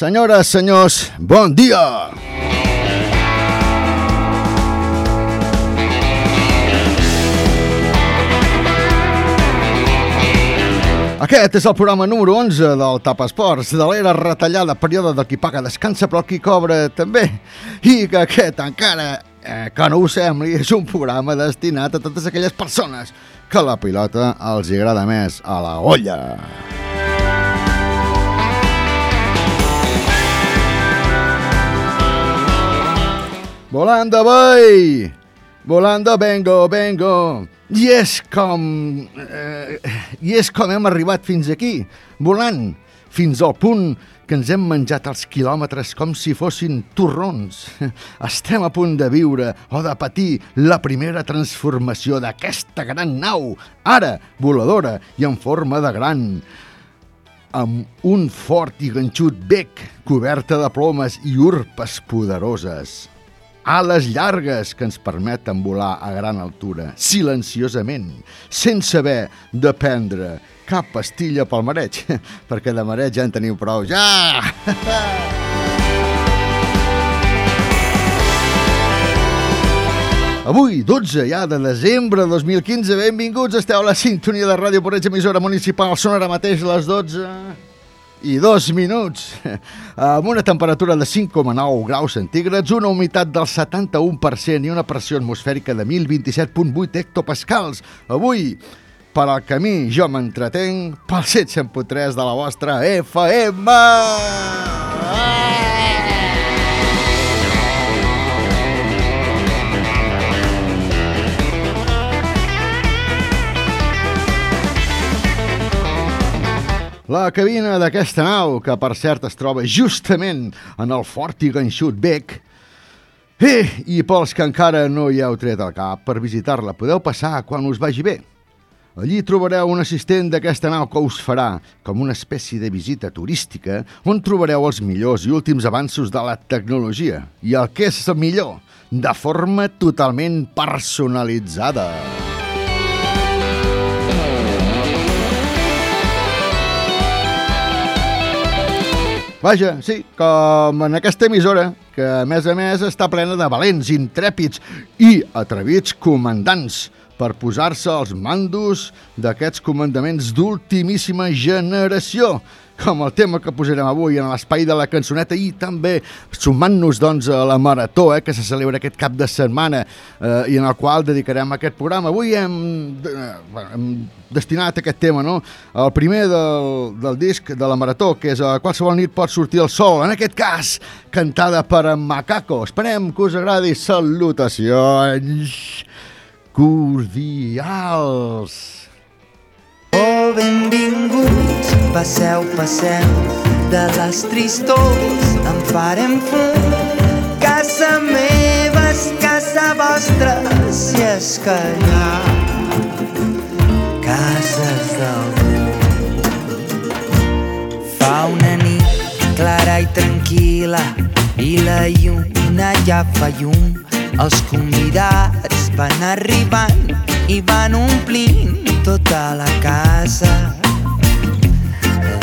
Senyores, senyors, bon dia! Aquest és el programa número 11 del Tap Esports, de l'era retallada, període del qui paga descansa però qui cobra també. I que aquest encara, eh, que no ho sembli, és un programa destinat a totes aquelles persones que la pilota els agrada més a la olla. Volando voy, volando vengo, vengo. I és com... Eh, I és com hem arribat fins aquí, volant, fins al punt que ens hem menjat els quilòmetres com si fossin torrons. Estem a punt de viure o de patir la primera transformació d'aquesta gran nau, ara voladora i en forma de gran, amb un fort i ganxut bec coberta de plomes i urpes poderoses ales llargues que ens permeten volar a gran altura, silenciosament, sense haver de prendre cap pastilla pel mareig, perquè de mareig ja en teniu prou. Ja! Avui, 12 ja de desembre de 2015, benvinguts, esteu a la sintonia de Ràdio Porreig, emissora municipal, són ara mateix les 12 i dos minuts, amb una temperatura de 5,9 graus centígrads, una humitat del 71% i una pressió atmosfèrica de 1027,8 hectopascals. Avui, per al camí, jo m'entretenc pel 703 de la vostra FM. La cabina d'aquesta nau, que per cert es troba justament en el fort i ganxut bec, Eh, i pels que encara no hi heu tret el cap per visitar-la, podeu passar quan us vagi bé. Allí trobareu un assistent d'aquesta nau que us farà com una espècie de visita turística on trobareu els millors i últims avanços de la tecnologia i el que és millor, de forma totalment personalitzada. Vaja, sí, com en aquesta emissora, que a més a més està plena de valents, intrèpids i atrevits comandants per posar-se als mandos d'aquests comandaments d'ultimíssima generació, com el tema que posarem avui en l'espai de la cançoneta i també sumant-nos doncs, a la marató eh, que se celebra aquest cap de setmana eh, i en el qual dedicarem aquest programa. Avui hem, eh, hem destinat aquest tema no? el primer del, del disc de la marató, que és a qualsevol nit pot sortir el sol, en aquest cas cantada per en Macaco. Esperem que us agradi. Salutacions cordials. Oh, benvinguts, passeu, passeu, de les tristors en farem fum. Casa meva és casa vostra, si és que hi ha cases del Fa una nit clara i tranquil·la i la lluna ja fa llum. Els convidats van arribant i van omplint tota la casa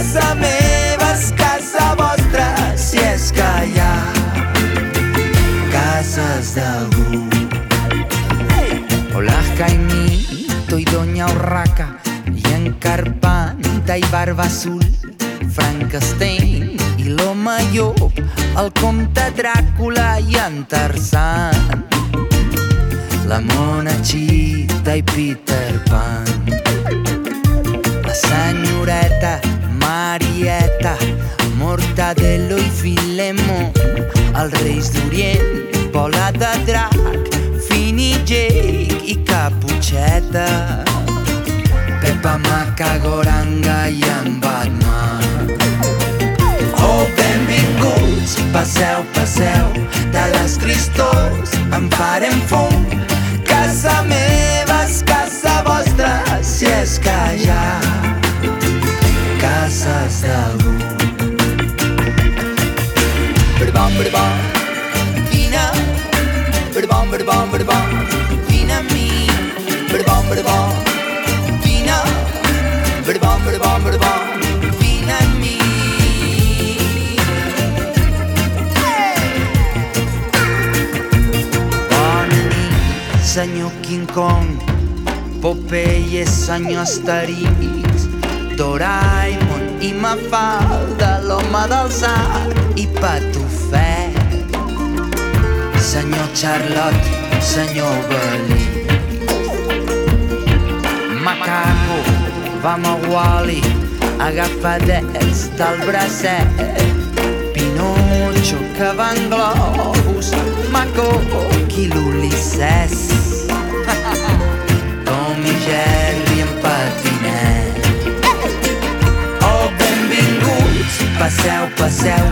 Casa meva és casa vostra, si és que hi ha cases d'algú. Hola, Jaimito i Doña Urraca, i en Carpanta i Barba Azul, Frankenstein i l'home llop, el comte Dràcula i en Tarzan, la mona Chita i Peter Pan, la senyoreta Marieta, Mortadelo i Filemó, els reis d'Orient, bola de drac, Fini Jake i Caputxeta, Pepa Macagoranga i en Batman. Oh, benvinguts, passeu, passeu, de les tristors en farem fum. Casa meva és casa vostra, si és que hi ha cases d'algú. Berbom, berbom, vine, berbom, berbom, berbom, vine amb mi. Berbom, berbom, vine, berbom, berbom, berbom, vine amb mi. Bona nit, senyor King Kong, Popeye, senyor Asterix, Doraemon i Mafalda, l'home del Zar i Patufet. Senyor Charlotte, senyor Belí. Macaco, vam a Wally, agafadets del bracet. Pinocho, que va en globus, Maco, qui l'Ulisses. Tom i Jerry passeu, passeu,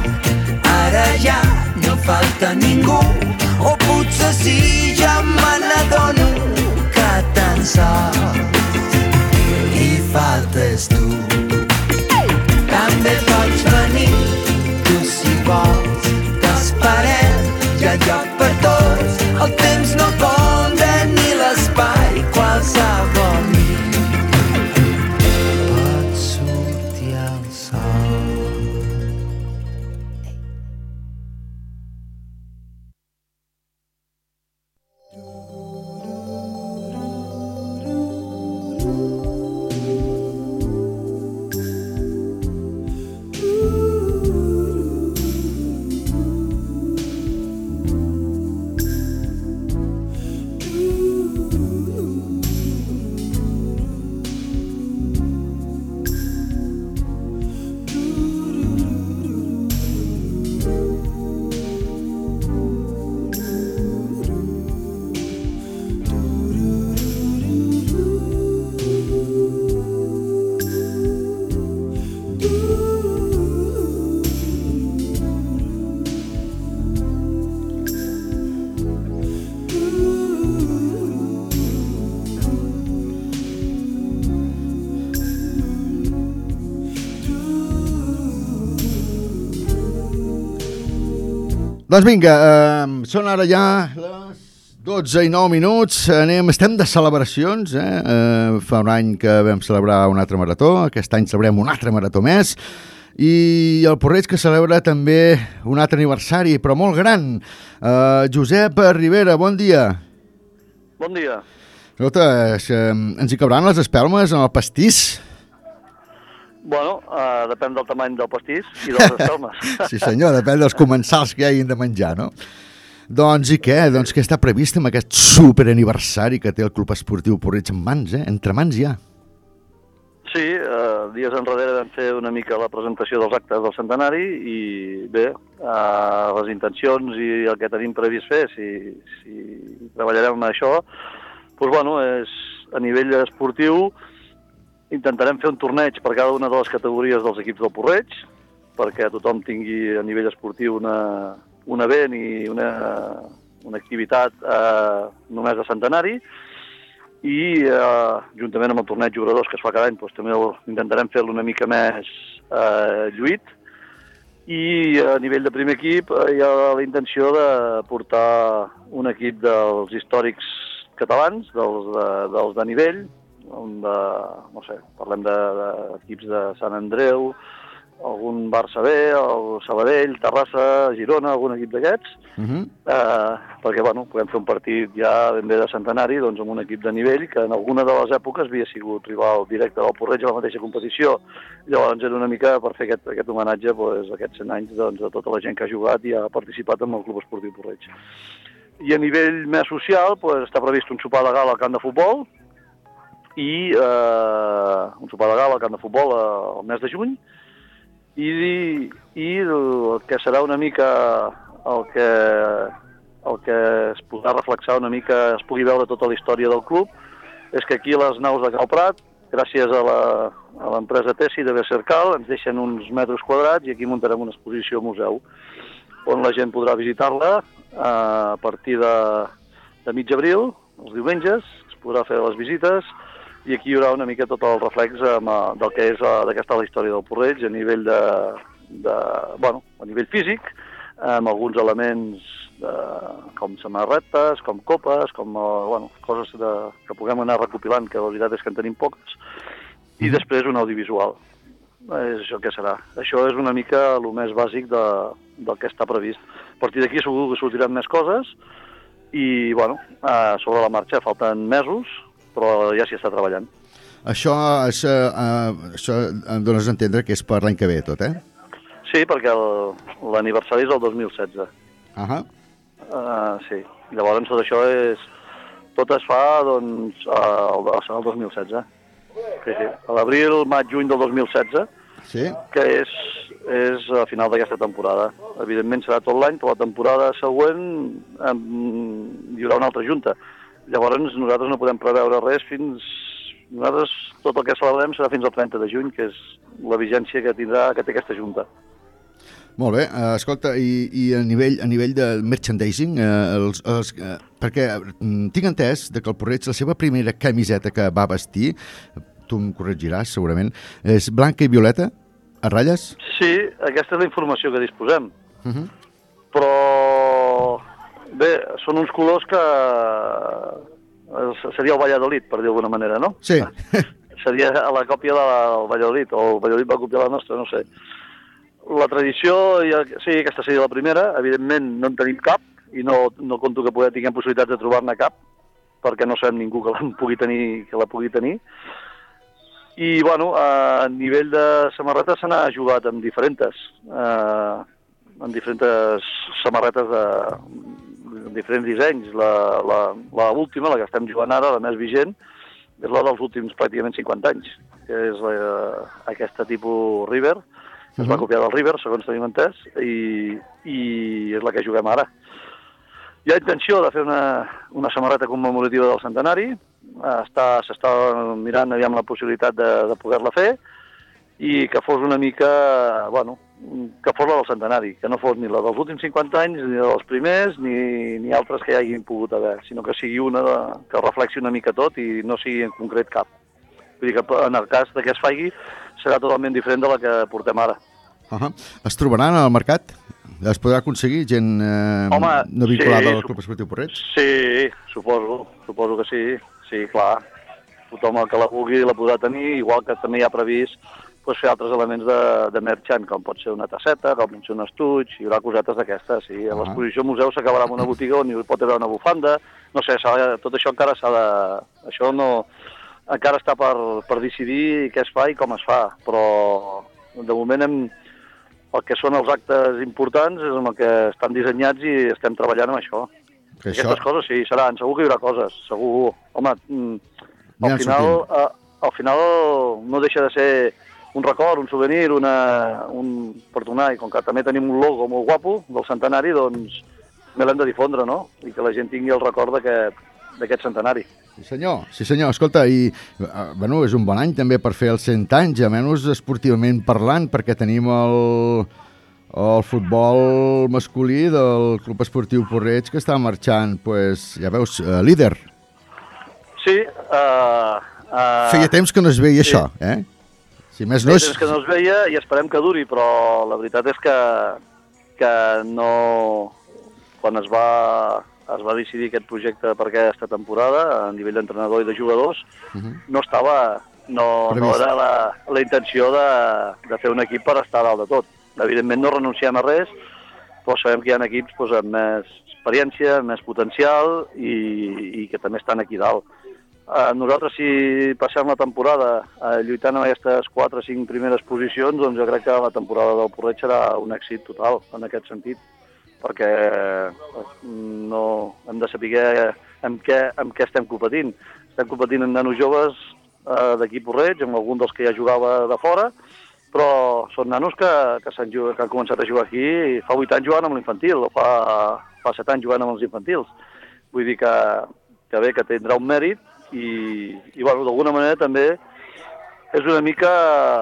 ara ja no falta ningú. O potser sí, ja me n'adono que tan sols hi faltes tu. També pots venir, tu si vols, t'esperem, hi ha lloc per tots. El temps no compta Doncs vinga, eh, són ara ja les 12 i 9 minuts, anem, estem de celebracions, eh? eh? fa un any que vam celebrar un altre marató, aquest any celebrem un altre marató més, i el Porreig que celebra també un altre aniversari, però molt gran. Eh, Josep Rivera, bon dia. Bon dia. Escolta, que, ens hi cabran les espelmes en el pastís? Bueno, uh, depèn del tamany del pastís i de les espelmes. Sí senyor, depèn dels comensals que hi hagin de menjar, no? Doncs i què? Doncs què està previst amb aquest superaniversari que té el Club Esportiu Porreig en mans, eh? Entre mans ja. Sí, uh, dies enrere vam fer una mica la presentació dels actes del centenari i bé, uh, les intencions i el que tenim previst fer, si, si treballarem amb això, doncs bueno, és a nivell esportiu intentarem fer un torneig per cada una de les categories dels equips del Porreig, perquè tothom tingui a nivell esportiu una, un event i una, una activitat eh, només de centenari, i eh, juntament amb el torneig jugadors que es fa cada any doncs, també intentarem fer-lo una mica més eh, lluit. I a nivell de primer equip eh, hi ha la intenció de portar un equip dels històrics catalans, dels de, dels de nivell, on de, no sé, parlem d'equips de, de Sant Andreu, algun Barça B, el Sabadell, Terrassa, Girona, algun equip d'aquests, Uh -huh. eh, perquè bueno, podem fer un partit ja ben bé de centenari doncs, amb un equip de nivell que en alguna de les èpoques havia sigut rival directe del Porreig a la mateixa competició. Llavors era una mica per fer aquest, aquest homenatge doncs, aquests 100 anys doncs, de tota la gent que ha jugat i ha participat en el Club Esportiu Porreig. I a nivell més social doncs, està previst un sopar de gala al camp de futbol i eh, un sopar de gala al camp de futbol eh, al mes de juny. I, i el que serà una mica el que, el que es podrà reflexar una mica, es pugui veure tota la història del club, és que aquí les naus de Cal Prat, gràcies a l'empresa Tessi de Becercal, ens deixen uns metres quadrats i aquí muntarem una exposició museu on la gent podrà visitar-la eh, a partir de, de mig abril, els diumenges, es podrà fer les visites i aquí hi haurà una mica tot el reflex amb, eh, del que és eh, d'aquesta la història del Porreig a nivell de, de bueno, a nivell físic, amb alguns elements de, com samarretes, com copes, com eh, bueno, coses de, que puguem anar recopilant, que la veritat és que en tenim poques, i després un audiovisual. És això que serà. Això és una mica el més bàsic de, del que està previst. A partir d'aquí segur que sortiran més coses i, bueno, eh, sobre la marxa falten mesos, però ja s'hi està treballant. Això, és, uh, això em dones a entendre que és per l'any que ve tot, eh? Sí, perquè el- l'aniversari és el 2016. Uh -huh. Uh, sí. Llavors tot això és... Tot es fa, doncs, al, al 2016. Sí, sí. A l'abril, maig, juny del 2016, Sí? que és, és a final d'aquesta temporada. Evidentment serà tot l'any, però la temporada següent em, hi haurà una altra junta. Llavors nosaltres no podem preveure res fins... Nosaltres tot el que celebrem serà fins al 30 de juny, que és la vigència que tindrà que té aquesta junta. Molt bé, uh, escolta, i, i a, nivell, a nivell de merchandising, uh, els, els, uh, perquè mm, tinc entès de que el Porreig, la seva primera camiseta que va vestir, tu em corregiràs segurament, és blanca i violeta, a ratlles? Sí, aquesta és la informació que disposem. Uh -huh. però bé, són uns colors que eh, seria el Valladolid, per dir d'alguna manera, no? Sí. Seria a la còpia del Valladolid, o el Valladolid va copiar la nostra, no sé. La tradició, ja, sí, aquesta seria la primera, evidentment no en tenim cap, i no, no conto que poder, tinguem possibilitats de trobar-ne cap, perquè no sabem ningú que la pugui tenir, que la pugui tenir. I, bueno, a nivell de samarretes se n'ha jugat amb diferents, eh, amb diferents samarretes de, de diferents dissenys. La, la, la última, la que estem jugant ara, la més vigent, és la dels últims pràcticament 50 anys, que és la, aquesta tipus River, que es va Mhm. copiar del River, segons tenim entès, i, i és la que juguem ara. Hi ha intenció de fer una, una samarreta commemorativa del centenari, està s'està mirant aviam la possibilitat de, de poder-la fer, i que fos una mica, bueno, que fos la del centenari, que no fos ni la dels últims 50 anys, ni la dels primers, ni, ni altres que hi hagin pogut haver, sinó que sigui una de, que reflexi una mica tot i no sigui en concret cap. Vull dir que en el cas de que es faci serà totalment diferent de la que portem ara. Uh -huh. Es trobaran al mercat? Es podrà aconseguir gent eh, Home, no vinculada sí, al Club Esportiu Porreig? Sí, suposo, suposo que sí, sí, clar. Tothom el que la vulgui la podrà tenir, igual que també hi ha previst pues, fer altres elements de, de merchant, com pot ser una tasseta, com pot ser un estuig, hi haurà cosetes d'aquestes, sí. A Ah. l'exposició museu s'acabarà amb una botiga on hi pot haver una bufanda, no sé, de- tot això encara s'ha de... Això no... Encara està per, per decidir què es fa i com es fa, però de moment hem, el que són els actes importants és amb el que estan dissenyats i estem treballant amb això. Que això, Aquestes coses sí, seran, segur que hi haurà coses, segur. Home, mm, al final, eh, al final no deixa de ser un record, un souvenir, una, un, per donar, i com que també tenim un logo molt guapo del centenari, doncs també l'hem de difondre, no? I que la gent tingui el record d'aquest centenari. Sí senyor, sí senyor. Escolta, i eh, bueno, és un bon any també per fer els 100 anys, almenys esportivament parlant, perquè tenim el, el futbol masculí del Club Esportiu Porreig que està marxant, pues, ja veus, eh, líder. Sí, uh, uh, Feia temps que no es veia sí. això, eh? Si més no és... que no es veia i esperem que duri, però la veritat és que, que no... Quan es va es va decidir aquest projecte per aquesta temporada, a nivell d'entrenador i de jugadors, no estava... No, no era la, la intenció de, de fer un equip per estar dalt de tot. Evidentment no renunciem a res, però sabem que hi ha equips doncs, amb més experiència, amb més potencial i, i que també estan aquí dalt. Eh, nosaltres, si passem la temporada eh, lluitant en aquestes 4 o 5 primeres posicions, doncs jo crec que la temporada del Porreig serà un èxit total en aquest sentit, perquè eh, no hem de saber amb què, amb què estem competint. Estem competint amb nanos joves eh, d'aquí Porreig, amb algun dels que ja jugava de fora, però són nanos que, que, jugat- que han començat a jugar aquí i fa 8 anys jugant amb l'infantil, o fa, fa 7 anys jugant amb els infantils. Vull dir que, que bé, que tindrà un mèrit i, i bueno, d'alguna manera també és una mica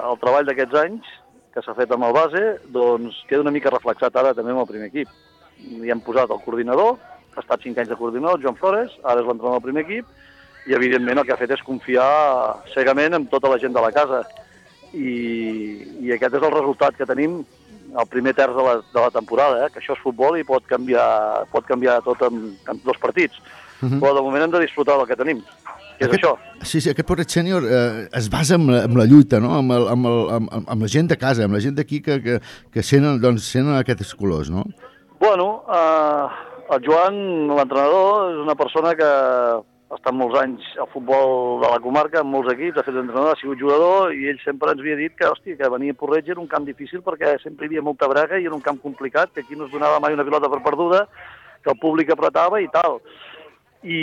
el treball d'aquests anys que s'ha fet amb el base, doncs queda una mica reflexat ara també amb el primer equip. Hi hem posat el coordinador, ha estat 5 anys de coordinador, Joan Flores, ara és l'entrenador del primer equip, i evidentment el que ha fet és confiar cegament en tota la gent de la casa. I, i aquest és el resultat que tenim al primer terç de la, de la temporada, eh? que això és futbol i pot canviar, pot canviar tot en, en dos partits. Uh -huh. Però de moment hem de disfrutar del que tenim, és Aquest- això. Sí, sí, aquest Porreig Sènior eh, es basa en la, en la lluita, no? amb, el, amb, el, amb, amb la gent de casa, amb la gent d'aquí que, que, que senten, doncs, senten aquests colors, no? Bueno, eh, el Joan, l'entrenador, és una persona que ha estat molts anys al futbol de la comarca, en molts equips, ha fet entrenador, ha sigut jugador, i ell sempre ens havia dit que, hòstia, que venir a Porreig era un camp difícil perquè sempre hi havia molta braga i era un camp complicat, que aquí no es donava mai una pilota per perduda, que el públic apretava i tal. I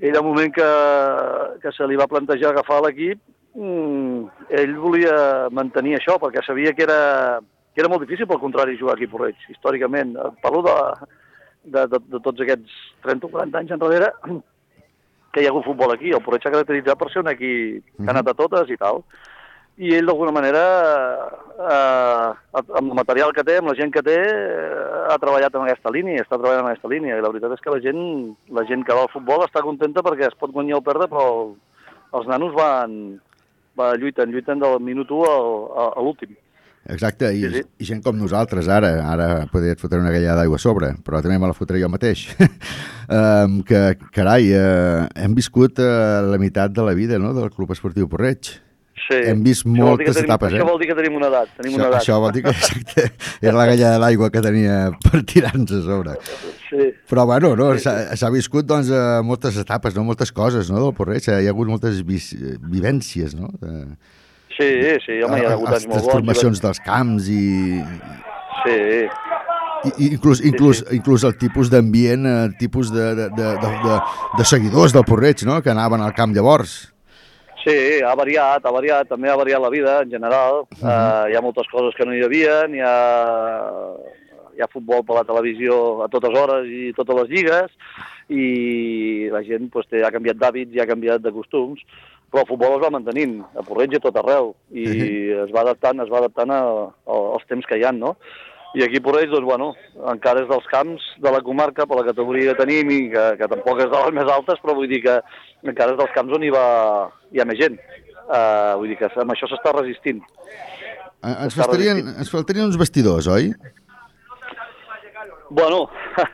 ell, al moment que, que se li va plantejar agafar l'equip, mm, ell volia mantenir això, perquè sabia que era, que era molt difícil, pel contrari, jugar aquí a Porreig, històricament. Parlo de, de, de, de tots aquests 30 o 40 anys enrere que hi ha hagut futbol aquí. El Porreig s'ha caracteritzat per ser un equip que ha anat a totes i tal. I ell, d'alguna manera, eh, amb el material que té, amb la gent que té, eh, ha treballat en aquesta línia, està treballant en aquesta línia. I la veritat és que la gent, la gent que va al futbol està contenta perquè es pot guanyar o perdre, però els nanos van, va, lluiten, lluiten del minut 1 al, a, a l'últim. Exacte, i, Sí, sí. i gent com nosaltres ara, ara podria et fotre una gallada d'aigua a sobre, però també me la fotré jo mateix. um, que, carai, uh, hem viscut uh, la meitat de la vida no?, del Club Esportiu Porreig. Sí. Hem vist Això moltes tenim, etapes, eh? Això vol dir que tenim una edat. Tenim una Això, edat. això vol dir que exacte, era la gallada d'aigua que tenia per tirar-nos a sobre. Sí. Però bueno, no, s'ha viscut doncs, eh, moltes etapes, no? moltes coses no? del Porreig, hi ha hagut moltes vis, vivències, no? De, Sí, sí, home, hi ha hagut anys molt bons. transformacions dels camps i, Sí, i inclús, inclús, inclús el tipus d'ambient, el tipus de, de, de, de, de, de seguidors del Porreig, no? que anaven al camp llavors. Sí, ha variat, ha variat, també ha variat la vida en general. Uh -huh. uh, hi ha moltes coses que no hi havia, hi ha, hi ha futbol per la televisió a totes hores i totes les lligues, i la gent pues, té, ha canviat d'hàbits i ha canviat de costums, però el futbol es va mantenint, a Porreig i tot arreu, i es va adaptant, es va adaptant a, a, als temps que hi ha, no? I aquí Porreig, doncs, bueno, encara és dels camps de la comarca, per la categoria que tenim, i que, que tampoc és de les més altes, però vull dir que encara és dels camps on hi, va, hi ha més gent. Uh, vull dir que amb això s'està resistint. Eh, Ens faltarien, ens faltarien uns vestidors, oi? Bueno,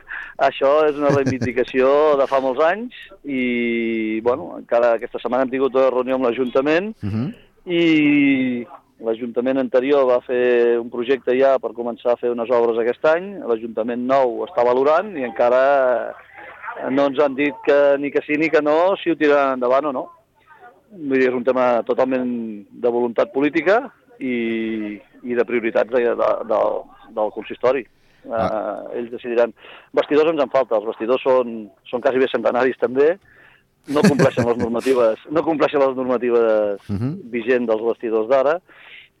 això és una reivindicació de fa molts anys i, bueno, encara aquesta setmana hem tingut una reunió amb l'Ajuntament Uh -huh. i l'Ajuntament anterior va fer un projecte ja per començar a fer unes obres aquest any, l'Ajuntament nou està valorant i encara no ens han dit que ni que sí ni que no si ho tiraran endavant o no. Vull dir, és un tema totalment de voluntat política i, i de prioritats de, de, de, del consistori. Ah. Uh, ells decidiran. Vestidors ens en falta, els vestidors són, són quasi bé centenaris també, no compleixen les normatives, no compleixen les normatives Uh -huh. vigent dels vestidors d'ara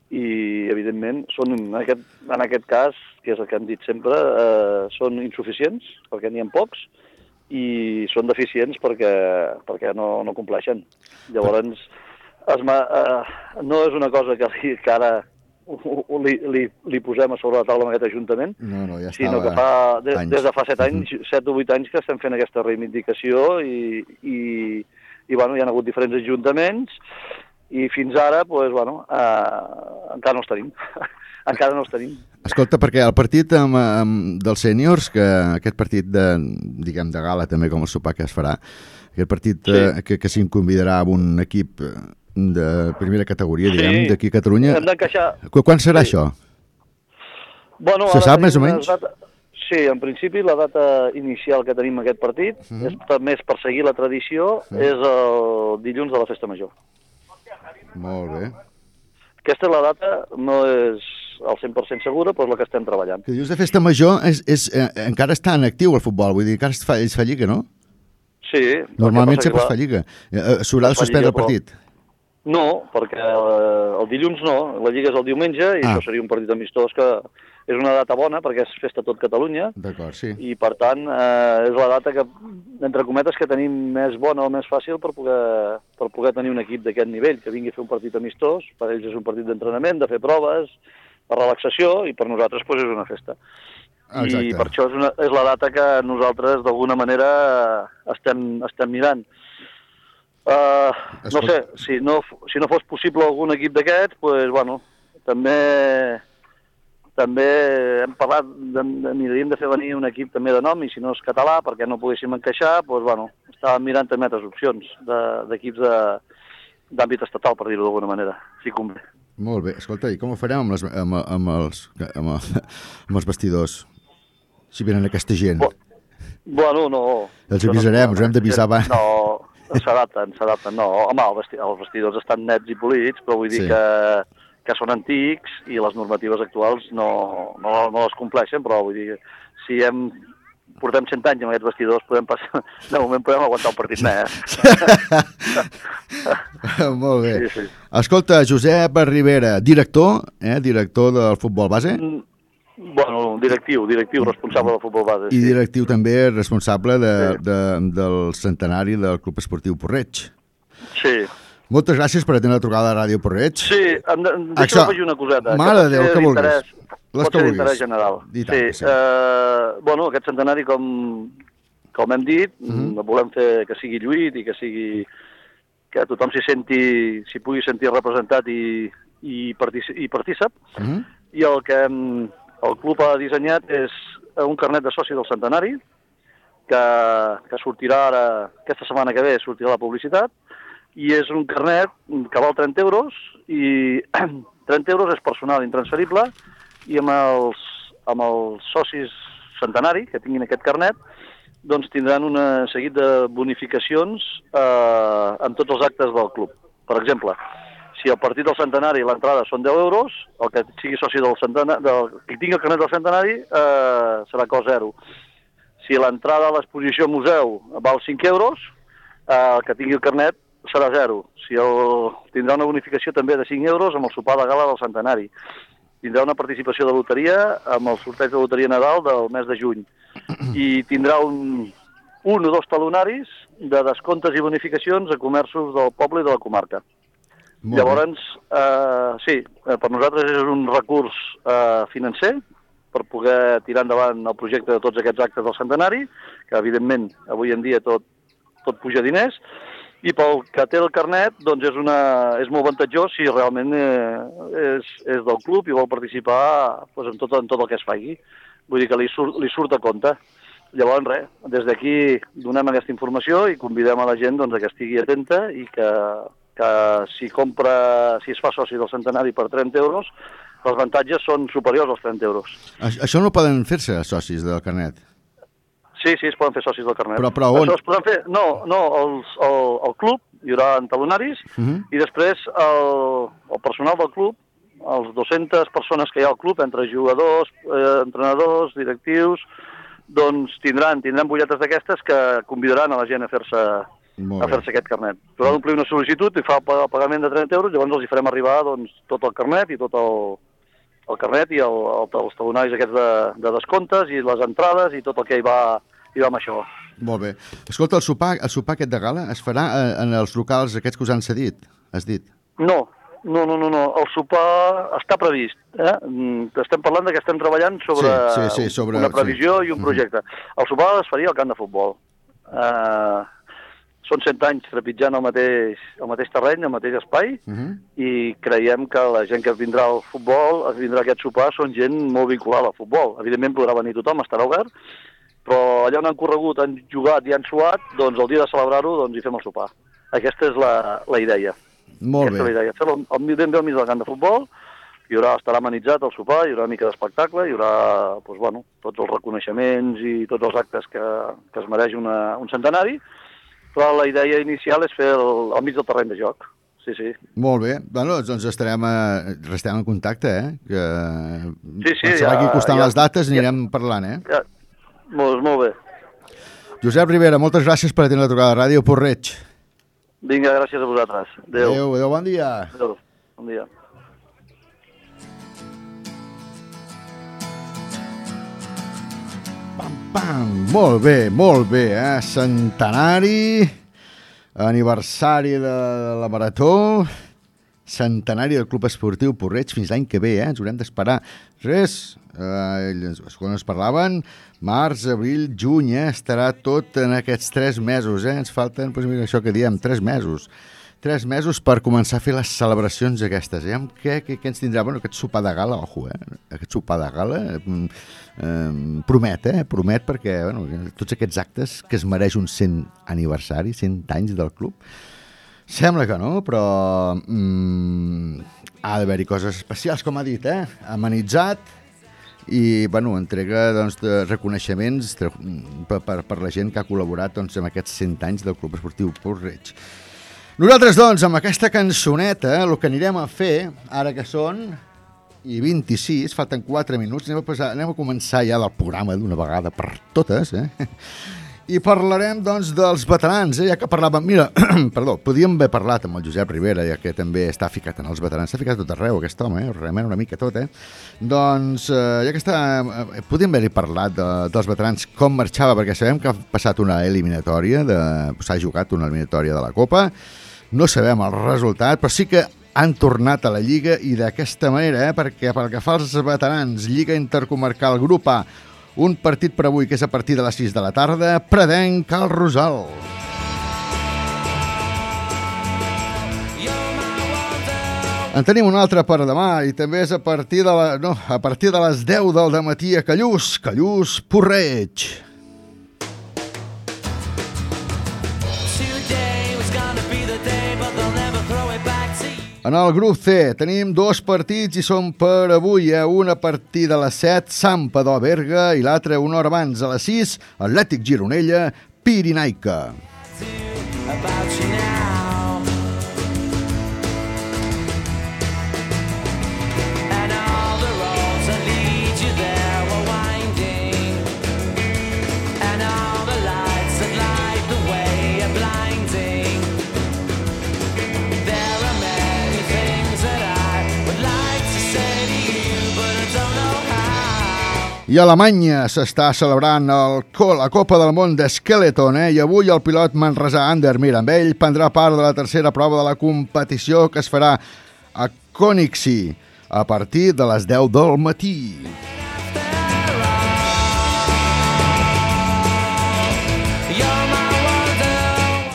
i, evidentment, són, en aquest, en aquest cas, que és el que hem dit sempre, eh, són insuficients, perquè n'hi ha pocs, i són deficients perquè, perquè no, no compleixen. Llavors, es ma, eh, no és una cosa que, li, que ara li, li, li posem a sobre la taula amb aquest Ajuntament, No, no, ja sinó que fa, de, anys. des de fa set anys, set o vuit anys que estem fent aquesta reivindicació i, i, i bueno, hi ha hagut diferents ajuntaments i fins ara, doncs, bueno, eh, encara no els tenim. encara no els tenim. Escolta, perquè el partit amb, amb dels sèniors, que aquest partit de, diguem, de gala també com el sopar que es farà, aquest partit Sí. eh, que, que s'hi convidarà amb un equip de primera categoria, diguem, Sí. d'aquí a Catalunya. Hem d'encaixar... Qu- Quan serà Sí. això? Bueno, Se sap més o menys? Data... Sí, en principi la data inicial que tenim aquest partit, mm. -hmm. és per, més per seguir la tradició, Sí. és el dilluns de la Festa Major. Molt bé. Aquesta és la data, no és al 100% segura, però és la que estem treballant. Que dius de festa major, és, és, eh, encara està en actiu el futbol, vull dir, encara es fa, es fa lliga, no? Sí. Normalment sempre es fa lliga. Eh, S'haurà de suspendre el lliga, però- partit. No, perquè eh, el dilluns no, la Lliga és el diumenge i Ah. això seria un partit amistós que és una data bona perquè és festa tot Catalunya D'acord, sí. i per tant eh, és la data que, entre cometes, que tenim més bona o més fàcil per poder, per poder tenir un equip d'aquest nivell, que vingui a fer un partit amistós, per ells és un partit d'entrenament, de fer proves, de relaxació i per nosaltres doncs, és una festa. Exacte. I per això és, una, és la data que nosaltres d'alguna manera estem, estem mirant. Uh, no Escolta- sé, si no, si no fos possible algun equip d'aquests, pues, bueno, també també hem parlat de, de, miraríem de fer venir un equip també de nom i si no és català, perquè no poguéssim encaixar, doncs, bueno, estàvem mirant també altres opcions de- d'equips de, d'àmbit estatal, per dir-ho d'alguna manera, si convé. Molt bé. Escolta, i com ho farem amb, les, amb, amb, els, amb, amb els vestidors? Si venen aquesta gent. Bo- Bueno, no... Els això no- avisarem, us hem d'avisar abans. No, s'adapten, s'adapten. No, home, el vesti els vestidors estan nets i polits, però vull dir Sí. que, que són antics i les normatives actuals no, no, no les compleixen, però vull dir si hem portem 100 anys amb aquests vestidors, podem passar, de moment podem aguantar un partit més. Molt bé. Sí, sí. Escolta, Josep Rivera, director, eh, director del futbol base Mm, Bueno, directiu, directiu, responsable del futbol base. i sí. directiu també responsable de, Sí. de, del centenari del Club Esportiu Porreig. Sí, Moltes gràcies per atendre la trucada de Ràdio Porreig. sí em, Això. deixa'm afegir una coseta. Mare de Déu, que vulguis. Les Pot que ser d'interès general. I tant que sí. Eh, bueno, aquest centenari, com, com hem dit, mm Mhm. -hmm. volem fer que sigui lluït i que sigui que tothom s'hi senti, s'hi pugui sentir representat i, i, partici, i partícip. Uh -huh. I el que hem, el club ha dissenyat és un carnet de soci del centenari, que, que sortirà ara, aquesta setmana que ve, sortirà la publicitat, i és un carnet que val 30 euros, i 30 euros és personal intransferible, i amb els, amb els socis centenari que tinguin aquest carnet, doncs tindran un seguit de bonificacions eh, en tots els actes del club. Per exemple, si el partit del centenari l'entrada són 10 euros, el que sigui soci del centenari, del, qui tingui el carnet del centenari eh, serà cost zero. Si l'entrada a l'exposició museu val 5 euros, eh, el que tingui el carnet serà zero. Si el, tindrà una bonificació també de 5 euros amb el sopar de gala del centenari. Tindrà una participació de loteria amb el sorteig de loteria Nadal del mes de juny. I tindrà un, un o dos talonaris de descomptes i bonificacions a comerços del poble i de la comarca. Molt. Llavors, eh, sí, eh, per nosaltres és un recurs eh, financer per poder tirar endavant el projecte de tots aquests actes del centenari, que evidentment avui en dia tot, tot puja diners, i pel que té el carnet doncs és, una, és molt avantatjós si realment eh, és, és del club i vol participar doncs, en, tot, en tot el que es faci. Vull dir que li surt, li surt a compte. Llavors, res, des d'aquí donem aquesta informació i convidem a la gent doncs, que estigui atenta i que, que si compra, si es fa soci del centenari per 30 euros, els avantatges són superiors als 30 euros. Això no poden fer-se socis del carnet. Sí, sí, es poden fer socis del carnet. Però- però on? Això es poden fer... No, no, els, el, el club, hi haurà talonaris, Uh -huh. i després el, el personal del club, els 200 persones que hi ha al club, entre jugadors, eh, entrenadors, directius, doncs tindran, tindran butlletes d'aquestes que convidaran a la gent a fer-se a fer-se aquest carnet. Tu has d'omplir una sol·licitud i fa el pagament de 30 euros, llavors els hi farem arribar doncs, tot el carnet i tot el, el carnet i el, el, els talonaris aquests de, de descomptes i les entrades i tot el que hi va, hi va amb això. Molt bé. Escolta, el sopar, el sopar aquest de gala es farà eh, en els locals aquests que us han cedit, has dit? No, no, no, no, no. el sopar està previst. Eh? Mm, Estem parlant de que estem treballant sobre, Sí, sí, sí, sobre- una previsió sí. i un Mhm. projecte. El sopar es faria al camp de futbol. Uh, són 100 anys trepitjant el mateix, el mateix terreny, el mateix espai, Uh -huh. i creiem que la gent que vindrà al futbol, es vindrà a aquest sopar, són gent molt vinculada al futbol. Evidentment podrà venir tothom, estarà obert, però allà on han corregut, han jugat i han suat, doncs el dia de celebrar-ho doncs hi fem el sopar. Aquesta és la, la idea. Molt Aquesta és la bé. idea. Mi- ben bé al mig del camp de futbol, hi haurà, estarà amenitzat el sopar, hi haurà una mica d'espectacle, hi haurà doncs, bueno, tots els reconeixements i tots els actes que, que es mereix una, un centenari, però la idea inicial és fer el, al mig del terreny de joc. Sí, sí. Molt bé. Bueno, doncs estarem, a, restem en contacte, eh? Que, Sí, sí, quan ja- vagi costant ja- les dates ja- anirem parlant, eh? Ja, molt, molt bé. Josep Rivera, moltes gràcies per atendre la trucada de Ràdio Porreig. Vinga, gràcies a vosaltres. Adéu. Adéu, adéu, bon dia. Adéu. Bon dia. Pam, pam. Molt bé, molt bé, eh? Centenari, aniversari de la Marató, centenari del Club Esportiu Porreig fins l'any que ve, eh? Ens haurem d'esperar. Res, eh, quan es parlaven, març, abril, juny, eh? Estarà tot en aquests tres mesos, eh? Ens falten, doncs mira, això que diem, tres mesos. Tres mesos per començar a fer les celebracions aquestes. Eh? Què, què, què ens tindrà? Bueno, aquest sopar de gala, ojo, eh? Aquest sopar de gala eh, promet, eh? Promet perquè, bueno, tots aquests actes que es mereix un 100 aniversari, 100 anys del club, Sembla que no, però mm, ha d'haver-hi coses especials, com ha dit, eh? Amenitzat i, bueno, entrega doncs, de reconeixements de, per, per, per la gent que ha col·laborat doncs, amb aquests 100 anys del Club Esportiu Porreig. Nosaltres, doncs, amb aquesta cançoneta, el que anirem a fer, ara que són i 26, falten 4 minuts, anem a, passar, anem a començar ja del programa d'una vegada per totes, eh? I parlarem, doncs, dels veterans, eh? ja que parlàvem... Mira, perdó, podíem haver parlat amb el Josep Rivera, ja que també està ficat en els veterans. S'ha ficat tot arreu, aquest home, eh? realment una mica tot, eh? Doncs, eh, ja que està... Eh, podíem haver-hi parlat de, dels veterans, com marxava, perquè sabem que ha passat una eliminatòria, de, s'ha jugat una eliminatòria de la Copa, no sabem el resultat, però sí que han tornat a la Lliga i d'aquesta manera, eh? perquè pel que fa als veterans, Lliga Intercomarcal Grup A, un partit per avui que és a partir de les 6 de la tarda, Predenc Cal Rosal. En tenim un altre per demà i també és a partir de, la, no, a partir de les 10 del matí a Callús, Callús Porreig. En el grup C tenim dos partits i són per avui, eh? una partida a les 7, Sampador Berga, i l'altra una hora abans, a les 6, Atlètic Gironella, Pirinaica. About I Alemanya s'està celebrant el, la Copa del Món d'Skeleton, eh? i avui el pilot manresà Ander Mirambell prendrà part de la tercera prova de la competició que es farà a Konixi a partir de les 10 del matí. You're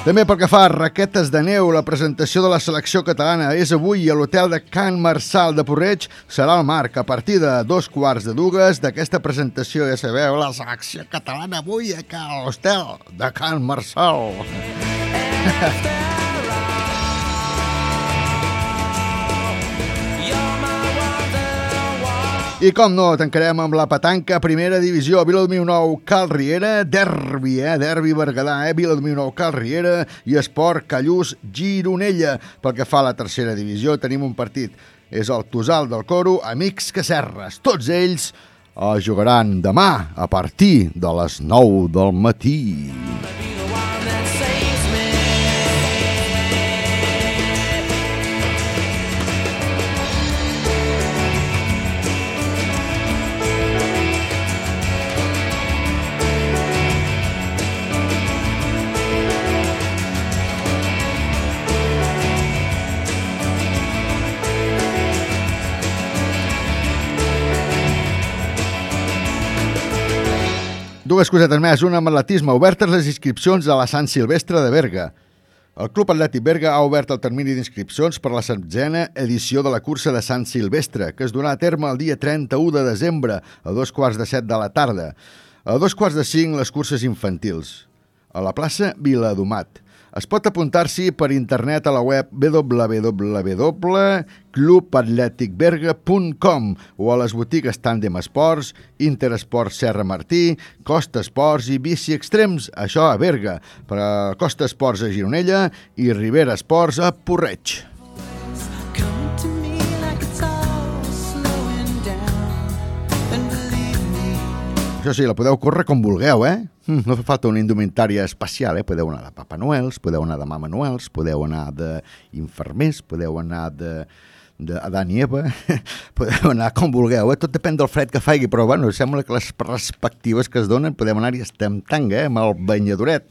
També pel que fa a raquetes de neu, la presentació de la selecció catalana és avui a l'hotel de Can Marçal de Porreig. Serà al marc a partir de dos quarts de dues d'aquesta presentació. Ja sabeu, la selecció catalana avui a l'hotel de Can Marçal. I com no, tancarem amb la petanca primera divisió, Vila 2009 Cal Riera, derbi, eh? derbi Berguedà, eh? Vila 2009 Cal Riera i Esport Callús Gironella. Pel que fa a la tercera divisió tenim un partit, és el Tosal del Coro, Amics Cacerres. Tots ells eh, jugaran demà a partir de les 9 del matí. Be Dues cosetes més, una amb atletisme. Obertes les inscripcions a la Sant Silvestre de Berga. El Club Atlètic Berga ha obert el termini d'inscripcions per la setzena edició de la cursa de Sant Silvestre, que es donarà a terme el dia 31 de desembre, a dos quarts de set de la tarda. A dos quarts de cinc, les curses infantils. A la plaça Viladomat. Es pot apuntar-s'hi per internet a la web www.clubatleticberga.com o a les botigues Tandem Esports, Interesports Serra Martí, Costa Esports i Bici Extrems, això a Berga, per a Costa Esports a Gironella i Rivera Esports a Porreig. Això sí, la podeu córrer com vulgueu, eh? Mm, No fa falta una indumentària especial, eh? Podeu anar de Papa Noels, podeu anar de Mama Noels, podeu anar d'infermers, podeu anar de d'Adam i Eva, podeu anar com vulgueu, eh? tot depèn del fred que faigui, però bueno, sembla que les perspectives que es donen podem anar-hi estem tanga, eh? amb el banyadoret.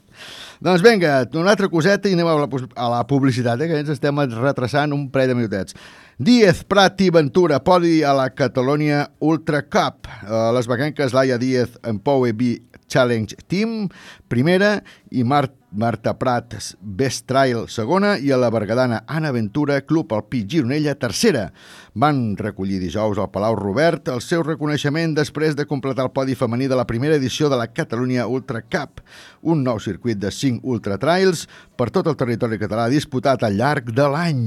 Doncs vinga, una altra coseta i anem a la, a la publicitat, eh? que ens estem retrasant un parell de minutets. Díez, Prat i Ventura, podi a la Catalonia Ultra Cup. Les becanques Laia Díez en Power B Challenge Team, primera, i Mar Marta Prat Best Trail, segona, i a la bergadana Anna Ventura Club Alpí Gironella, tercera. Van recollir dijous al Palau Robert el seu reconeixement després de completar el podi femení de la primera edició de la Catalunya Ultra Cup, un nou circuit de 5 ultra trails per tot el territori català disputat al llarg de l'any.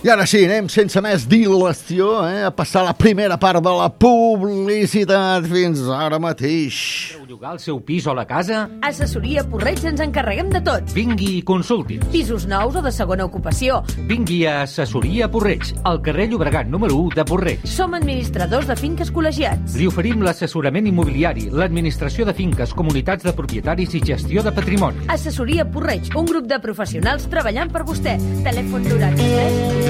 I ara sí, anem sense més dilació eh, a passar la primera part de la publicitat fins ara mateix. Voleu llogar el seu pis o la casa? Assessoria Porreig ens encarreguem de tot. Vingui i consulti. Pisos nous o de segona ocupació. Vingui a Assessoria Porreig, al carrer Llobregat número 1 de Porreig. Som administradors de finques col·legiats. Li oferim l'assessorament immobiliari, l'administració de finques, comunitats de propietaris i gestió de patrimoni. Assessoria Porreig, un grup de professionals treballant per vostè. Telèfon 93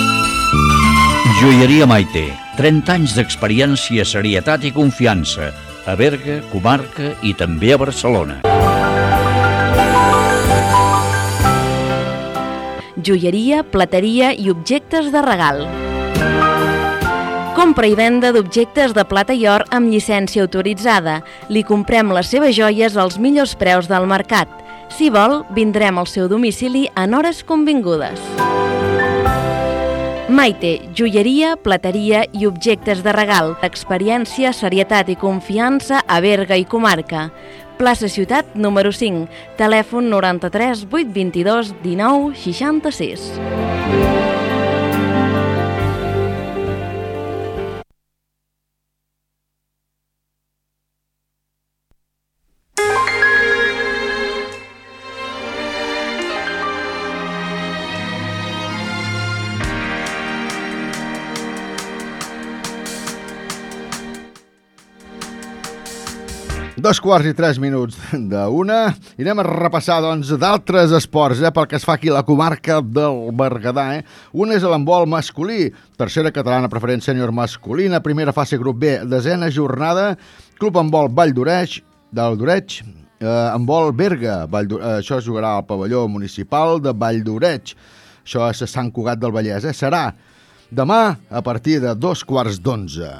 Joieria Maite, 30 anys d'experiència, serietat i confiança, a Berga, comarca i també a Barcelona. joieria, plateria i objectes de regal. Compra i venda d'objectes de plata i or amb llicència autoritzada. Li comprem les seves joies als millors preus del mercat. Si vol, vindrem al seu domicili en hores convingudes. Maite, joieria, plateria i objectes de regal. Experiència, serietat i confiança a Berga i comarca. Plaça Ciutat número 5, telèfon 93 822 19 66. Dos quarts i tres minuts d'una. Anem a repassar, doncs, d'altres esports, eh, pel que es fa aquí a la comarca del Berguedà. Eh. Un és l'handbol masculí, tercera catalana preferent sènior masculina, primera fase grup B, desena jornada, club handbol Vall d'Oreig, del d'Oreig, eh, handbol Berga, Vall eh, això es jugarà al pavelló municipal de Vall d'Oreig. Això és a Sant Cugat del Vallès, eh. Serà demà a partir de dos quarts d'onze.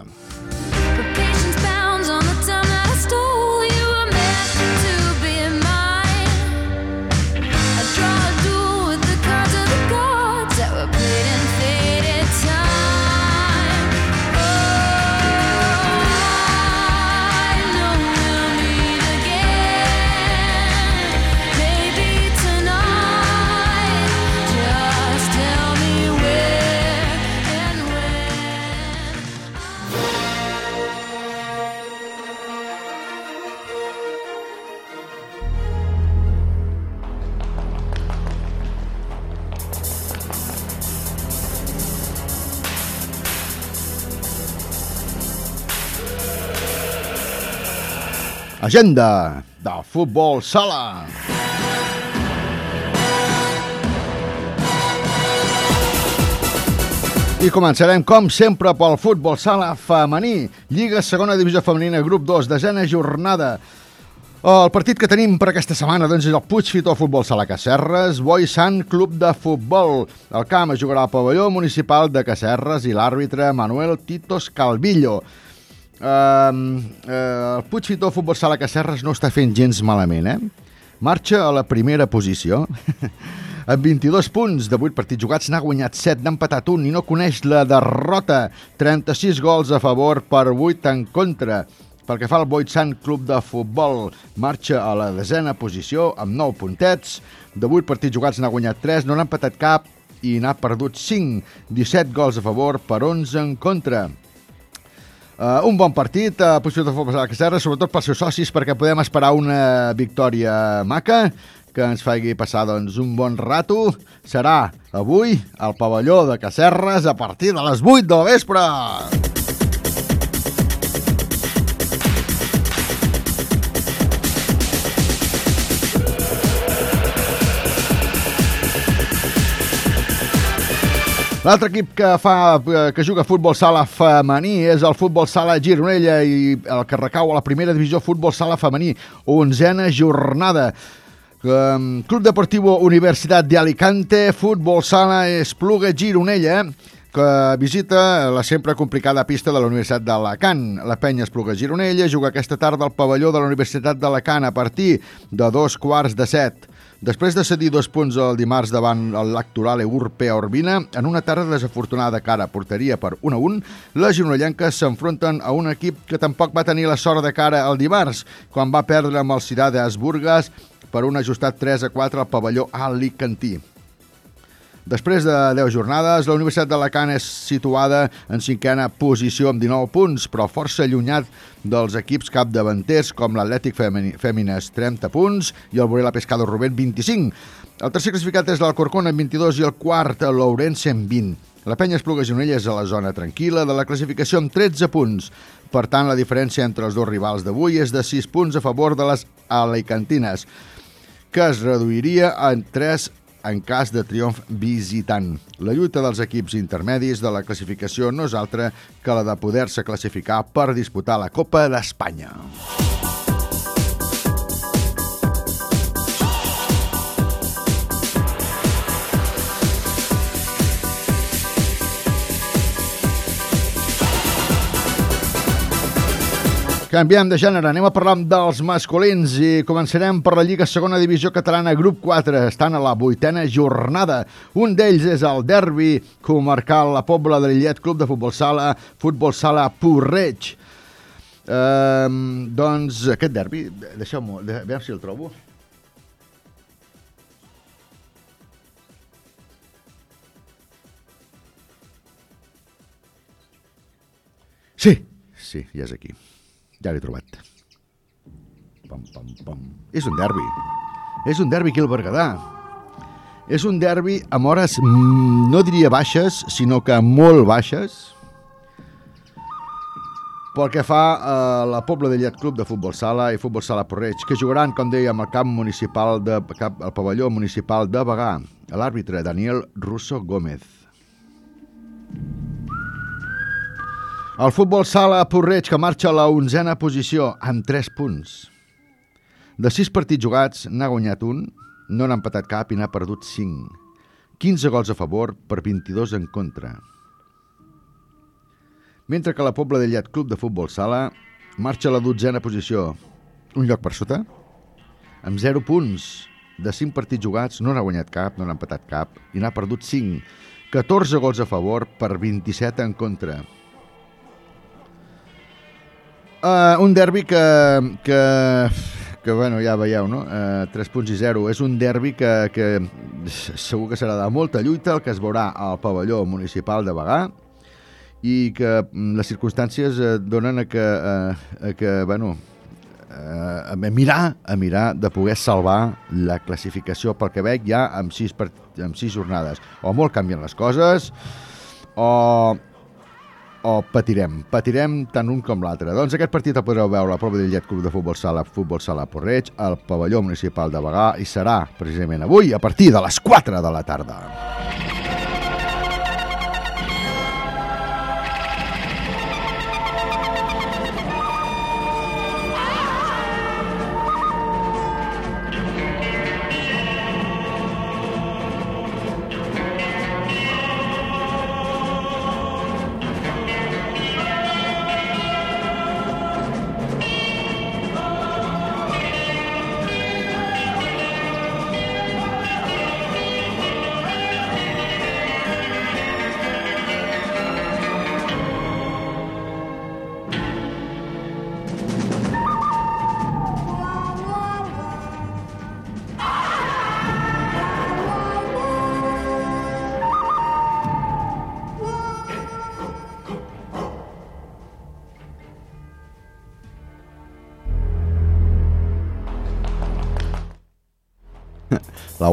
Agenda del futbol sala. I començarem, com sempre, pel futbol sala femení. Lliga segona divisió femenina, grup 2, desena jornada. El partit que tenim per aquesta setmana doncs, és el Puig Fitó Futbol Sala Cacerres, Boi Sant Club de Futbol. El camp es jugarà al pavelló municipal de Cacerres i l'àrbitre Manuel Titos Calvillo. Uh, uh, el Puig Fitó Futbol Sala Cacerres no està fent gens malament, eh? Marxa a la primera posició. amb 22 punts de 8 partits jugats, n'ha guanyat 7, n'ha empatat un i no coneix la derrota. 36 gols a favor per 8 en contra. Pel que fa al Boit Sant Club de Futbol, marxa a la desena posició amb 9 puntets. De 8 partits jugats n'ha guanyat 3, no n'ha empatat cap i n'ha perdut 5. 17 gols a favor per 11 en contra. Uh, un bon partit, uh, posició de futbol a la Cacerra, sobretot pels seus socis, perquè podem esperar una victòria maca que ens faci passar doncs, un bon rato. Serà avui al pavelló de Cacerres a partir de les 8 del vespre. L'altre equip que fa que juga futbol sala femení és el futbol sala Gironella i el que recau a la primera divisió futbol sala femení, onzena jornada. Club Deportivo Universitat de Alicante, futbol sala Espluga Gironella, que visita la sempre complicada pista de la Universitat d'Alacant. La penya Espluga Gironella juga aquesta tarda al pavelló de la Universitat d'Alacant a partir de dos quarts de set. Després de cedir dos punts el dimarts davant el Lactorale Urpea Urbina, en una tarda desafortunada cara a porteria per 1 a 1, les gironellenques s'enfronten a un equip que tampoc va tenir la sort de cara el dimarts, quan va perdre amb el Cidà d'Asburgas per un ajustat 3 a 4 al pavelló alicantí. Després de 10 jornades, la Universitat d'Alacant és situada en cinquena posició amb 19 punts, però força allunyat dels equips capdavanters com l'Atlètic Fèmines 30 punts i el Borella Pescado Rubén 25. El tercer classificat és l'Alcorcón amb 22 i el quart l'Ourense amb 20. La penya Espluga Gironella és a la zona tranquil·la de la classificació amb 13 punts. Per tant, la diferència entre els dos rivals d'avui és de 6 punts a favor de les alicantines, que es reduiria en 3 en cas de triomf visitant. La lluita dels equips intermedis de la classificació no és altra que la de poder-se classificar per disputar la Copa d'Espanya. Canviem de gènere, anem a parlar dels masculins i començarem per la Lliga Segona Divisió Catalana, grup 4. Estan a la vuitena jornada. Un d'ells és el derbi comarcal la Pobla de Lillet, Club de Futbol Sala, Futbol Sala Porreig. Um, doncs aquest derbi, deixeu-m'ho, de, veure si el trobo. Sí, sí, ja és aquí. Ja l'he trobat. Pam, pam, pam. És un derbi. És un derbi aquí al Berguedà. És un derbi amb hores, mm, no diria baixes, sinó que molt baixes, pel que fa a la Pobla de Llet Club de Futbol Sala i Futbol Sala Porreig, que jugaran, com dèiem, al camp municipal de, cap, al pavelló municipal de Bagà. L'àrbitre Daniel Russo Gómez. El futbol sala Porreig, que marxa a la onzena posició, amb 3 punts. De 6 partits jugats, n'ha guanyat un, no n'ha empatat cap i n'ha perdut 5. 15 gols a favor per 22 en contra. Mentre que la Pobla de Llet Club de Futbol Sala marxa a la dotzena posició, un lloc per sota, amb 0 punts. De 5 partits jugats no n'ha guanyat cap, no n'ha empatat cap i n'ha perdut 5. 14 gols a favor per 27 en contra. Uh, un derbi que, que, que bueno, ja veieu, no? Uh, 3 punts i 0. És un derbi que, que segur que serà de molta lluita, el que es veurà al pavelló municipal de Bagà, i que mm, les circumstàncies eh, donen a que, eh, a que bueno, eh, a mirar, a mirar de poder salvar la classificació pel que veig ja amb sis, part... amb sis jornades. O molt canvien les coses, o o patirem. Patirem tant un com l'altre. Doncs aquest partit el podreu veure a la prova del Llet Club de Futbol Sala, Futbol Sala Porreig, al pavelló municipal de Bagà, i serà precisament avui a partir de les 4 de la tarda.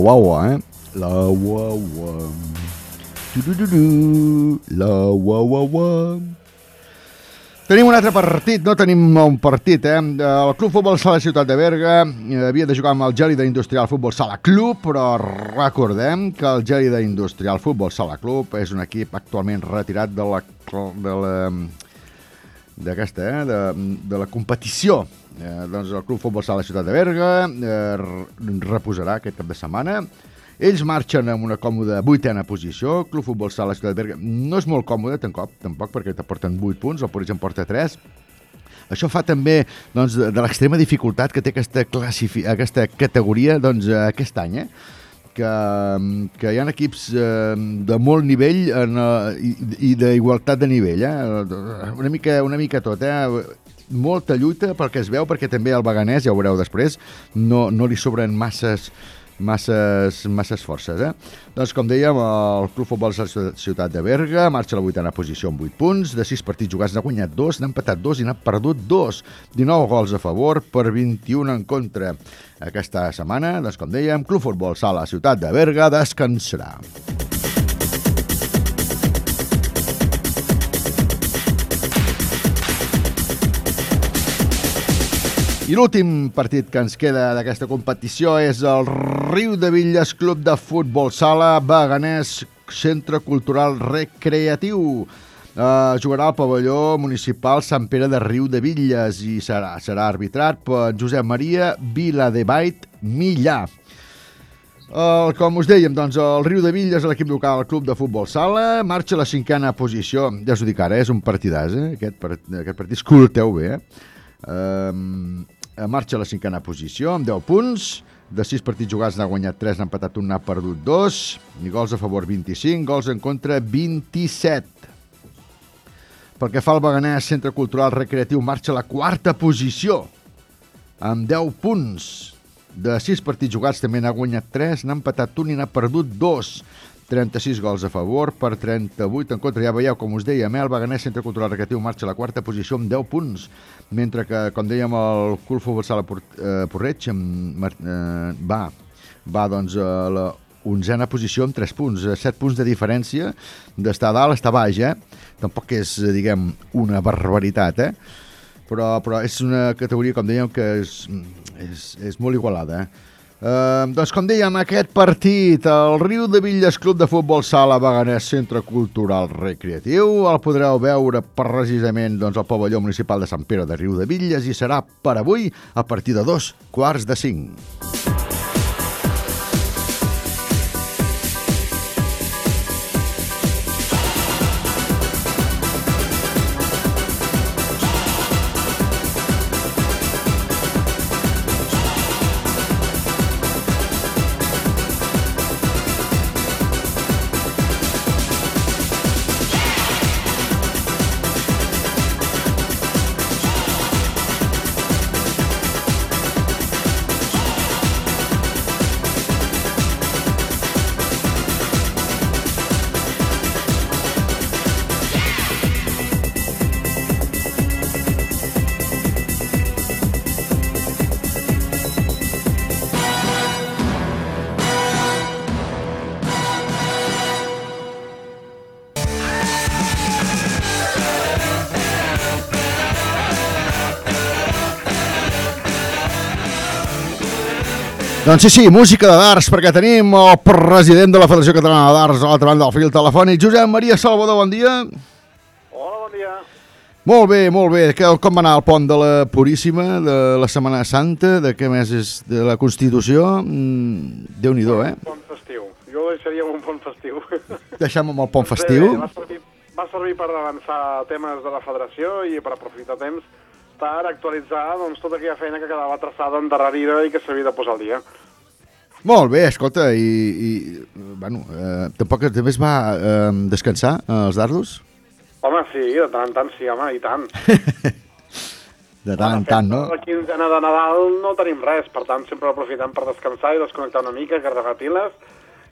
Guagua, eh? La guagua. La guagua. Tenim un altre partit, no tenim un partit, eh? El Club Futbol Sala Ciutat de Berga eh, havia de jugar amb el Gèlida Industrial Futbol Sala Club, però recordem que el Gèlida Industrial Futbol Sala Club és un equip actualment retirat de la, de la d'aquesta, eh, de, de la competició. Eh, doncs el Club Futbol Sala Ciutat de Berga eh, reposarà aquest cap de setmana. Ells marxen en una còmoda vuitena posició. Club Futbol Sala Ciutat de Berga no és molt còmode, tampoc, tampoc perquè te porten 8 punts, el Porreig en porta 3. Això fa també doncs, de, de l'extrema dificultat que té aquesta, aquesta categoria doncs, eh, aquest any, eh? que, que hi ha equips eh, de molt nivell en, eh, i, i d'igualtat de nivell, eh? una, mica, una mica tot, eh? Molta lluita pel que es veu, perquè també el Beganès, ja ho veureu després, no, no li sobren masses masses, masses forces. Eh? Doncs, com dèiem, el Club Futbol Sala Ciutat de Berga marxa a la vuitena posició amb 8 punts. De 6 partits jugats n'ha guanyat 2, n'ha empatat 2 i n'ha perdut 2. 19 gols a favor per 21 en contra. Aquesta setmana, doncs, com dèiem, Club Futbol Sala Ciutat de Berga descansarà. I l'últim partit que ens queda d'aquesta competició és el Riu de Villes Club de Futbol Sala Beganès Centre Cultural Recreatiu. Uh, jugarà al pavelló municipal Sant Pere de Riu de Villes i serà, serà arbitrat per Josep Maria Viladebait Millà. El, com us dèiem, doncs, el Riu de Villes, l'equip local, el club de futbol sala, marxa a la cinquena posició. Ja us ho dic ara, eh? és un partidàs, eh? aquest, part, aquest partit, escolteu bé, eh? Um, marxa a la cinquena posició amb 10 punts. De 6 partits jugats n'ha guanyat 3, n'ha empatat un, n'ha perdut 2. I gols a favor 25, gols en contra 27. Pel que fa al Beganès Centre Cultural Recreatiu, marxa a la quarta posició amb 10 punts. De 6 partits jugats també n'ha guanyat 3, n'ha empatat un i n'ha perdut 2. 36 gols a favor per 38 en contra. Ja veieu, com us eh, el Beganès Centre Cultural Recreatiu marxa a la quarta posició amb 10 punts, mentre que, com dèiem, el Club Futbol Sala Por eh, Porreig amb, eh, va, va doncs, a la onzena posició amb 3 punts, eh, 7 punts de diferència d'estar dalt, estar a baix, eh? Tampoc és, eh, diguem, una barbaritat, eh? Però, però és una categoria, com dèiem, que és, és, és molt igualada, eh? Uh, doncs com dèiem, aquest partit, el Riu de Villes Club de Futbol Sala Beganès Centre Cultural Recreatiu, el podreu veure precisament doncs, al pavelló municipal de Sant Pere de Riu de Villes i serà per avui a partir de dos quarts de cinc. Doncs sí, sí, música de darts, perquè tenim el president de la Federació Catalana de Darts a l'altra banda del fil telefònic, Josep Maria Salvador, bon dia. Hola, bon dia. Molt bé, molt bé. Que, com va anar el pont de la Puríssima, de la Setmana Santa, de què més és de la Constitució? Mm, Déu-n'hi-do, eh? Pont festiu. Jo deixaria un pont festiu. Deixem amb el pont festiu. Va, servir, va servir per avançar temes de la federació i per aprofitar temps per actualitzar doncs, tota aquella feina que quedava traçada endarrerida i que s'havia de posar al dia. Molt bé, escolta, i, i bueno, eh, tampoc també es va eh, descansar eh, els dardos? Home, sí, de tant en tant sí, home, i tant. De tant en tant, no? La quinzena de Nadal no tenim res, per tant sempre aprofitem per descansar i desconnectar una mica, carregar piles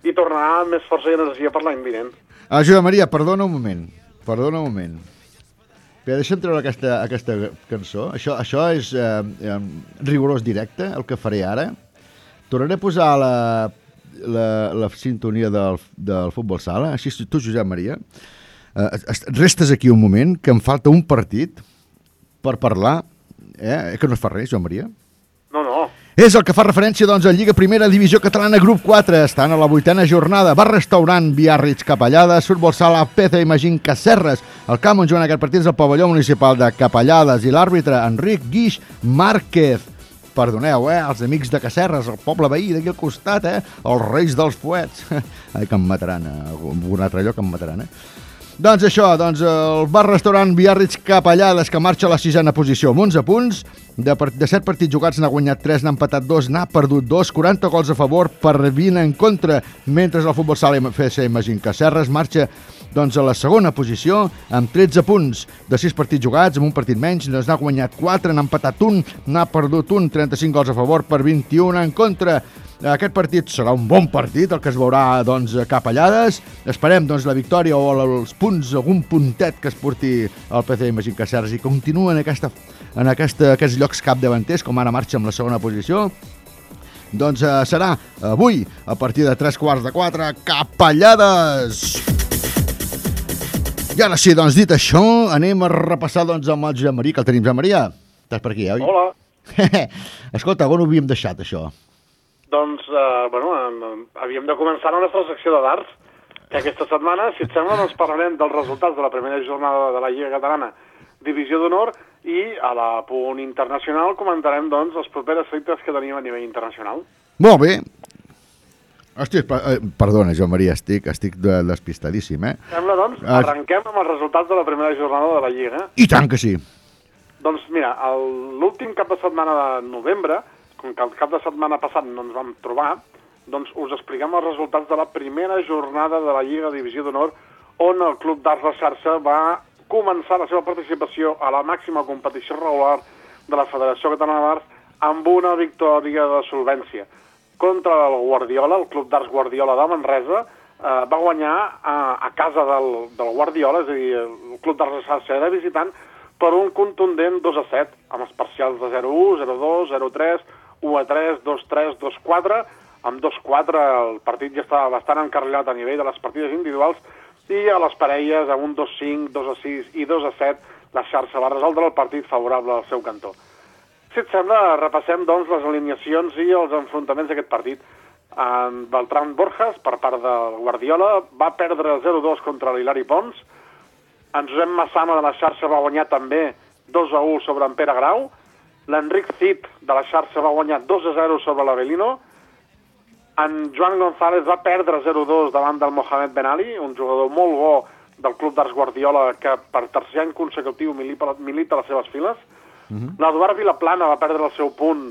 i tornar amb més força i energia per l'any vinent. Ah, Josep Maria, perdona un moment, perdona un moment. Però deixa'm treure aquesta, aquesta cançó. Això, això és eh, rigorós directe, el que faré ara. Tornaré a posar la, la, la sintonia del, del futbol sala. Així, tu, Josep Maria, eh, est- restes aquí un moment, que em falta un partit per parlar. Eh? Que no es fa res, Joan Maria? És el que fa referència doncs, a Lliga Primera Divisió Catalana Grup 4. Estan a la vuitena jornada. Bar Restaurant Biarritz Capellades, Futbol Sala PC Imagín Cacerres. El camp on juguen aquest partit és el pavelló municipal de Capellades i l'àrbitre Enric Guix Márquez. Perdoneu, eh, els amics de Cacerres, el poble veí d'aquí al costat, eh, els reis dels poets. Ai, que em mataran, a algun altre lloc em mataran, eh. Doncs això, doncs el bar-restaurant Biarritz Capellades, que marxa a la sisena posició amb 11 punts. De, de 7 partits jugats n'ha guanyat 3, n'ha empatat 2, n'ha perdut 2, 40 gols a favor per 20 en contra, mentre el futbol sala FC Imagín Cacerres marxa doncs, a la segona posició amb 13 punts de 6 partits jugats, amb un partit menys, doncs n'ha guanyat 4, n'ha empatat 1, n'ha perdut 1, 35 gols a favor per 21 en contra. Aquest partit serà un bon partit, el que es veurà doncs, a Capellades. Esperem doncs, la victòria o els punts, algun puntet que es porti el PC Imagín Cacerres i continua en, aquesta, en aquesta, aquests llocs capdavanters, com ara marxa amb la segona posició. Doncs eh, serà avui, a partir de 3 quarts de 4, Capellades! I ara sí, doncs dit això, anem a repassar doncs, amb el Josep Maria, que el tenim. Josep Maria, estàs per aquí, oi? Hola. Escolta, on ho havíem deixat, això? Doncs, eh, bueno, eh, havíem de començar la nostra secció de darts, que aquesta setmana, si et sembla, doncs parlarem dels resultats de la primera jornada de la Lliga Catalana Divisió d'Honor i a la punt internacional comentarem, doncs, les properes fites que tenim a nivell internacional. Molt bé. Hosti, eh, perdona, Joan Maria, estic, estic de- despistadíssim, eh? Sembla, doncs, arrenquem amb els resultats de la primera jornada de la Lliga. I tant que sí. Doncs mira, l'últim cap de setmana de novembre, com que el cap de setmana passat no ens vam trobar, doncs us expliquem els resultats de la primera jornada de la Lliga Divisió d'Honor, on el Club d'Arts de Xarxa va començar la seva participació a la màxima competició regular de la Federació Catalana d'Arts amb una victòria de solvència. Contra el Guardiola, el Club d'Arts Guardiola de Manresa, eh, va guanyar a, a casa del, del Guardiola, és a dir, el Club d'Arts de Xarxa era visitant, per un contundent 2 a 7, amb els parcials de 0-1, 0-2, 0-3, 1 a 3, 2-3, 2-4, amb 2-4 el partit ja estava bastant encarrilat a nivell de les partides individuals i a les parelles amb un 2-5, 2 a 6 i 2 a 7 la xarxa va resoldre el partit favorable al seu cantó. Si et sembla, repassem doncs les alineacions i els enfrontaments d'aquest partit. En Beltran Borjas, per part del Guardiola, va perdre 0-2 contra l'Hilari Pons. En Josep Massama de la xarxa va guanyar també 2 a 1 sobre en Pere Grau. L'Enric Cid de la xarxa va guanyar 2 a 0 sobre l'Avelino. En Joan González va perdre 0-2 davant del Mohamed Ben Ali, un jugador molt bo del Club d'Arts Guardiola que per tercer any consecutiu milita, a les seves files. L'Eduard Vilaplana va perdre el seu punt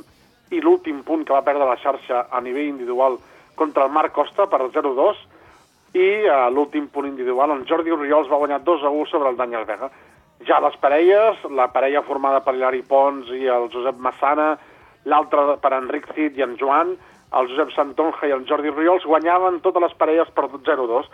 i l'últim punt que va perdre la xarxa a nivell individual contra el Marc Costa per 0-2 i a l'últim punt individual en Jordi Oriols va guanyar 2-1 sobre el Daniel Vega. Ja les parelles, la parella formada per Hilari Pons i el Josep Massana, l'altra per Enric Cid i en Joan, el Josep Santonja i el Jordi Riols guanyaven totes les parelles per 0-2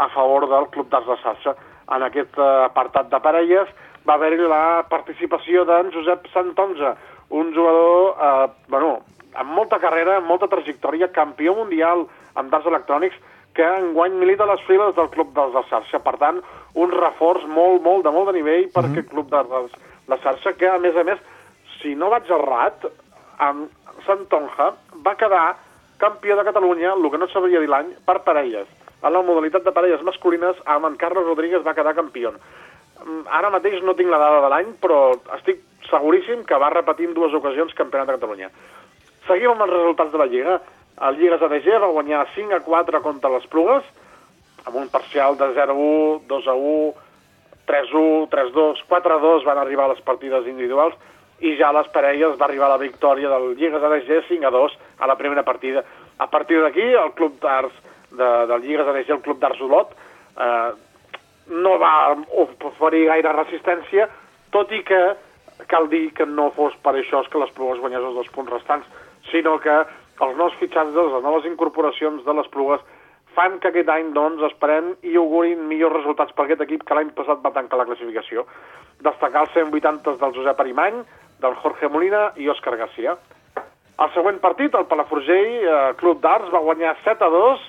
a favor del Club d'Arts de Xarxa. En aquest eh, apartat de parelles va haver-hi la participació d'en Josep Santonja, un jugador eh, bueno, amb molta carrera, amb molta trajectòria, campió mundial amb darts electrònics, que enguany milita a les files del Club d'Arts de Xarxa. Per tant, un reforç molt, molt, de molt de nivell per aquest Club d'Arts de Xarxa, que, a més a més, si no vaig errat, amb Santonja va quedar campió de Catalunya, el que no et sabria dir l'any, per parelles. En la modalitat de parelles masculines, amb en Carlos Rodríguez va quedar campió. Mm, Ara mateix no tinc la dada de l'any, però estic seguríssim que va repetir en dues ocasions campionat de Catalunya. Seguim amb els resultats de la Lliga. El Lligues ADG va guanyar 5 a 4 contra les Plugues, amb un parcial de 0-1, 2-1, 3-1, 3-2, 4-2 van arribar les partides individuals i ja les parelles va arribar la victòria del Lligues ADG 5-2 a la primera partida. A partir d'aquí, el Club d'Arts de, del Lligues ADG, el Club d'Arts Olot, eh, no va oferir gaire resistència, tot i que cal dir que no fos per això que les Plugues guanyés els dos punts restants, sinó que els nous fitxats, les noves incorporacions de les Plugues fan que aquest any, doncs, esperem i augurin millors resultats per aquest equip que l'any passat va tancar la classificació. Destacar els 180 del Josep Arimany, del Jorge Molina i Òscar Garcia. El següent partit, el Palafrugell eh, Club d'Arts, va guanyar 7 a 2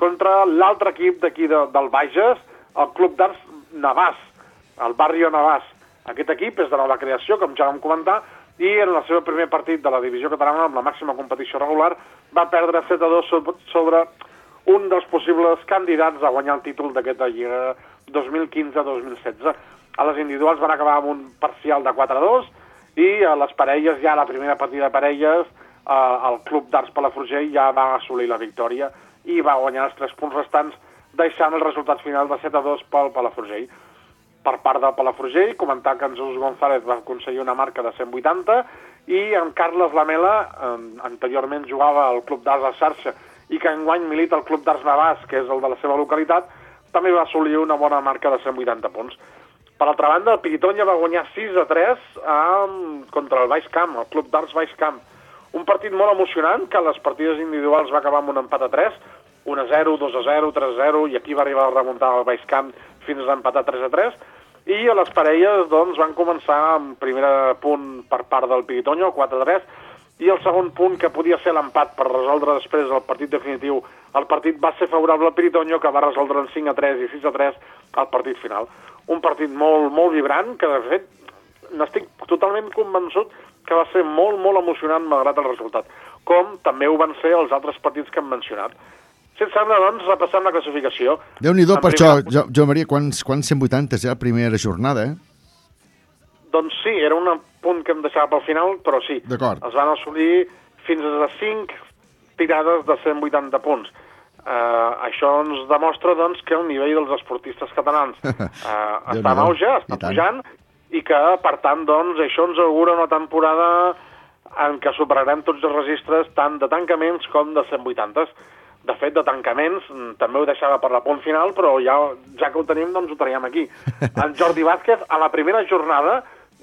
contra l'altre equip d'aquí de, del Bages, el Club d'Arts Navàs, el Barrio Navàs. Aquest equip és de nova creació, com ja vam comentar, i en el seu primer partit de la divisió catalana, amb la màxima competició regular, va perdre 7 a 2 sobre, un dels possibles candidats a guanyar el títol d'aquesta Lliga 2015-2016. A les individuals van acabar amb un parcial de 4 a 2 i a les parelles, ja a la primera partida de parelles, eh, el Club d'Arts Palafrugell ja va assolir la victòria i va guanyar els 3 punts restants, deixant el resultat final de 7 a 2 pel Palafrugell. Per part del Palafrugell, comentar que en Jesús González va aconseguir una marca de 180 i en Carles Lamela, eh, anteriorment jugava al Club d'Arts de Xarxa i que enguany milita al Club d'Arts Navàs, que és el de la seva localitat, també va assolir una bona marca de 180 punts. Per altra banda, el Piritonya va guanyar 6 a 3 um, contra el Baix Camp, el Club d'Arts Baix Camp. Un partit molt emocionant, que les partides individuals va acabar amb un empat a 3, 1 a 0, 2 a 0, 3 a 0, i aquí va arribar a remuntar el Baix Camp fins a empatar 3 a 3. I a les parelles, doncs, van començar amb primer punt per part del Piritonya, 4 a 3, i el segon punt, que podia ser l'empat per resoldre després el partit definitiu, el partit va ser favorable al Piritoño, que va resoldre en 5 a 3 i 6 a 3 al partit final. Un partit molt, molt vibrant, que de fet n'estic totalment convençut que va ser molt, molt emocionant malgrat el resultat, com també ho van ser els altres partits que hem mencionat. Si et sembla, doncs, repassem la classificació. Déu-n'hi-do per primer això, jo, jo Maria, quants, quants 180 ja la primera jornada, eh? Doncs sí, era un punt que em deixava pel final, però sí. D'acord. Es van assolir fins a 5 tirades de 180 punts. Uh, això ens demostra doncs, que el nivell dels esportistes catalans uh, està en auge, I està tant. pujant, i que, per tant, doncs, això ens augura una temporada en què superarem tots els registres tant de tancaments com de 180. De fet, de tancaments, mm, també ho deixava per la punt final, però ja, ja que ho tenim, doncs ho traiem aquí. En Jordi Vázquez, a la primera jornada,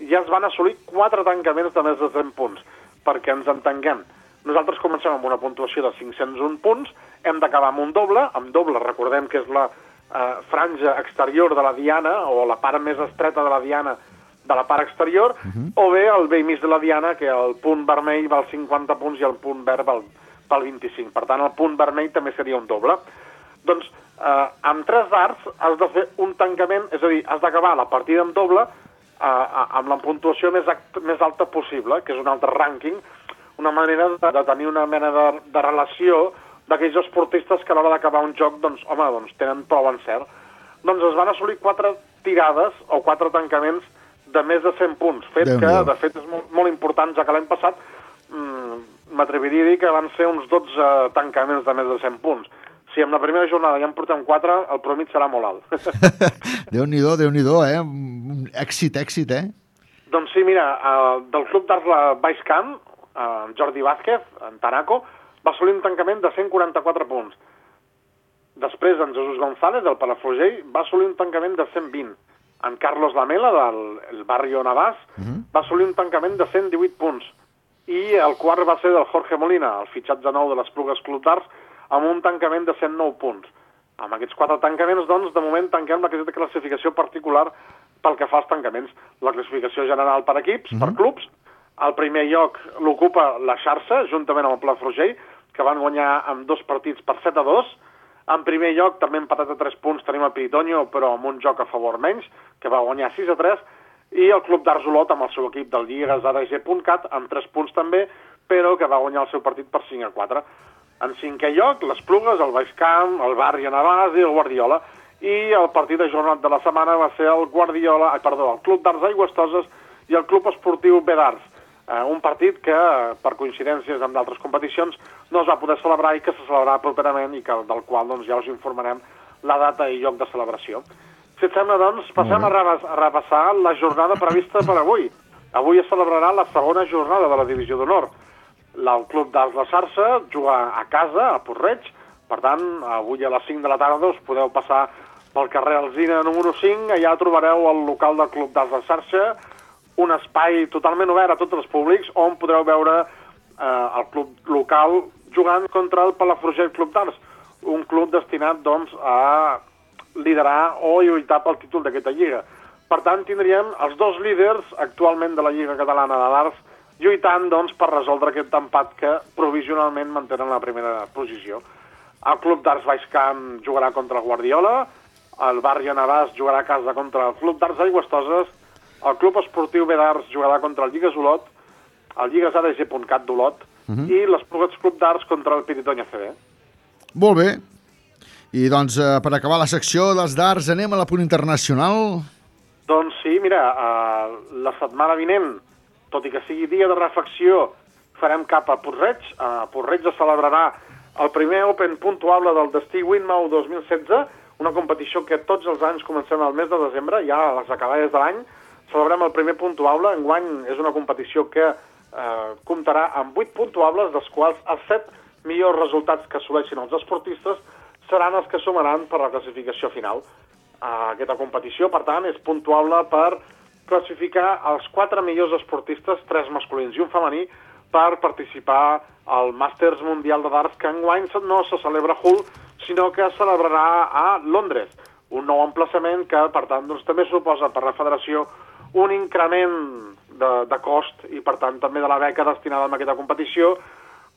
ja es van assolir quatre tancaments de més de 100 punts, perquè ens entenguem. Nosaltres comencem amb una puntuació de 501 punts, hem d'acabar amb un doble, amb doble recordem que és la eh, franja exterior de la diana, o la part més estreta de la diana de la part exterior, o bé el vell mig de la diana, que el punt vermell val 50 punts i el punt verd val, val 25. Per tant, el punt vermell també seria un doble. Doncs, eh, amb tres darts has de fer un tancament, és a dir, has d'acabar la partida amb doble eh, amb la puntuació més, més alta possible, que és un altre rànquing, una manera de, de tenir una mena de, de relació d'aquells esportistes que a l'hora d'acabar un joc, doncs, home, doncs tenen prou encert. Doncs es van assolir quatre tirades o quatre tancaments de més de 100 punts, fet que, Déu-n'hi-do. de fet, és molt, molt important, ja que l'any passat mm, m'atreviria a dir que van ser uns 12 tancaments de més de 100 punts. Si en la primera jornada ja en portem 4, el promit serà molt alt. Déu-n'hi-do, déu nhi déu eh? Èxit, èxit, eh? Doncs sí, mira, eh, del Club d'Arts la Baix Camp, eh, Jordi Vázquez, en Tanaco, va assolir un tancament de 144 punts. Després, en Jesús González, del Palafrugell, va assolir un tancament de 120. En Carlos Lamela, del el barrio Navàs, va assolir un tancament de 118 punts. I el quart va ser del Jorge Molina, el fitxatge nou de les Plugues Club d'Arts, amb un tancament de 109 punts. Amb aquests quatre tancaments, doncs, de moment tanquem la classificació particular pel que fa als tancaments. La classificació general per equips, per clubs, el primer lloc l'ocupa la xarxa, juntament amb el Palafrugell, que van guanyar amb dos partits per 7 a 2. En primer lloc, també empatat a 3 punts, tenim el Piritonio, però amb un joc a favor menys, que va guanyar 6 a 3, i el Club d'Arsolot amb el seu equip del Lligues ADG.cat, amb 3 punts també, però que va guanyar el seu partit per 5 a 4. En cinquè lloc, les Plugues, el Baix Camp, el Barri Navàs i el Guardiola. I el partit de jornat de la setmana va ser el Guardiola, ai, perdó, el Club d'Arts Aigües Toses i el Club Esportiu B d'Arts. Eh, un partit que, eh, per coincidències amb d'altres competicions, no es va poder celebrar i que se celebrarà properament i que, del qual doncs, ja us informarem la data i lloc de celebració. Si et sembla, doncs, passem a, rebas, a repassar la jornada prevista per avui. Avui es celebrarà la segona jornada de la Divisió d'Honor. El Club d'Arts La Sarsa juga a casa, a Porreig, per tant, avui a les 5 de la tarda us podeu passar pel carrer Alzina número 5, allà trobareu el local del Club d'Arts La Sarsa, un espai totalment obert a tots els públics on podreu veure eh, el club local jugant contra el Palafrugell Club d'Arts, un club destinat doncs, a liderar o lluitar pel títol d'aquesta lliga. Per tant, tindríem els dos líders actualment de la Lliga Catalana de l'Arts lluitant doncs, per resoldre aquest empat que provisionalment mantenen la primera posició. El Club d'Arts Baix Camp jugarà contra el Guardiola, el Barri Navàs jugarà a casa contra el Club d'Arts Aigües Toses, el Club Esportiu B d'Arts jugarà contra el Lligues Olot, el Lligues ADG.cat d'Olot, Mhm. i l'Espluguets Club d'Arts contra el Piritonya CB. Molt bé. I doncs, eh, per acabar la secció dels darts, anem a la punt internacional. Doncs sí, mira, uh, la setmana vinent, tot i que sigui dia de reflexió, farem cap a Porreig. A Porreig es celebrarà el primer Open puntuable del Destí Winmau 2016, una competició que tots els anys comencem al mes de desembre, ja a les acaballes de l'any, celebrem el primer puntuable. Enguany és una competició que eh, comptarà amb 8 puntuables, dels quals els 7 millors resultats que assoleixin els esportistes seran els que sumaran per la classificació final. Uh, aquesta competició, per tant, és puntuable per classificar els quatre millors esportistes, tres masculins i un femení, per participar al Masters Mundial de Darts, que enguany no se celebra a Hull, sinó que es celebrarà a Londres. Un nou emplaçament que, per tant, doncs, també suposa per la federació un increment de, de cost i, per tant, també de la beca destinada a aquesta competició,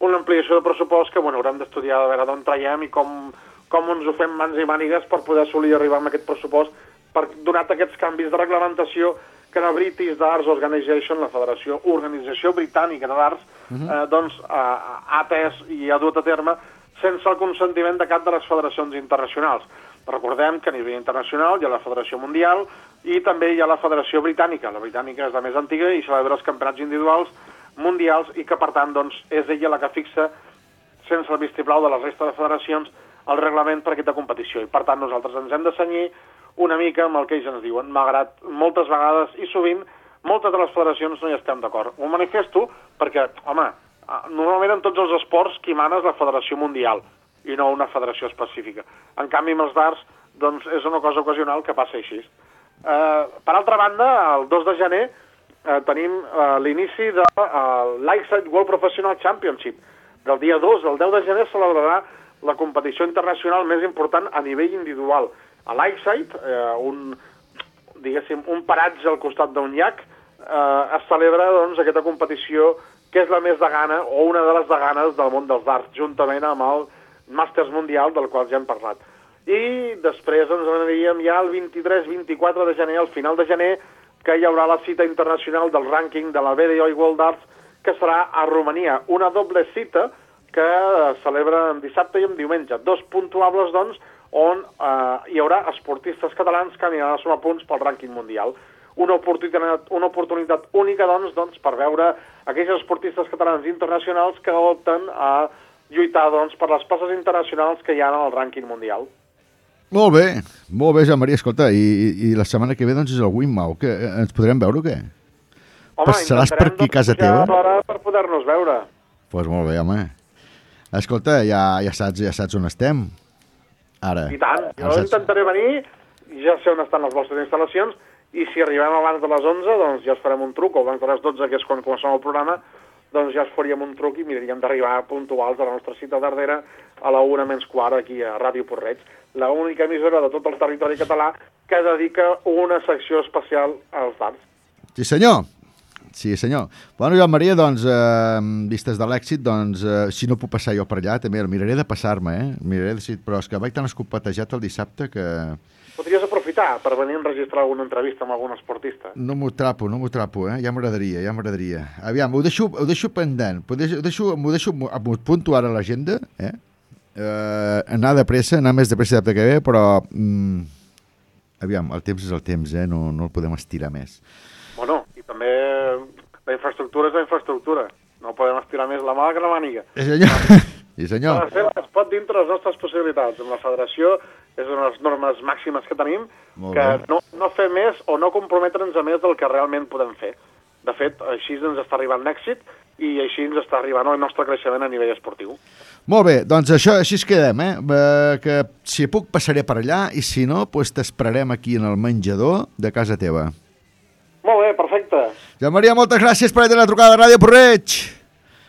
una ampliació de pressupost que bueno, haurem d'estudiar a veure d'on traiem i com, com ens ho fem mans i mànigues per poder assolir arribar amb aquest pressupost per donat aquests canvis de reglamentació que la British Darts Organization, la Federació Organització Britànica de Darts, eh, doncs, eh, ha atès i ha dut a terme sense el consentiment de cap de les federacions internacionals. Recordem que a nivell internacional hi ha la Federació Mundial i també hi ha la Federació Britànica. La britànica és la més antiga i celebra els campionats individuals mundials i que, per tant, doncs, és ella la que fixa, sense el vistiplau de la resta de federacions, el reglament per aquesta competició. I, per tant, nosaltres ens hem de senyir una mica amb el que ells ens diuen, malgrat moltes vegades i sovint moltes de les federacions no hi estem d'acord. Ho manifesto perquè, home, eh, normalment en tots els esports qui mana és la Federació Mundial i no una federació específica. En canvi, amb els darts, doncs, és una cosa ocasional que passa així. Eh, per altra banda, el 2 de gener eh, tenim eh, l'inici de uh, l'Ikeside World Professional Championship. Del dia 2 al 10 de gener celebrarà la competició internacional més important a nivell individual. A l'Ikeside, eh, un, diguéssim, un paratge al costat d'un llac, eh, es celebra doncs, aquesta competició que és la més de gana, o una de les de ganes del món dels darts, juntament amb el Masters Mundial, del qual ja hem parlat. I després ens aniríem ja el 23-24 de gener, al final de gener, que hi haurà la cita internacional del rànquing de la BDO World Darts, que serà a Romania. Una doble cita que es celebra en dissabte i en diumenge. Dos puntuables, doncs, on eh, hi haurà esportistes catalans que aniran a sumar punts pel rànquing mundial. Una oportunitat, una oportunitat única, doncs, doncs, per veure aquells esportistes catalans internacionals que opten a lluitar doncs, per les passes internacionals que hi ha en el rànquing mundial. Molt bé, molt bé, Joan Maria. Escolta, i, i, la setmana que ve doncs, és el Winmau. Que, eh, ens podrem veure o què? Passaràs per aquí a casa teva? Per poder-nos veure. Doncs pues molt bé, home. Escolta, ja, ja, saps, ja saps on estem. Ara. I tant, jo saps- intentaré venir, ja sé on estan les vostres instal·lacions, i si arribem abans de les 11, doncs ja us farem un truc, o abans de les 12, que és quan comencem el programa, doncs ja us faríem un truc i miraríem d'arribar puntuals a la nostra cita tardera a la una menys quart aquí a Ràdio Porreig, la única emissora de tot el territori català que dedica una secció especial als darts. Sí, senyor. Sí, senyor. Bueno, Joan Maria, doncs, eh, vistes de l'èxit, doncs, eh, si no puc passar jo per allà, també miraré de passar-me, eh? Miraré de... Però és que vaig tan escopatejat el dissabte que... Podries aprofitar per venir a enregistrar alguna entrevista amb algun esportista? No m'ho trapo, no m'ho trapo, eh? Ja m'agradaria, ja m'agradaria. Aviam, ho deixo, ho deixo pendent. Ho deixo, ho deixo, m'ho deixo, ara a l'agenda, eh? eh? Anar de pressa, anar més de pressa de que ve, però... Mm, aviam, el temps és el temps, eh? No, no el podem estirar més. La infraestructura és la infraestructura. No podem estirar més la mà que la màniga. Sí, senyor. Sí, senyor. Que es pot dintre les nostres possibilitats. Amb la federació és una de les normes màximes que tenim, Molt que bé. no, no fer més o no comprometre'ns a més del que realment podem fer. De fet, així ens està arribant l'èxit i així ens està arribant el nostre creixement a nivell esportiu. Molt bé, doncs això, així es quedem, eh? eh? Que si puc passaré per allà i si no, doncs t'esperarem aquí en el menjador de casa teva. Molt bé, perfecte. Ja Maria, moltes gràcies per atendre la trucada de Ràdio Porreig.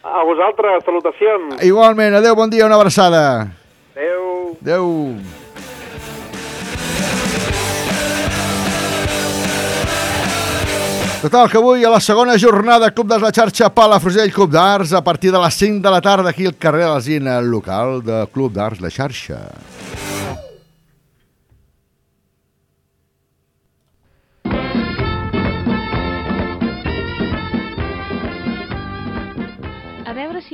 A vosaltres, salutacions. Igualment, adeu, bon dia, una abraçada. Adéu. Adeu. Total, que avui a la segona jornada Club d'Arts la xarxa Palafrugell Club d'Arts a partir de les 5 de la tarda aquí al carrer de l'Alzina, al local de Club d'Arts la xarxa.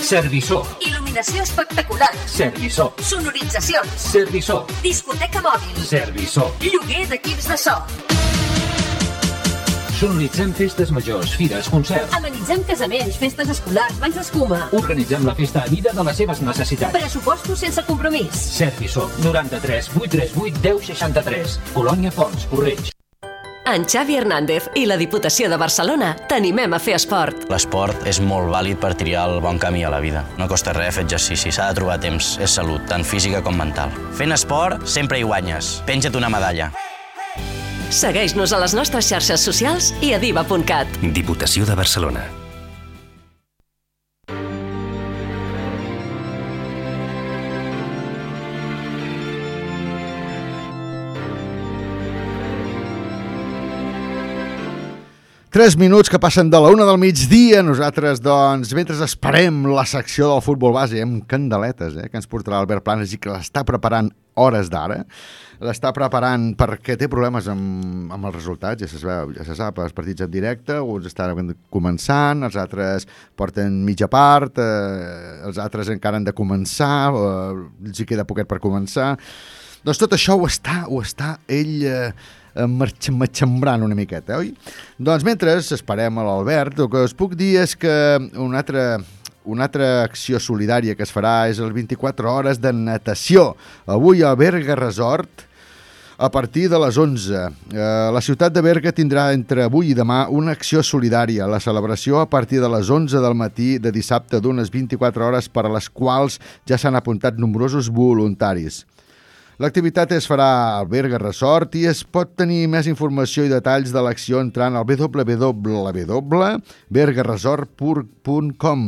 Serviçó. Il·luminació espectacular. Serviçó. Sonoritzacions. Serviçó. Discoteca mòbil. Serviçó. Lloguer d'equips de so. Sonoritzem festes majors, fires, concerts. Amenitzem casaments, festes escolars, banys d'escuma. Organitzem la festa a mida de les seves necessitats. Pressupostos sense compromís. Serviçó. 93 838 1063. Colònia Fons, Correig. En Xavi Hernández i la Diputació de Barcelona t'animem a fer esport. L'esport és molt vàlid per triar el bon camí a la vida. No costa res fer exercici, s'ha de trobar temps. És salut, tant física com mental. Fent esport sempre hi guanyes. Penja't una medalla. Segueix-nos a les nostres xarxes socials i a diva.cat. Diputació de Barcelona. Tres minuts que passen de la una del migdia. Nosaltres, doncs, mentre esperem la secció del futbol base amb candeletes, eh, que ens portarà Albert Planes i que l'està preparant hores d'ara, l'està preparant perquè té problemes amb, amb els resultats, ja se, veu, ja se sap, els partits en directe, uns estan començant, els altres porten mitja part, eh, els altres encara han de començar, eh, els hi queda poquet per començar. Doncs tot això ho està, ho està ell eh, matxembrant una miqueta, oi? Doncs mentre esperem a l'Albert, el que us puc dir és que una altra, una altra acció solidària que es farà és el 24 hores de natació. Avui a Berga Resort, a partir de les 11. Eh, la ciutat de Berga tindrà entre avui i demà una acció solidària. La celebració a partir de les 11 del matí de dissabte d'unes 24 hores per a les quals ja s'han apuntat nombrosos voluntaris. L'activitat es farà al Berga Resort i es pot tenir més informació i detalls de l'acció entrant al www.bergaresort.com.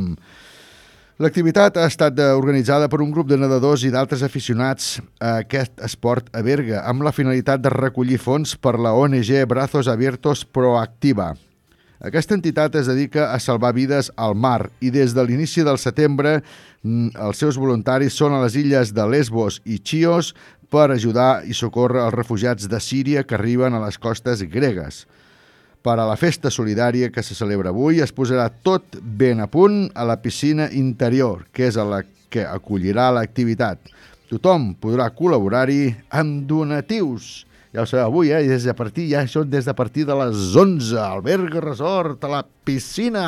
L'activitat ha estat eh, organitzada per un grup de nedadors i d'altres aficionats a aquest esport a Berga amb la finalitat de recollir fons per la ONG Brazos Abiertos Proactiva. Aquesta entitat es dedica a salvar vides al mar i des de l'inici del setembre mm, els seus voluntaris són a les illes de Lesbos i Chios per ajudar i socórrer els refugiats de Síria que arriben a les costes gregues. Per a la festa solidària que se celebra avui es posarà tot ben a punt a la piscina interior, que és a la que acollirà l'activitat. Tothom podrà col·laborar-hi amb donatius. Ja ho sabeu, avui, eh? Des de partir, ja són des de partir de les 11. Alberga Resort, a la piscina.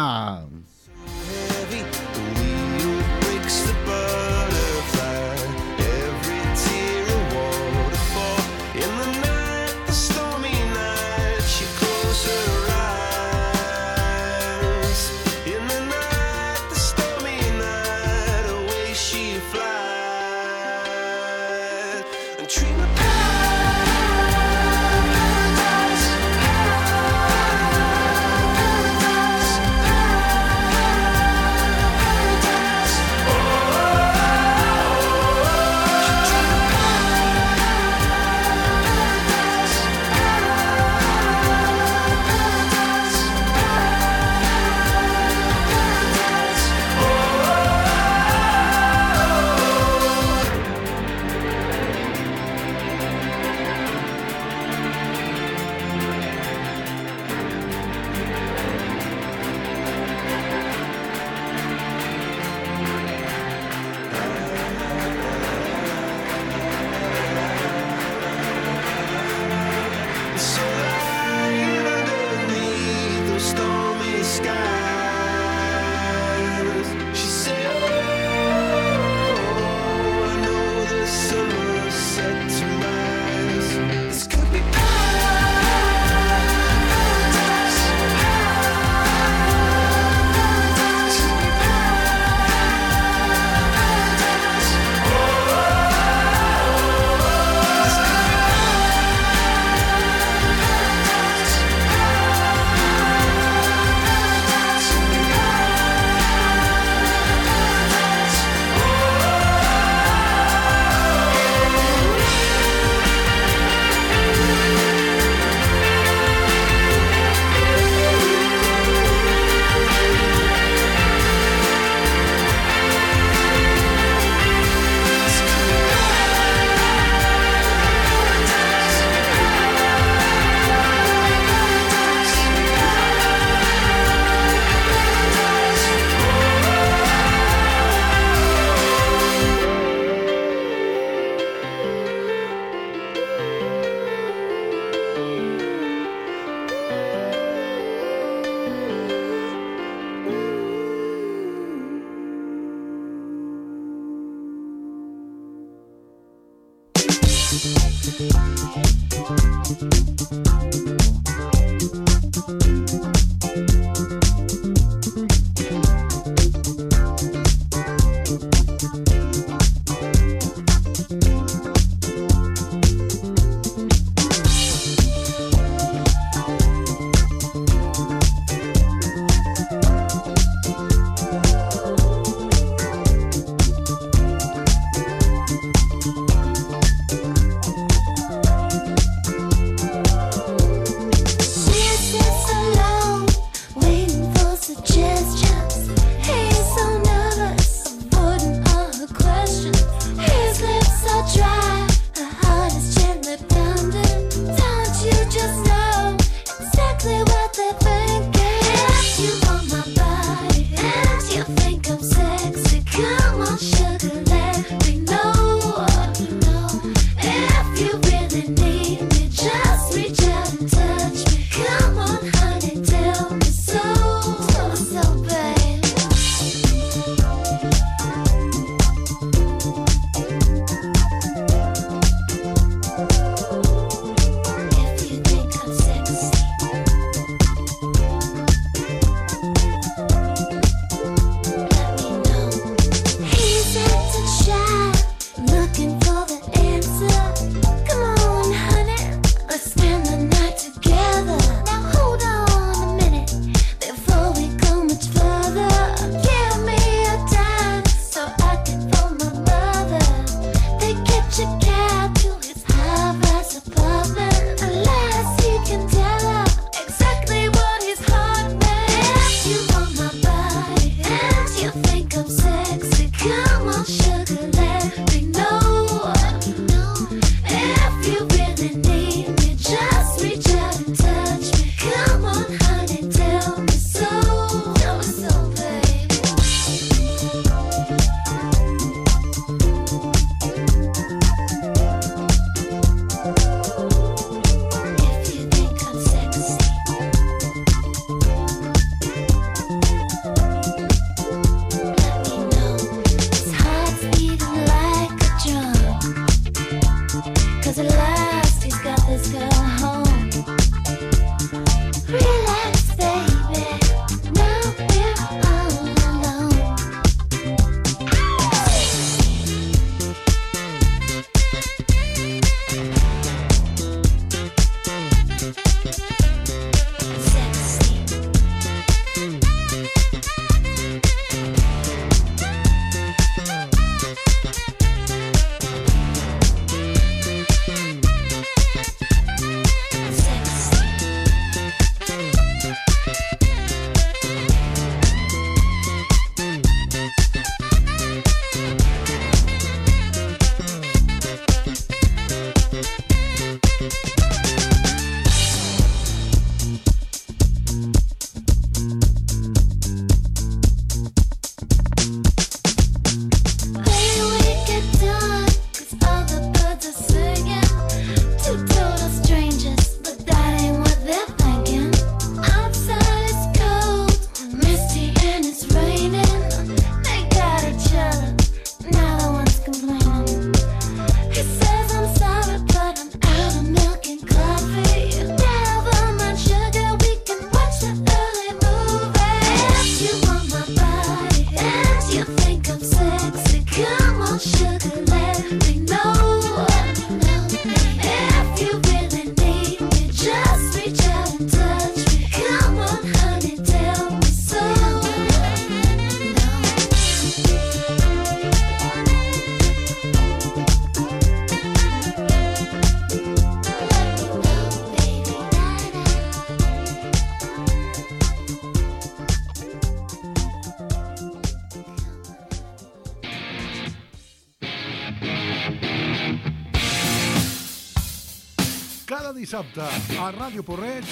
Dissabte a Ràdio Porreig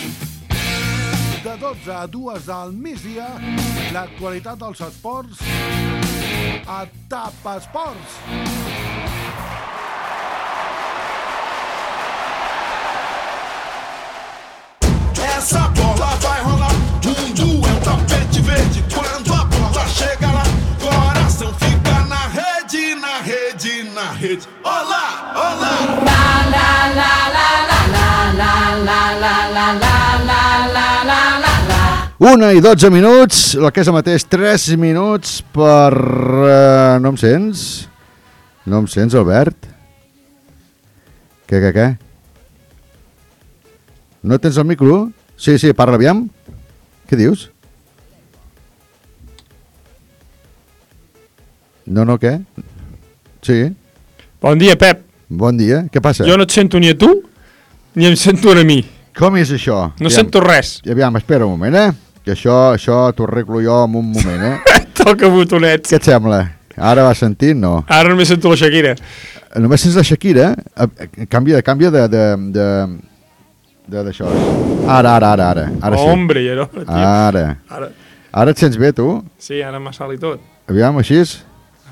de 12 a 2 del migdia l'actualitat dels esports a TAP Esports. Una i 12 minuts, el que és el mateix, 3 minuts per... Uh, no em sents? No em sents, Albert? Què, què, què? No tens el micro? Sí, sí, parla aviam. Què dius? No, no, què? Sí. Bon dia, Pep. Bon dia, què passa? Jo no et sento ni a tu, ni em sento a mi. Com és això? No sento res. Aviam, espera un moment, eh? Que això, això t'ho arreglo jo en un moment, eh? Toca botonets. Què et sembla? Ara vas sentint, no? Ara només sento la Shakira. Només sents la Shakira? Eh, Canvia, canvia de... de, de d'això. Ara, ara, ara, ara. ara sí. Hombre, ja no, tio. Ara. Ara. Ara et sents bé, tu? Sí, ara m'ha sal i tot. Aviam, així?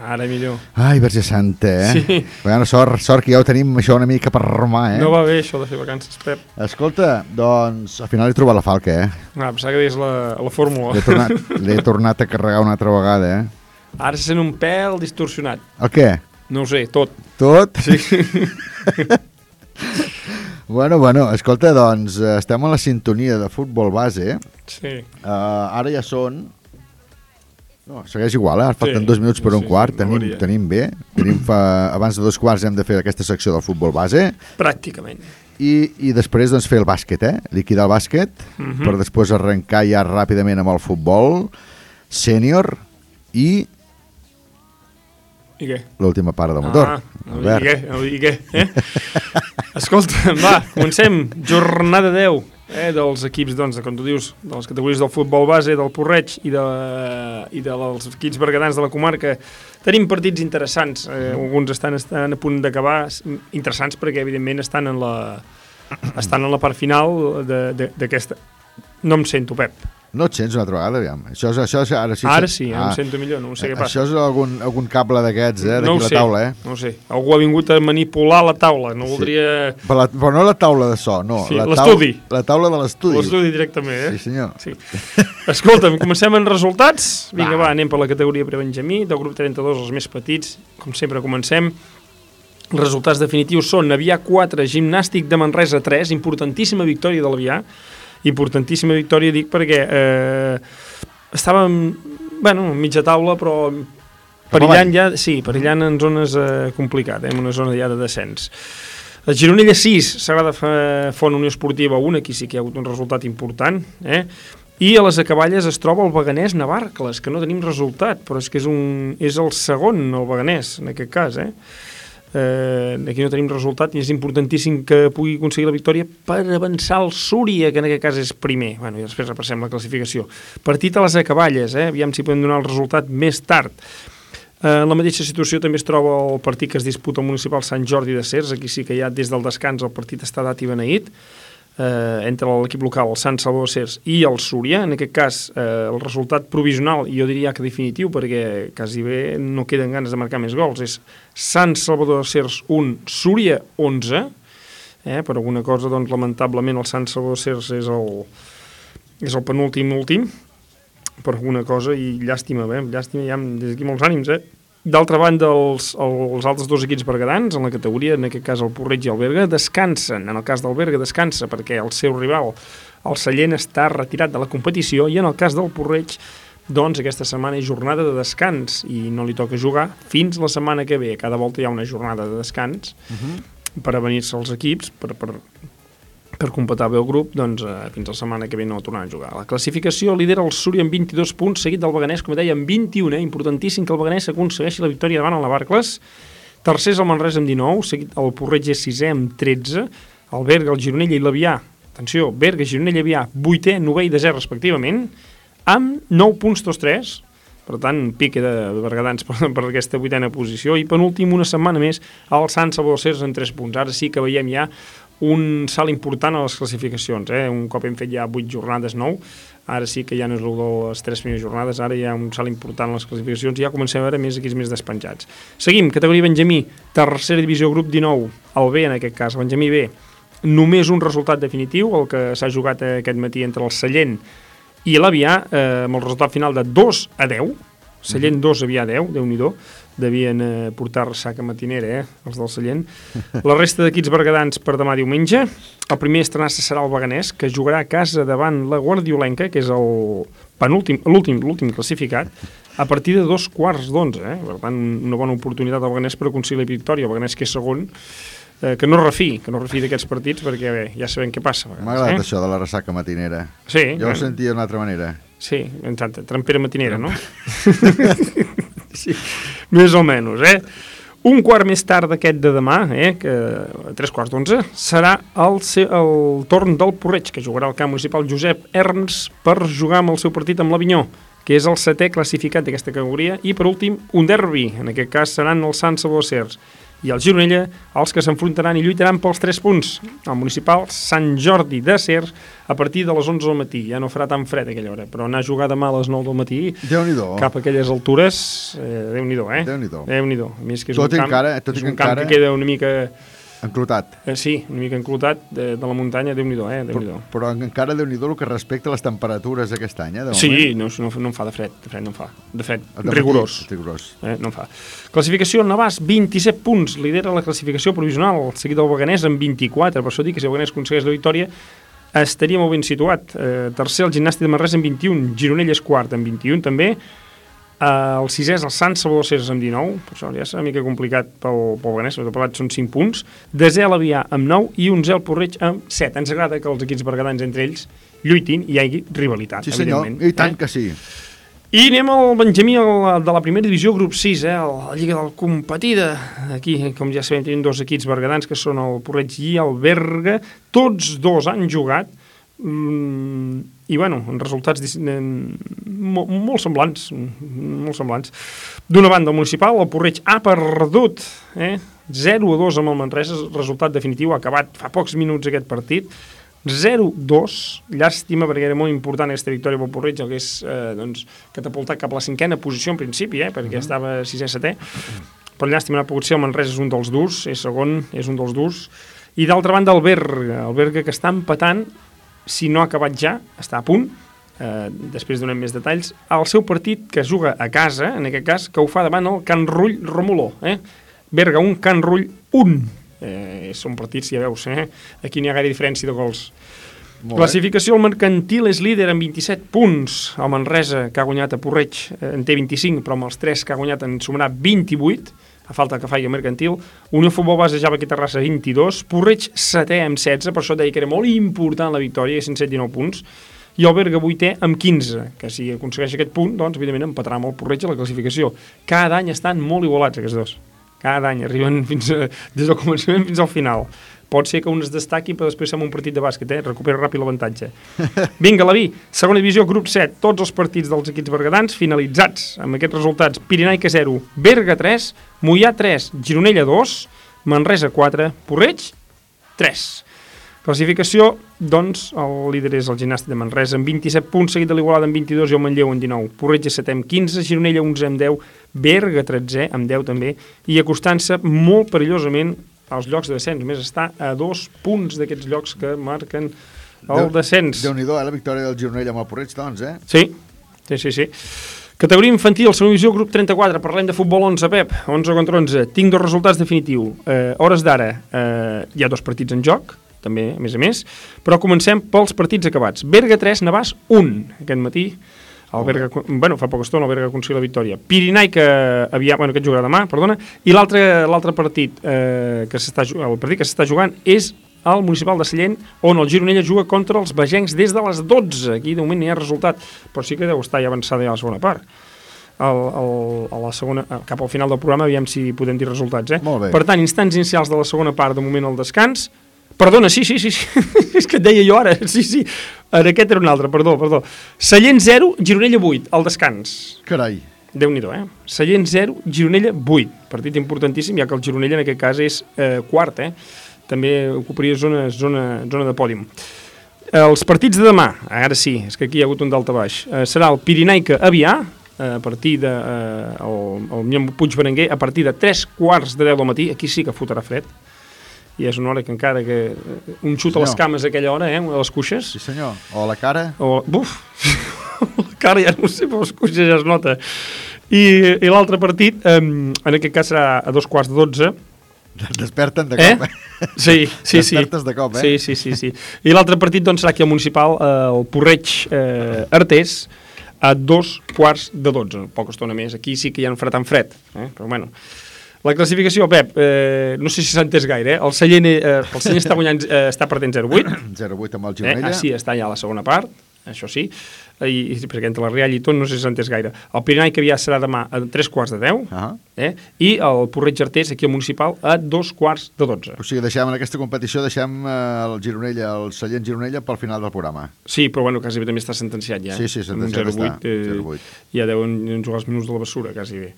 Ara millor. Ai, Verge Santa, eh? Sí. Bueno, sort, sort que ja ho tenim això una mica per remar, eh? No va bé això de fer vacances, Pep. Escolta, doncs, al final he trobat la falca, eh? Ah, pensava que deies la, la fórmula. L'he tornat, tornat a carregar una altra vegada, eh? Ara se sent un pèl distorsionat. El què? No ho sé, tot. Tot? Sí. Bueno, bueno, escolta, doncs eh, estem a la sintonia de futbol base. Sí. Uh, ara ja són... No, segueix igual, eh? Falten Sí, dos minuts per un sí, quart, no tenim, varia. tenim bé. Tenim fa, abans de dos quarts hem de fer aquesta secció del futbol base Pràcticament. i, i després doncs, fer el bàsquet, eh? liquidar el bàsquet, Mhm. per després arrencar ja ràpidament amb el futbol sènior i I què? l'última part del motor. Ah, no vull dir què, no dir què, eh? Escolta, va, comencem. Jornada 10 eh, dels equips, doncs, com tu dius, de les categories del futbol base, del Porreig i, de, i dels equips bergadans de la comarca. Tenim partits interessants, eh, alguns estan, estan a punt d'acabar, interessants perquè, evidentment, estan en la, estan en la part final de- de- d'aquesta... No em sento, Pep. No et sents una altra vegada, aviam. Això, és, això és, ara sí, Ara sí, em sento millor, no sé què passa. Això és algun, algun cable d'aquests, eh, d'aquí no la sé, taula, eh? No sé. Algú ha vingut a manipular la taula. No voldria... Però, la, però no la taula de so, no. Sí, la l'estudi. taula- La taula de l'estudi. L'estudi directament, eh? Sí, senyor. Sí. Escolta'm, comencem amb resultats. Vinga, va, anem per la categoria prebenjamí, del grup 32, els més petits. Com sempre, comencem. Els resultats definitius són Avià 4, Gimnàstic de Manresa 3, importantíssima victòria de l'Avià. Importantíssima victòria, dic, perquè eh, estàvem, bueno, mitja taula, però perillant ja, sí, perillant en zones eh, complicades, eh, en una zona ja de descens. El Gironella 6, Sagrada Font Unió Esportiva 1, aquí sí que hi ha hagut un resultat important, eh? I a les acaballes es troba el Beganès Navarcles, que no tenim resultat, però és que és, un, és el segon, el Beganès, en aquest cas, eh? Eh, aquí no tenim resultat i és importantíssim que pugui aconseguir la victòria per avançar el Súria, que en aquest cas és primer. Bueno, i després repassem la classificació. Partit a les acaballes, eh? aviam si podem donar el resultat més tard. Eh, la mateixa situació també es troba el partit que es disputa al municipal Sant Jordi de Cers. Aquí sí que ja des del descans el partit està dat i beneït eh, entre l'equip local, el Sant Salvador Cers i el Súria. En aquest cas, eh, el resultat provisional, i jo diria que definitiu, perquè quasi bé no queden ganes de marcar més gols, és Sant Salvador Cers 1, Súria 11. Eh, per alguna cosa, doncs, lamentablement, el Sant Salvador Cers és el, és el penúltim últim, per alguna cosa, i llàstima, eh? llàstima, ja des d'aquí molts ànims, eh? D'altra banda, els, els altres dos equips bergadans, en la categoria, en aquest cas el Porreig i el Berga, descansen. En el cas del Berga descansa perquè el seu rival, el Sallent, està retirat de la competició i en el cas del Porreig, doncs aquesta setmana és jornada de descans i no li toca jugar fins la setmana que ve. Cada volta hi ha una jornada de descans per avenir-se els equips, per, per, per completar bé el grup, doncs eh, fins la setmana que ve no tornaran a jugar. La classificació lidera el Súria amb 22 punts, seguit del Beganès, com deia, amb 21, eh? importantíssim que el Beganès aconsegueixi la victòria davant el Navarcles. Tercers el Manresa amb 19, seguit el Porreig és sisè amb 13, el Berga, el Gironella i l'Avià, atenció, Berga, Gironella i Avià, 8è, 9è i 10è respectivament, amb 9 punts tots tres, per tant, pique de bergadans per, per aquesta vuitena posició, i penúltim una setmana més el Sant Salvador Cers amb 3 punts. Ara sí que veiem ja un salt important a les classificacions. Eh? Un cop hem fet ja 8 jornades, 9, ara sí que ja no és el de les 3 primeres jornades, ara hi ha un salt important a les classificacions i ja comencem a veure més equips més despenjats. Seguim, categoria Benjamí, tercera divisió, grup 19, el B en aquest cas, Benjamí B, només un resultat definitiu, el que s'ha jugat aquest matí entre el Sallent i l'Avià, eh, amb el resultat final de 2 a 10, Sallent 2, Avià 10, déu nhi devien eh, portar ressaca matinera, eh, els del Sallent. La resta d'equips bergadans per demà diumenge. El primer estrenar-se serà el Beganès, que jugarà a casa davant la Guardiolenca, que és el penúltim, l'últim l'últim classificat, a partir de dos quarts d'onze. Eh? Per tant, una bona oportunitat al Beganès per aconseguir la victòria. El Beganès que és segon, eh, que no refi, que no refi d'aquests partits, perquè bé, ja sabem què passa. M'ha agradat eh? això de la ressaca matinera. Sí, Jo ho bueno. sentia d'una altra manera. Sí, exacte, trampera matinera, no? sí, més o menys, eh? Un quart més tard d'aquest de demà, eh, que a tres quarts d'onze, serà el, el torn del Porreig, que jugarà al camp municipal Josep Ernst per jugar amb el seu partit amb l'Avinyó, que és el setè classificat d'aquesta categoria, i per últim, un derbi, en aquest cas seran els Sant Salvador Cers i el Gironella, els que s'enfrontaran i lluitaran pels 3 punts. El municipal Sant Jordi de Cers a partir de les 11 del matí. Ja no farà tan fred aquella hora, però anar a jugar demà a les 9 del matí cap a aquelles altures, eh, Déu-n'hi-do, eh? Déu-n'hi-do. Déu-n'hi-do. A més que és Tot un camp, encara- tot i és un camp encara- que queda una mica... Enclotat. Eh, sí, una mica enclotat de, de la muntanya, Déu-n'hi-do, eh? Déu Però, però encara déu nhi el que respecta a les temperatures aquest any, eh, de Sí, no, no, no em fa de fred, de fred no em fa. De fred, El de rigorós. rigorós. Eh, no em fa. Classificació, Navàs, 27 punts, lidera la classificació provisional, seguit del Beganès amb 24, per això dic que si el Beganès aconsegueix la victòria estaria molt ben situat. Eh, tercer, el gimnàstic de Manresa amb 21, Gironell és quart amb 21 també, eh, el sisè és el Sant Salvador Cés amb 19, per això ja és una mica complicat pel, pel Beganès, el pelat són 5 punts, desè l'Avià amb 9 i 11 el Porreig amb 7. Ens agrada que els equips bergadans entre ells lluitin i hi hagi rivalitat, Sí, senyor, evidentment. i tant eh? que sí. I anem al Benjamí el, de la primera divisió, grup 6, eh, la Lliga del Competida. Aquí, com ja sabem, tenim dos equips bergadans, que són el Porreig i el Berga. Tots dos han jugat, mm, i bueno, en resultats dis- eh, mo- molt semblants, molt semblants. D'una banda, el municipal, el Porreig ha perdut, eh, 0 a 2 amb el Manresa, resultat definitiu, ha acabat fa pocs minuts aquest partit, 0-2, llàstima perquè era molt important aquesta victòria pel Porreig, que és eh, doncs, catapultat cap a la cinquena posició en principi, eh, perquè estava 6è-7è, però llàstima no ha pogut ser, el Manresa és un dels durs, és segon, és un dels durs, i d'altra banda el Berga, el Berga que està empatant, si no ha acabat ja, està a punt, eh, després donem més detalls, el seu partit que juga a casa, en aquest cas, que ho fa davant el Can Rull Romoló, eh? Berga 1, Can Rull 1, eh, són partits, ja veus, eh? aquí n'hi ha gaire diferència de gols. Molt. Classificació, el Mercantil és líder amb 27 punts. El Manresa, que ha guanyat a Porreig, eh, en té 25, però amb els 3 que ha guanyat en sumarà 28, a falta que faci el Mercantil. Unió Futbol Base Java aquí a Terrassa, 22. Porreig, setè amb 16, per això deia que era molt important la victòria, 119 punts. I el Berga, vuitè, amb 15, que si aconsegueix aquest punt, doncs, evidentment, empatarà amb el Porreig a la classificació. Cada any estan molt igualats, aquests dos. Cada any arriben fins a, des del començament fins al final. Pot ser que un es destaqui, però després fem un partit de bàsquet, eh? recupera ràpid l'avantatge. Vinga, la Vi, segona divisió, grup 7, tots els partits dels equips bergadans finalitzats amb aquests resultats. Pirinaica 0, Berga 3, Mollà 3, Gironella 2, Manresa 4, Porreig 3. Classificació, doncs, el líder és el gimnàstic de Manresa amb 27 punts, seguit de l'Igualada amb 22 i el Manlleu amb 19. Porreig és 7 amb 15, Gironella 11 amb 10, Berga 13 amb 10 també, i acostant-se molt perillosament als llocs de descens. Només està a dos punts d'aquests llocs que marquen el Déu- descens. Déu-n'hi-do, eh, la victòria del Gironell amb el Porreig, doncs, eh? Sí, sí, sí, sí. Categoria infantil, segona divisió, grup 34. Parlem de futbol 11, Pep. 11 contra 11. Tinc dos resultats definitius. Eh, hores d'ara, eh, hi ha dos partits en joc, també, a més a més, però comencem pels partits acabats. Berga 3, Navàs 1. Aquest matí, el Berga, bueno, fa poca estona el Berga aconseguir la victòria. Pirinai, que havia, bueno, aquest jugarà demà, perdona, i l'altre partit, eh, que el partit que s'està jugant és al Municipal de Sallent, on el Gironella juga contra els vegencs des de les 12. Aquí, de moment, no hi ha resultat, però sí que deu estar ja avançada ja la segona part. El, el, a la segona, cap al final del programa, aviam si podem dir resultats. Eh? Per tant, instants inicials de la segona part, de moment el descans. Perdona, sí, sí, sí, sí. és que et deia jo ara, sí, sí. Ara aquest era un altre, perdó, perdó. Sallent 0, Gironella 8, al descans. Carai. Déu-n'hi-do, eh? Sallent 0, Gironella 8. Partit importantíssim, ja que el Gironella en aquest cas és eh, quart, eh? també ocuparia zona, zona, zona de pòdium. Els partits de demà, ara sí, és que aquí hi ha hagut un d'alta baix, eh, serà el Pirinaica Avià, eh, a partir de eh, el, el Puig Berenguer, a partir de 3 quarts de 10 del matí, aquí sí que fotrà fred, i és una hora que encara que eh, un xut a les cames a aquella hora, eh, a les cuixes. Sí, senyor. O a la cara. O, buf, la cara ja no sé, però les cuixes ja es nota. I, i l'altre partit, eh, en aquest cas serà a dos quarts de 12, Desperten de Eh? cop, eh? Sí, sí, sí. Despertes de cop, eh? Sí, sí, sí, sí. I l'altre partit doncs, serà aquí al municipal, eh, el Porreig eh, Artés, a dos quarts de 12, poca estona més. Aquí sí que ja no farà tan fred, eh? però bueno. La classificació, Pep, eh, no sé si s'ha entès gaire, eh? el Sallent, eh, el Sallent està, guanyant, eh, està perdent 0-8. 0-8 amb el Eh? Gironella. Ah, sí, està ja a la segona part, això sí, i, i perquè entre la Real i tot no sé si s'ha entès gaire. El Pirinai que havia serà demà a 3 quarts de 10, Ah. eh? i el Porreig Artés aquí al municipal a 2 quarts de 12. O sigui, deixem en aquesta competició, deixem eh, el Gironella, el Sallent Gironella pel final del programa. Sí, però bueno, quasi bé també està sentenciat ja. Sí, sí, sentenciat 0-8, està, eh, 0-8. Ja deuen jugar els minuts de la bessura, quasi bé.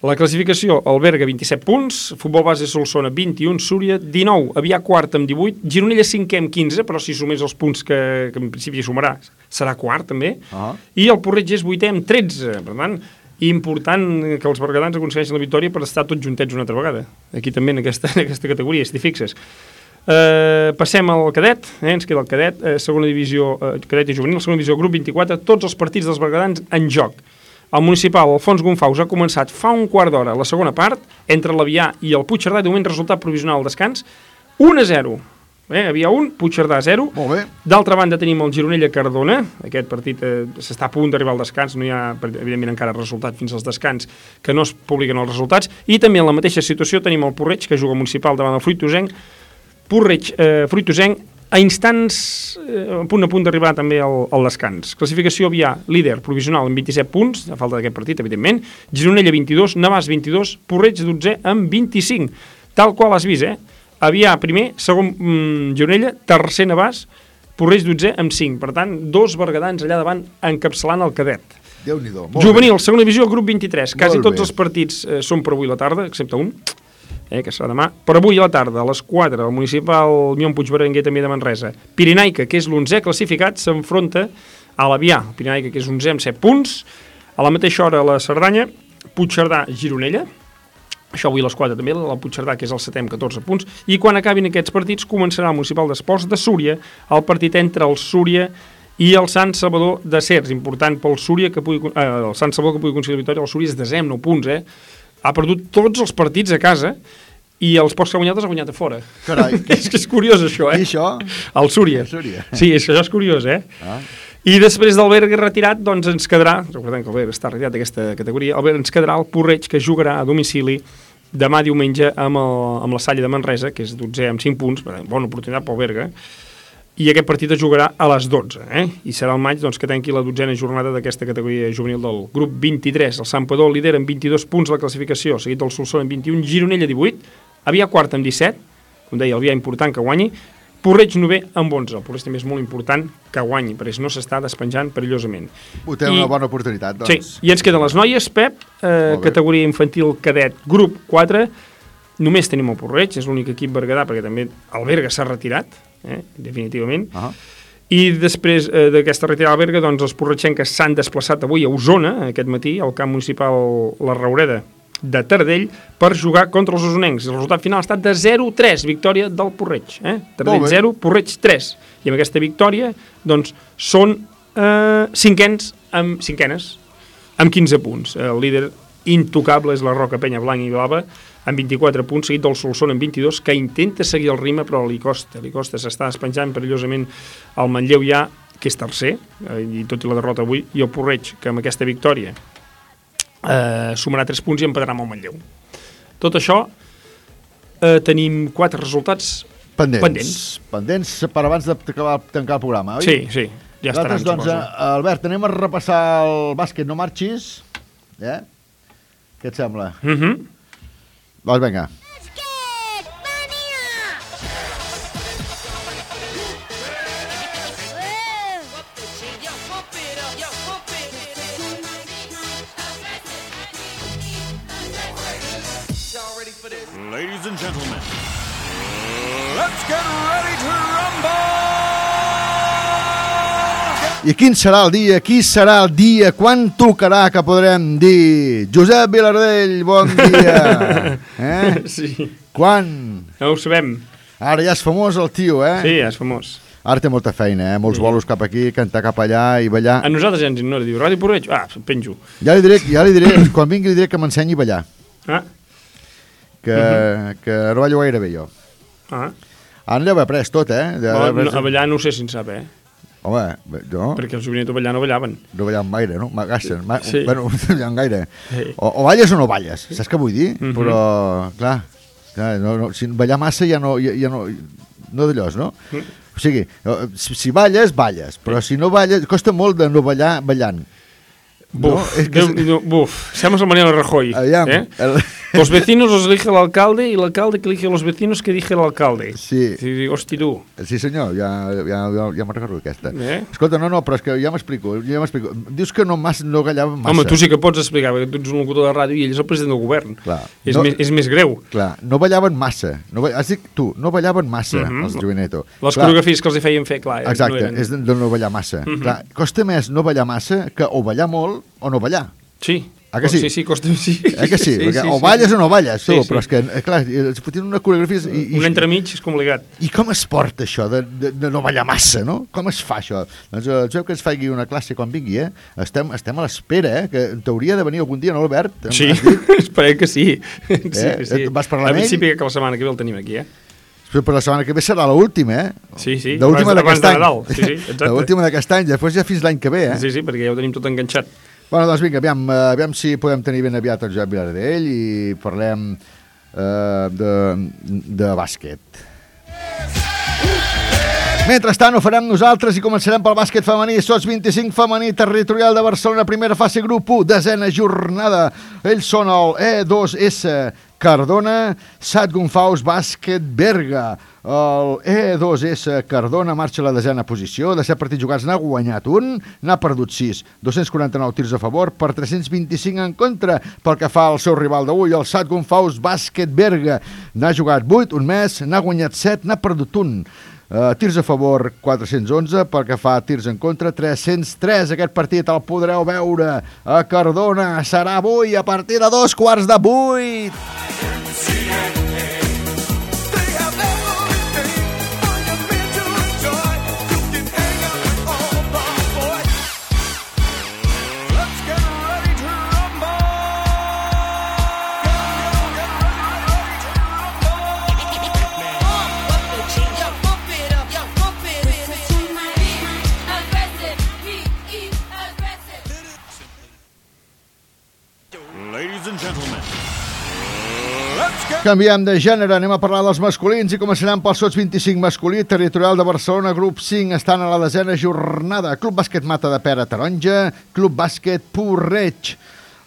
La classificació, Alberga 27 punts, Futbol Base Solsona 21, Súria 19, Avià quart amb 18, Gironella 5 amb 15, però si sumés els punts que, que en principi sumarà, serà quart també, Ah. i el Porreig és 8 amb 13, per tant, important que els bergadans aconsegueixin la victòria per estar tots juntets una altra vegada. Aquí també en aquesta, en aquesta categoria, si t'hi fixes. Uh, passem al cadet, eh, ens queda el cadet, eh, segona divisió, eh, cadet i juvenil, segona divisió, grup 24, tots els partits dels bergadans en joc. El municipal Alfons Gonfaus ha començat fa un quart d'hora la segona part, entre l'Avià i el Puigcerdà, de moment resultat provisional al descans, 1 a 0. Eh, havia un, Puigcerdà 0. Molt bé. D'altra banda tenim el Gironella-Cardona, aquest partit eh, s'està a punt d'arribar al descans, no hi ha, evidentment, encara resultat fins als descans, que no es publiquen els resultats, i també en la mateixa situació tenim el Porreig, que juga municipal davant el Fruitosenc, Porreig, eh, Fruitosenc, a instants, eh, a punt a punt d'arribar també al, al descans. Classificació Avià, líder provisional amb 27 punts, a falta d'aquest partit, evidentment, Gironella 22, Navàs 22, Porreig 12 amb 25, tal qual has vist, eh? Avià primer, segon mm, Gironella, tercer Navàs, Porreig 12 amb 5. Per tant, dos bergadans allà davant encapçalant el cadet. Déu-n'hi-do. Juvenil, segona divisió, grup 23. Quasi tots bé. els partits eh, són per avui la tarda, excepte un, eh, que serà demà. Per avui a la tarda, a les 4, el municipal Mion Puigberenguer també de Manresa. Pirinaica, que és l'11è classificat, s'enfronta a l'Avià. Pirinaica, que és 11è amb 7 punts. A la mateixa hora, la Cerdanya, Puigcerdà, Gironella. Això avui a les 4 també, la Puigcerdà, que és el 7è amb 14 punts. I quan acabin aquests partits, començarà el municipal d'esports de Súria, el partit entre el Súria i el Sant Salvador de Cers, important pel Súria que pugui, eh, el Sant Salvador que pugui aconseguir la victòria, el Súria és desè amb 9 punts, eh? Ha perdut tots els partits a casa i els pocs que ha guanyat els ha guanyat a fora. Carai. és que és curiós això, eh? I això? El Súria. El Súria. Sí, és que això és curiós, eh? Ah. I després del Berga retirat, doncs ens quedarà, recordem que el Berga està retirat d'aquesta categoria, el Berga ens quedarà el Porreig, que jugarà a domicili demà diumenge amb, el, amb la Salle de Manresa, que és 12 amb 5 punts, bona oportunitat pel Berga, i aquest partit es jugarà a les 12, eh? i serà el maig doncs, que tanqui la dotzena jornada d'aquesta categoria juvenil del grup 23. El Sant Padó lidera amb 22 punts la classificació, seguit del Solsona amb 21, Gironella 18, havia quart amb 17, com deia, el dia important que guanyi, Porreig nové amb 11. El Porreig també és molt important que guanyi, perquè no s'està despenjant perillosament. Ho té una bona oportunitat, doncs. Sí, i ens queden les noies, Pep, eh, categoria infantil cadet, grup 4, només tenim el Porreig, és l'únic equip berguedà, perquè també el Berga s'ha retirat, eh, definitivament, uh -huh. i després eh, d'aquesta retirada al Berga, doncs els porretxenques s'han desplaçat avui a Osona, aquest matí, al camp municipal La Raureda de Tardell, per jugar contra els osonencs. El resultat final ha estat de 0-3, victòria del Porreig. Eh? Tardell Molt bé. 0, Porreig 3. I amb aquesta victòria, doncs, són eh, cinquens amb, cinquenes amb 15 punts. El líder intocable és la Roca Penya Blanc i Blava, amb 24 punts, seguit del Solsona amb 22, que intenta seguir el ritme, però li costa, li costa, s'està despenjant perillosament el Manlleu ja, que és tercer, eh, i tot i la derrota avui, i el Porreig, que amb aquesta victòria eh, sumarà 3 punts i empatarà amb el Manlleu. Tot això, eh, tenim quatre resultats Pendents. pendents. Pendents per abans de acabar, tancar el programa, oi? Sí, sí, ja estaran, Nosaltres, doncs, suposo. eh, Albert, anem a repassar el bàsquet, no marxis. Eh? Què et sembla? Mm -hmm. Doncs vinga. Ladies and gentlemen, Let's get ready to I quin serà el dia? Qui serà el dia? Quan tocarà que podrem dir Josep Vilardell, bon dia? Eh? Sí. Quan? No ho sabem. Ara ja és famós el tio, eh? Sí, és famós. Ara té molta feina, eh? Molts bolos cap aquí, cantar cap allà i ballar. A nosaltres ja ens ignora. Diu, Ràdio Porreig? Ah, penjo. Ja li diré, ja li diré quan vingui li diré que m'ensenyi a ballar. Ah. Que, que no ballo gaire bé jo. Ah. Ara ja ho he après tot, eh? Ja, No, no, a ballar no ho sé si en sap, eh? Home, jo... Perquè els Jovenet ballar no ballaven. No ballam gaire, no? M'agassen. Ma... Sí. Bueno, no ballam gaire. Sí. O, o balles o no balles, saps què vull dir? Mhm. Però, clar, clar no, no, si ballar massa ja no... Ja, ja no no d'allòs, no? Mm. O sigui, si, si balles, balles, però si no balles, costa molt de no ballar ballant. Buf, és que- Déu, no, buf, semblas el Mariano Rajoy. Aviam, ¿eh? el- Los vecinos los elige el alcalde y el alcalde que elige los vecinos que elige el alcalde. Sí. Dic, hosti, tu. Sí, senyor, ja, ja, ja, ja me'n recordo aquesta. Eh? Escolta, no, no, però és que ja m'explico, ja m'explico. Dius que no, massa, no gallava massa. Home, tu sí que pots explicar, perquè tu ets un locutor de ràdio i ell és el president del govern. Clar. És, No- més, és més greu. Clar, no ballaven massa. No, has dit tu, no ballaven massa, Mhm. els Joveneto. Les Clar, coreografies que els hi feien fer, clar, eh, Exacte, no eren... és de, no ballar massa. Mhm. Clar, costa més no ballar massa que o ballar molt o no ballar. Sí. Ah, que sí? Sí, sí, costa... Sí, Eh que sí? sí, Perquè sí, o sí, balles sí. o no balles, tu, Sí, sí. però és que, eh, clar, es fotien una coreografia... I, Un entremig és complicat. I com es porta això de, de, de no ballar massa, no? Com es fa això? Doncs eh, el Joan que ens faci una classe quan vingui, eh? Estem, estem a l'espera, eh? Que t'hauria de venir algun dia, no, Albert? Sí, esperem que sí. sí, Eh? sí. Vas parlar A amb ell? principi que la setmana que ve el tenim aquí, eh? Però la setmana que ve serà l'última, eh? Sí, sí, L'última d'aquest any. Sí, sí. L'última d'aquest any, després ja fins l'any que ve, eh? Sí, sí, perquè ja ho tenim tot enganxat. Bueno, doncs vinga, aviam, eh, aviam si podem tenir ben aviat el Joan Vilardell i parlem eh, de, de bàsquet. Mentrestant, ho farem nosaltres i començarem pel bàsquet femení. Sots 25 femení territorial de Barcelona, primera fase grup 1, desena jornada. Ells són el E2S Cardona, Sat Gonfaus Bàsquet Berga. El E2S Cardona marxa a la desena posició. De 7 partits jugats n'ha guanyat un, n'ha perdut 6. 249 tirs a favor per 325 en contra. Pel que fa al seu rival d'avui, el Sat Gonfaus Bàsquet Berga. N'ha jugat 8, un mes, n'ha guanyat 7, n'ha perdut un. Uh, tirs a favor 411, pel que fa a tirs en contra 303. Aquest partit el podreu veure a Cardona. Serà avui a partir de dos quarts de vuit. Ladies Canviem de gènere, anem a parlar dels masculins i començarem pel Sots 25 masculí, territorial de Barcelona, grup 5, estan a la desena jornada. Club Bàsquet Mata de Pera Taronja, Club Bàsquet Porreig.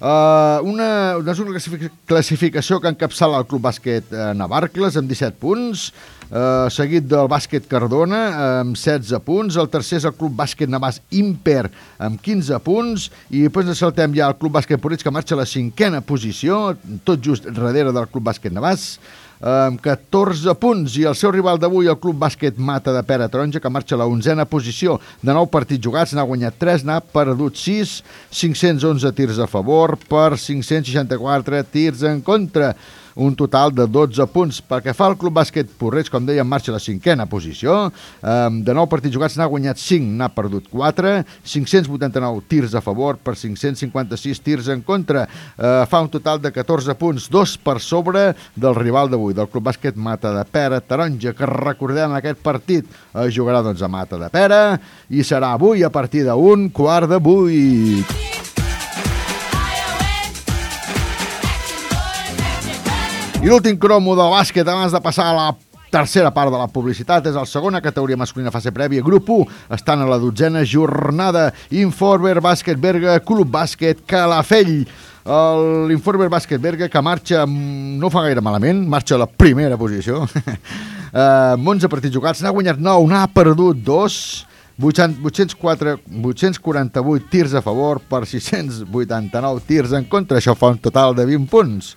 Uh, una, és una classific- classificació que encapçala el Club Bàsquet uh, Navarcles amb 17 punts, uh, seguit del Bàsquet Cardona amb 16 punts, el tercer és el Club Bàsquet Navàs Imper amb 15 punts i després ens saltem ja el Club Bàsquet Porreig que marxa a la cinquena posició, tot just darrere del Club Bàsquet Navàs amb 14 punts. I el seu rival d'avui, el Club Bàsquet Mata de Pera Taronja, que marxa a la onzena posició. De 9 partits jugats, n'ha guanyat 3, n'ha perdut 6, 511 tirs a favor per 564 tirs en contra un total de 12 punts. Pel que fa al Club Bàsquet Porreig, com dèiem, marxa a la cinquena posició. De 9 partits jugats n'ha guanyat 5, n'ha perdut 4, 589 tirs a favor per 556 tirs en contra. Uh, fa un total de 14 punts, dos per sobre del rival d'avui, del Club Bàsquet Mata de Pera Taronja, que recordem aquest partit es jugarà doncs, a Mata de Pera i serà avui a partir d'un quart de vuit. I l'últim cromo del bàsquet abans de passar a la tercera part de la publicitat és la segona categoria masculina fase prèvia. Grup 1 estan a la dotzena jornada. Informer Bàsquet Berga, Club Bàsquet Calafell. El- L'Informer Bàsquet Berga que marxa, amb- no fa gaire malament, marxa a la primera posició. eh, amb 11 partits jugats, n'ha guanyat 9, n'ha perdut 2, 804, 848 tirs a favor per 689 tirs en contra. Això fa un total de 20 punts.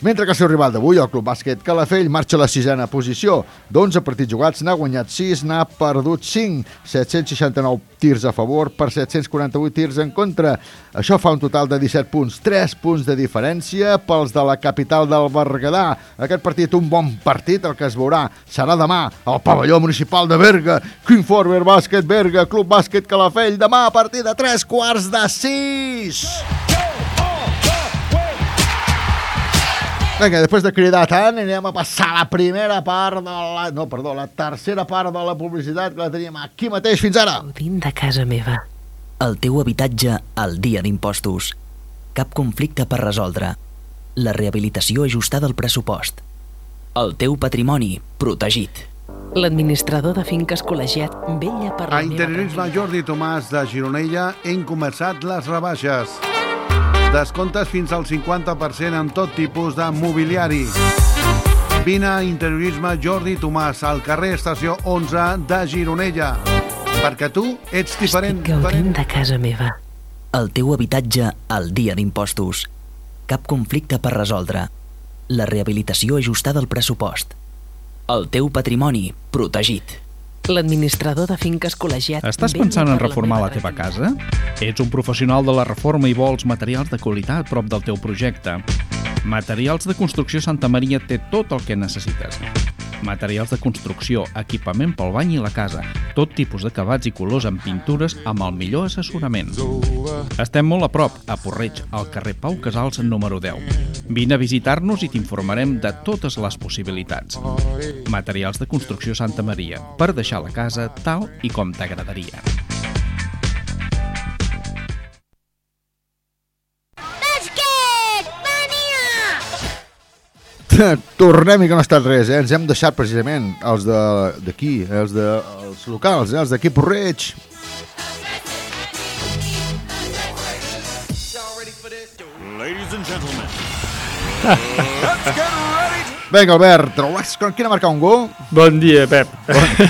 Mentre que el seu rival d'avui, el Club Bàsquet Calafell, marxa a la sisena posició. D'11 partits jugats n'ha guanyat 6, n'ha perdut 5, 769 tirs a favor per 748 tirs en contra. Això fa un total de 17 punts, 3 punts de diferència pels de la capital del Berguedà. Aquest partit, un bon partit, el que es veurà serà demà al pavelló municipal de Berga. King Forward Bàsquet Berga, Club Bàsquet Calafell, demà a partir de 3 quarts de 6. Vinga, després de cridar tant, anirem a passar la primera part de la... No, perdó, la tercera part de la publicitat que la teníem aquí mateix. Fins ara! Gaudint de casa meva. El teu habitatge al dia d'impostos. Cap conflicte per resoldre. La rehabilitació ajustada al pressupost. El teu patrimoni protegit. L'administrador de finques col·legiat vella per la A Interiorisme Jordi Tomàs de Gironella hem començat les rebaixes. Descomptes fins al 50% en tot tipus de mobiliari. Vine a Interiorisme Jordi Tomàs al carrer Estació 11 de Gironella. Perquè tu ets diferent. Gaudint de casa meva. El teu habitatge al dia d'impostos. Cap conflicte per resoldre. La rehabilitació ajustada al pressupost. El teu patrimoni protegit. L'administrador de finques col·legiat Estàs pensant en la reformar la teva casa? Ets un professional de la reforma i vols materials de qualitat prop del teu projecte. Materials de Construcció Santa Maria té tot el que necessites. Materials de construcció, equipament pel bany i la casa, tot tipus d'acabats i colors amb pintures amb el millor assessorament. Estem molt a prop, a Porreig, al carrer Pau Casals número 10. Vine a visitar-nos i t'informarem de totes les possibilitats. Materials de Construcció Santa Maria, per deixar la casa tal i com t'agradaria. Tornem i que no ha estat res, eh? Ens hem deixat precisament els de- d'aquí, eh? els, de, els locals, eh? els d'aquí Porreig. Ladies and gentlemen, let's get ready to... Vinga, Albert, trobes con qui ha marcat un gol? Bon dia, Pep.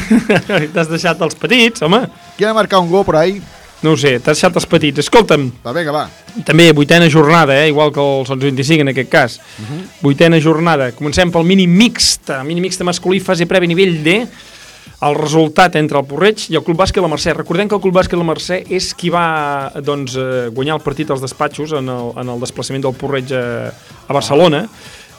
T'has deixat els petits, home. Qui ha marcat un gol per ahí? No ho sé, t'has deixat els petits. Escolta'm. Va, vinga, va. També, vuitena jornada, eh? igual que el Sons 25 en aquest cas. Uh -huh. Vuitena jornada. Comencem pel mini mixta. Mini mixta masculí, fase prèvia nivell D. El resultat entre el Porreig i el Club Bàsquet La Mercè. Recordem que el Club Bàsquet La Mercè és qui va doncs, eh, guanyar el partit als despatxos en el, en el desplaçament del Porreig a, a Barcelona,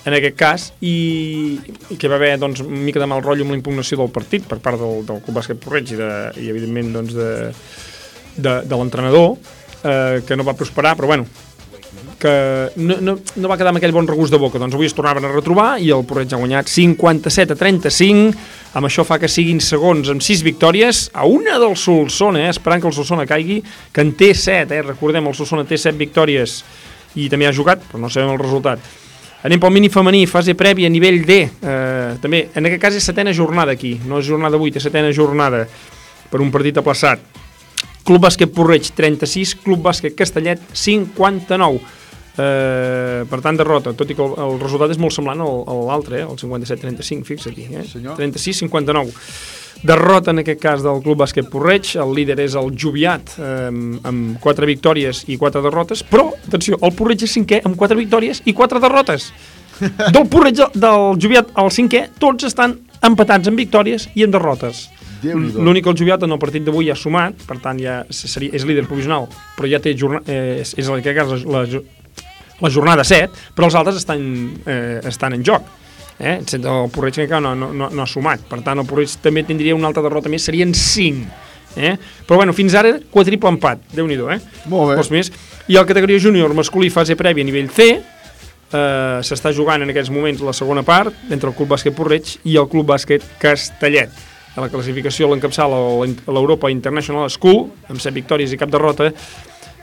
en aquest cas, i, i que va haver doncs, una mica de mal rotllo amb la impugnació del partit per part del, del Club Bàsquet Porreig i, de, i evidentment, doncs, de, de, de l'entrenador, eh, que no va prosperar, però bueno, que no, no, no va quedar amb aquell bon regust de boca. Doncs avui es tornaven a retrobar i el Porreig ha guanyat 57 a 35, amb això fa que siguin segons amb 6 victòries, a una del Solsona, eh, esperant que el Solsona caigui, que en té 7, eh, recordem, el Solsona té 7 victòries i també ha jugat, però no sabem el resultat. Anem pel mini femení, fase prèvia, nivell D. Eh, també, en aquest cas és setena jornada aquí, no és jornada 8, és setena jornada per un partit aplaçat. Club Bàsquet Porreig 36, Club Bàsquet Castellet 59. Eh, per tant, derrota, tot i que el, el resultat és molt semblant al- a l'altre, eh, el 57-35, fixa-t'hi, eh? 36-59. Derrota, en aquest cas, del Club Bàsquet Porreig, el líder és el Joviat, eh, amb 4 victòries i 4 derrotes, però, atenció, el Porreig és cinquè amb 4 victòries i 4 derrotes. Del Porreig del Joviat al cinquè, tots estan empatats en victòries i en derrotes. L'únic que el Joviat en el partit d'avui ja ha sumat, per tant ja seria, és líder provisional, però ja té jorna, eh, és, és en aquest cas la, la, la jornada 7, però els altres estan, eh, estan en joc. Eh? El Porreig que encara no, no, no, no ha sumat. Per tant, el Porreig també tindria una altra derrota més, serien 5. Eh? Però bueno, fins ara quadriple empat, déu nhi eh? Molt bé. Molts més. I el categoria júnior masculí fase prèvia nivell C, eh, s'està jugant en aquests moments la segona part entre el Club Bàsquet Porreig i el Club Bàsquet Castellet. A la classificació l'encapçala l'Europa International School, amb 7 victòries i cap derrota,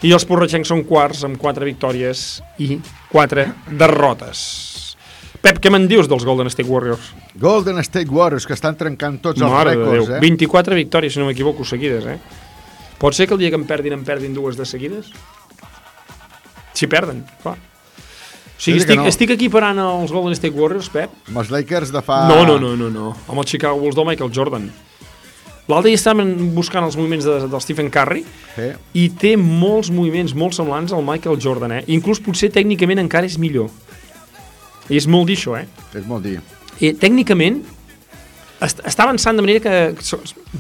i els porretxencs són quarts amb 4 victòries i 4 derrotes. Pep, què me'n dius dels Golden State Warriors? Golden State Warriors, que estan trencant tots els Mare de rècords, eh? 24 victòries, si no m'equivoco, seguides, eh? Pot ser que el dia que em perdin, em perdin dues de seguides? Si perden, clar. O sigui, estic, no. estic equiparant els Golden State Warriors, Pep. Amb els Lakers de fa... No, no, no, no, no. Amb el Chicago Bulls del Michael Jordan. L'altre dia estaven buscant els moviments de, del Stephen Curry Sí. i té molts moviments molt semblants al Michael Jordan, eh? Inclús potser tècnicament encara és millor. I és molt dir això, eh? És molt dir. I, tècnicament, est està avançant de manera que...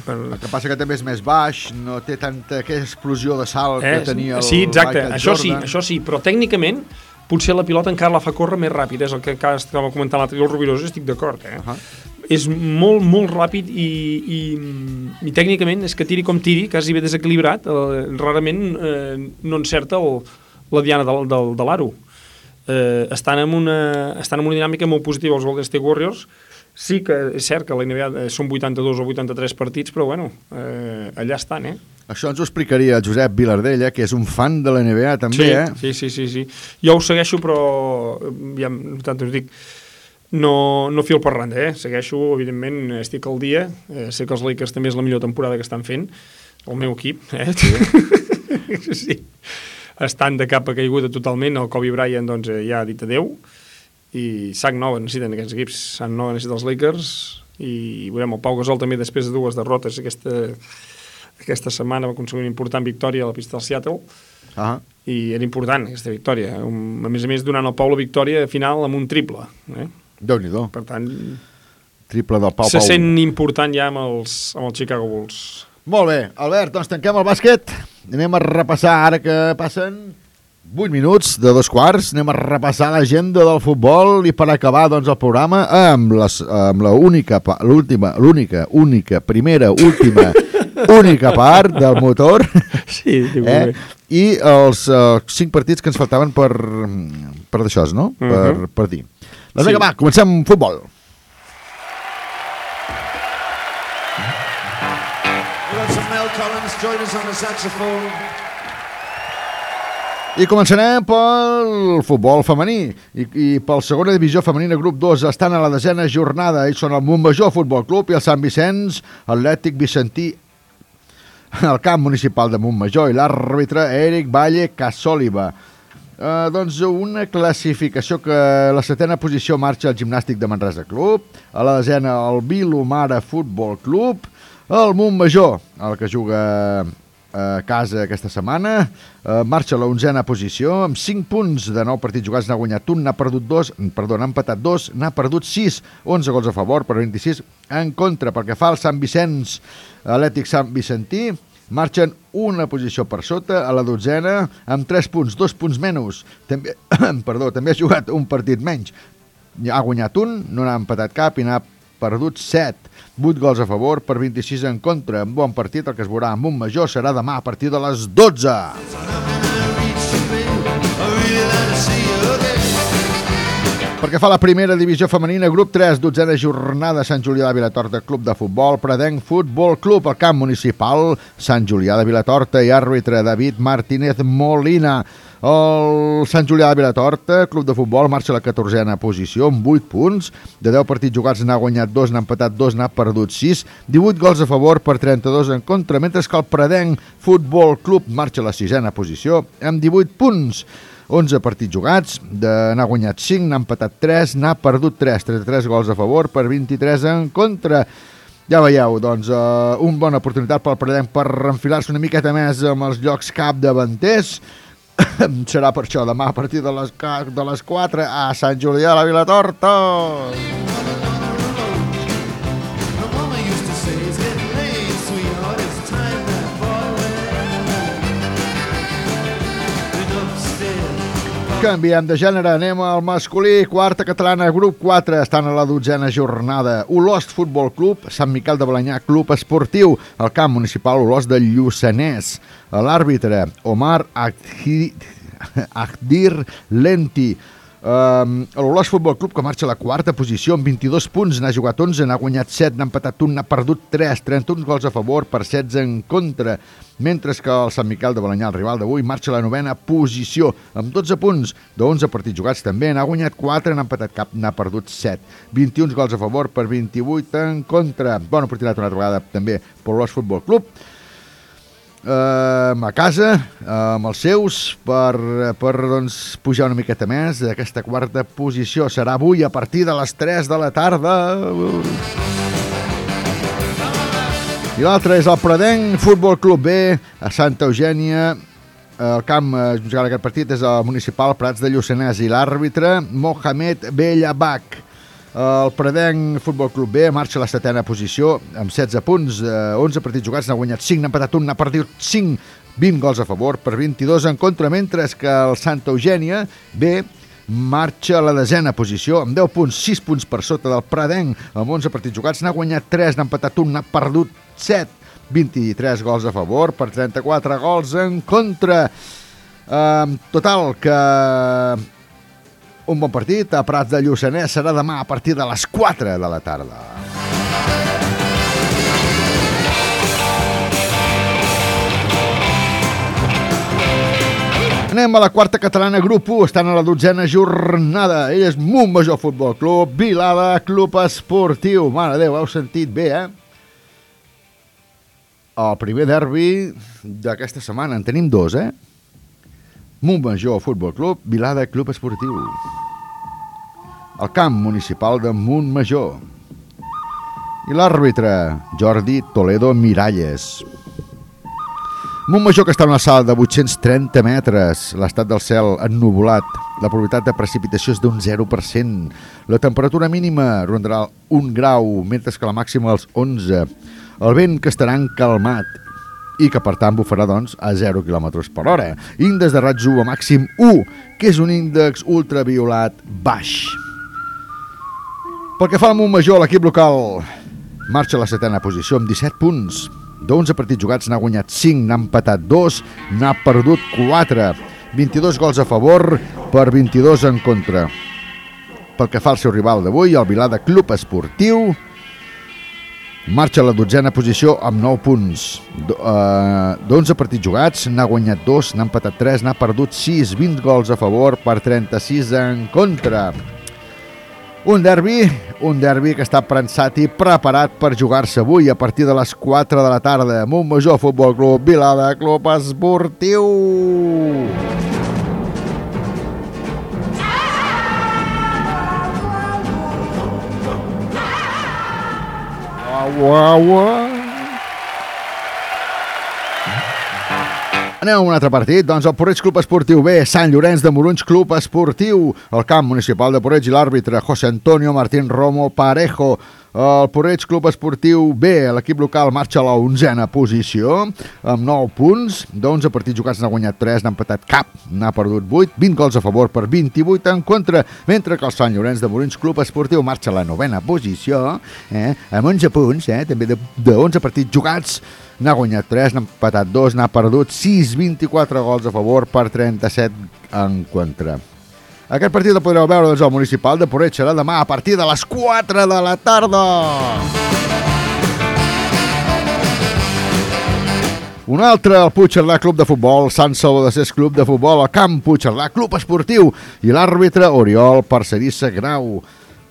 per, El que passa que també és més baix, no té tanta aquesta explosió de salt que tenia el Eh, sí, exacte, Michael això sí, Jordan. això sí, però tècnicament potser la pilota encara la fa córrer més ràpid, és el que encara estava comentant l'altre dia el Rubirós, estic d'acord, eh? Uh -huh. És molt, molt ràpid i, i, i tècnicament és que tiri com tiri, quasi bé desequilibrat, eh, rarament eh, no encerta el, la diana del, del, de l'aro. Eh, estan, en una, estan en una dinàmica molt positiva els Golden State Warriors, sí que és cert que la NBA són 82 o 83 partits, però bueno, eh, allà estan, eh? Això ens ho explicaria el Josep Vilardella, que és un fan de la NBA també, sí, eh? Sí, sí, sí, sí. Jo ho segueixo, però ja, tant us dic, no, no fil per randa, eh? Segueixo, evidentment, estic al dia. Eh, sé que els Lakers també és la millor temporada que estan fent, el meu equip, eh? Sí. sí. Estan de capa caiguda totalment, el Kobe Bryant doncs, eh, ja ha dit adeu, i sac nova necessiten aquests equips, sac nova necessita els Lakers, i veurem, el Pau Gasol també després de dues derrotes aquesta, aquesta setmana va aconseguir una important victòria a la pista del Seattle, Ah, i era important aquesta victòria. Un, a més a més, donant al Pau la victòria final amb un triple. Eh? Déu-n'hi-do. Per tant, Triple del Pau se Pau. sent important ja amb els, amb els Chicago Bulls. Molt bé, Albert, doncs tanquem el bàsquet. Anem a repassar, ara que passen 8 minuts de dos quarts, anem a repassar l'agenda del futbol i per acabar doncs, el programa amb, les, amb la única, l'última, l'única, única, primera, última, única part del motor. Sí, eh? bé. I els uh, cinc partits que ens faltaven per, per d'això, no? Mhm. per, per dir. Doncs Sí. vinga, va, comencem amb futbol. We've got some Mel Collins join us on the saxophone. I començarem pel futbol femení. I, i pel segona divisió femenina grup 2 estan a la desena jornada. I són el Montmajor Futbol Club i el Sant Vicenç Atlètic Vicentí. Al camp municipal de Montmajor i l'àrbitre Eric Valle Casòliva. Uh, doncs una classificació que la setena posició marxa el Gimnàstic de Manresa Club, a la desena el Vilomara Futbol Club, el Montmajor, el que juga a casa aquesta setmana, eh, marxa a la onzena posició, amb 5 punts de 9 partits jugats, n'ha guanyat un, n'ha perdut dos, perdó, n'ha empatat dos, n'ha perdut 6, 11 gols a favor per 26 en contra. Pel que fa al Sant Vicenç, Atlètic Sant Vicentí, marxen una posició per sota, a la dotzena, amb 3 punts, 2 punts menys. També, perdó, també ha jugat un partit menys. Ha guanyat un, no n'ha empatat cap i n'ha perdut 7. 8 gols a favor per 26 en contra. Un bon partit, el que es veurà amb un major, serà demà a partir de les 12. Perquè fa la primera divisió femenina, grup 3, dotzena jornada, Sant Julià de Vilatorta, club de futbol, Predenc Futbol Club, al camp municipal, Sant Julià de Vilatorta i àrbitre David Martínez Molina. El Sant Julià de Vilatorta, club de futbol, marxa a la 14a posició amb 8 punts. De 10 partits jugats n'ha guanyat 2, n'ha empatat 2, n'ha perdut 6. 18 gols a favor per 32 en contra, mentre que el Predenc Futbol Club marxa a la 6a posició amb 18 punts. 11 partits jugats, n'ha guanyat 5, n'ha empatat 3, n'ha perdut 3, 33 gols a favor per 23 en contra. Ja veieu, doncs, uh, una bona oportunitat pel Predenc per enfilar-se una miqueta més amb els llocs capdavanters. Serà per això demà a partir de les, de les 4 a Sant Julià de la Vilatorta. Mama Canviem de gènere, anem al masculí, quarta catalana, grup 4, estan a la dotzena jornada. Olost Futbol Club, Sant Miquel de Balanyà, club esportiu, al camp municipal Olost de Lluçanès. L'àrbitre, Omar Agdi- Agdir Lenti. Um, L'Olòs Futbol Club que marxa a la quarta posició amb 22 punts, n'ha jugat 11, n'ha guanyat 7, n'ha empatat 1, n'ha perdut 3, 31 gols a favor per 16 en contra, mentre que el Sant Miquel de Balanyà, el rival d'avui, marxa a la novena posició amb 12 punts de 11 partits jugats també, n'ha guanyat 4, n'ha empatat cap, n'ha perdut 7, 21 gols a favor per 28 en contra. Bona oportunitat una altra vegada també per l'Olòs Futbol Club eh, a casa eh, amb els seus per, per doncs, pujar una miqueta més d'aquesta quarta posició. Serà avui a partir de les 3 de la tarda. I l'altre és el Predenc Futbol Club B a Santa Eugènia El camp eh, jugant aquest partit és el municipal Prats de Lluçanès i l'àrbitre Mohamed Bellabac. El Predenc Futbol Club B marxa a la setena posició amb 16 punts, eh, 11 partits jugats, n'ha guanyat 5, n'ha empatat un, n'ha perdut 5, 20 gols a favor per 22 en contra, mentre que el Santa Eugènia B marxa a la desena posició amb 10 punts, 6 punts per sota del Predenc amb 11 partits jugats, n'ha guanyat 3, n'ha empatat un, n'ha perdut 7, 23 gols a favor per 34 gols en contra. Um, total, que un bon partit a Prats de Lluçanès serà demà a partir de les 4 de la tarda. Anem a la quarta catalana grup 1, estan a la dotzena jornada. Ell és Montmajor Futbol Club, Vilada Club Esportiu. Mare Déu, heu sentit bé, eh? El primer derbi d'aquesta setmana. En tenim dos, eh? Montmajor Futbol Club, Vilada Club Esportiu. El camp municipal de Montmajor. I l'àrbitre, Jordi Toledo Miralles. Montmajor que està en una sala de 830 metres, l'estat del cel ennuvolat, la probabilitat de precipitació és d'un 0%, la temperatura mínima rondarà un grau, mentre que la màxima els 11, el vent que estarà calmat i que per tant bufarà doncs a 0 km per hora. Índex de raig UV màxim 1, que és un índex ultraviolat baix. Pel que fa al Montmajor, l'equip local marxa a la setena posició amb 17 punts. D'11 partits jugats n'ha guanyat 5, n'ha empatat 2, n'ha perdut 4. 22 gols a favor per 22 en contra. Pel que fa al seu rival d'avui, el Vilada Club Esportiu, marxa a la dotzena posició amb 9 punts. D'11 partits jugats, n'ha guanyat 2, n'ha empatat 3, n'ha perdut 6, 20 gols a favor per 36 en contra. Un derbi, un derbi que està pensat i preparat per jugar-se avui a partir de les 4 de la tarda. Montmajor Futbol Club, Vilada Club Esportiu. Anem a un altre partit, doncs el Porreig Club Esportiu B, Sant Llorenç de Morunys Club Esportiu, el camp municipal de Porreig i l'àrbitre José Antonio Martín Romo Parejo. El Porreig Club Esportiu B, l'equip local marxa a la onzena posició, amb 9 punts, d'11 partits jugats n'ha guanyat 3, n'ha empatat cap, n'ha perdut 8, 20 gols a favor per 28 en contra, mentre que el Sant Llorenç de Morins Club Esportiu marxa a la novena posició, eh, amb 11 punts, eh, també de, de 11 partits jugats, n'ha guanyat 3, n'ha empatat 2, n'ha perdut 6, 24 gols a favor per 37 en contra. Aquest partit el podreu veure doncs, al municipal de Porreig serà demà a partir de les 4 de la tarda. Un altre, el Puigcerdà Club de Futbol, Sant Salvador de Cés Club de Futbol, el Camp Puigcerdà Club Esportiu i l'àrbitre Oriol Parcerissa Grau.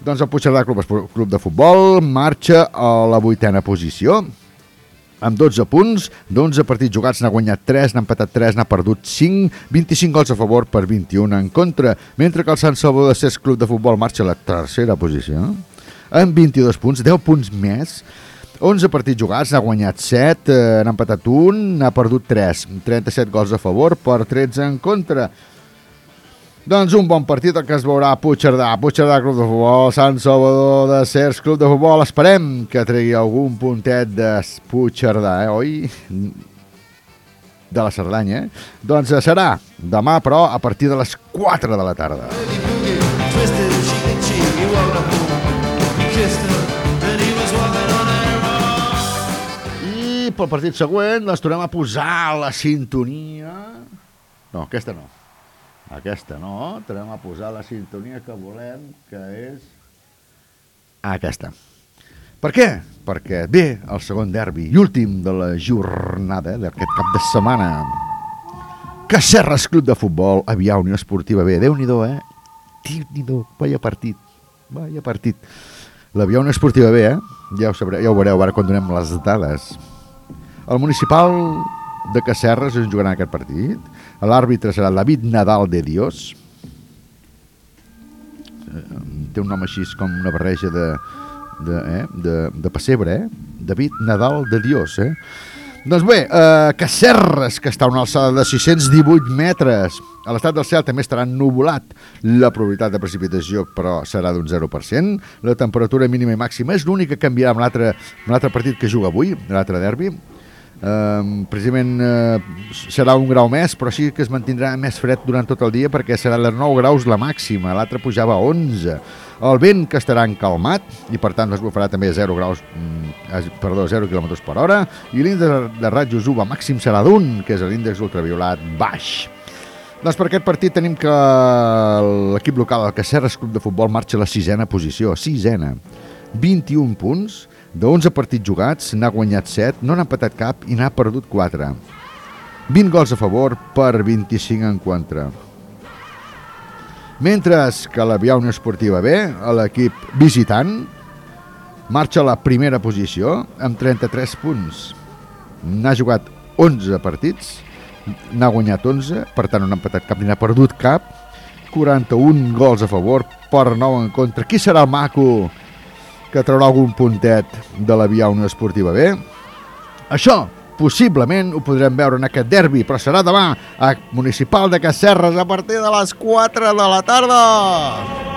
Doncs el Puigcerdà Club, Club de Futbol marxa a la vuitena posició amb 12 punts, d'11 partits jugats n'ha guanyat 3, n'ha empatat 3, n'ha perdut 5, 25 gols a favor per 21 en contra, mentre que el Sant Salvador de Cés Club de Futbol marxa a la tercera posició, amb 22 punts, 10 punts més, 11 partits jugats, n'ha guanyat 7, eh, n'ha empatat 1, n'ha perdut 3, 37 gols a favor per 13 en contra. Doncs un bon partit el que es veurà a Puigcerdà, Puigcerdà Club de Futbol, Sant Salvador de Cers Club de Futbol. Esperem que tregui algun puntet de Puigcerdà, eh, oi? De la Cerdanya, eh? Doncs eh, serà demà, però, a partir de les 4 de la tarda. I pel partit següent doncs tornem a posar la sintonia... No, aquesta no. Aquesta no. Tornem a posar la sintonia que volem, que és... Aquesta. Per què? Perquè ve el segon derbi i últim de la jornada d'aquest cap de setmana. Cacerres Club de Futbol, Avià Unió Esportiva B. Déu-n'hi-do, eh? Déu-n'hi-do, vaya partit. Vaya partit. L'Avià Unió Esportiva B, eh? Ja ho, sabreu, ja ho veureu ara quan donem les dades. El municipal de Cacerres es jugarà aquest partit. L'àrbitre serà David Nadal de Dios. Eh, Té un nom així com una barreja de, de, eh? de, de pessebre, eh? David Nadal de Dios, eh? Doncs bé, eh, Cacerres, que està a una alçada de 618 metres. A l'estat del cel també estarà nuvolat. La probabilitat de precipitació, però, serà d'un 0%. La temperatura mínima i màxima és l'única que canviarà amb l'altre partit que juga avui, l'altre derbi. Um, precisament uh, serà un grau més, però sí que es mantindrà més fred durant tot el dia perquè serà de 9 graus la màxima, l'altre pujava a 11. El vent que estarà encalmat i per tant es bufarà també a 0 graus, mm, eh, perdó, 0 km per hora i l'índex de rajos UVA màxim serà d'un, que és l'índex ultraviolat baix. Doncs per aquest partit tenim que l'equip local, el Cacerres Club de Futbol, marxa a la sisena posició, sisena. 21 punts, de 11 partits jugats, n'ha guanyat 7, no n'ha empatat cap i n'ha perdut 4. 20 gols a favor per 25 en contra. Mentre que la Via Unió Esportiva B, l'equip visitant, marxa a la primera posició amb 33 punts. N'ha jugat 11 partits, n'ha guanyat 11, per tant no n'ha empatat cap ni n'ha perdut cap, 41 gols a favor per 9 en contra. Qui serà el maco que traurà algun puntet de la Via Unió Esportiva B? Això, possiblement, ho podrem veure en aquest derbi, però serà demà a Municipal de Cacerres a partir de les 4 de la tarda.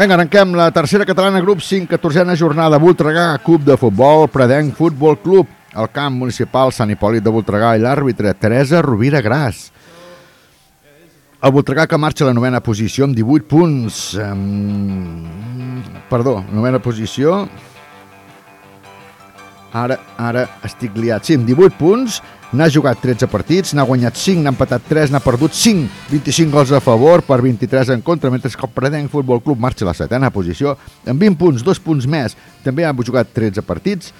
Vinga, arrenquem la tercera catalana, grup 5, 14a jornada, Voltregà, Club de Futbol, Predenc Futbol Club, el camp municipal Sant Hipòlit de Voltregà i l'àrbitre Teresa Rovira Gras. El Voltregà que marxa a la novena posició amb 18 punts. Um, perdó, novena posició. Ara, ara estic liat. Sí, amb 18 punts, n'ha jugat 13 partits, n'ha guanyat 5, n'ha empatat 3, n'ha perdut 5, 25 gols a favor per 23 en contra, mentre que el Predenc Futbol Club marxa a la setena posició amb 20 punts, 2 punts més. També ha jugat 13 partits,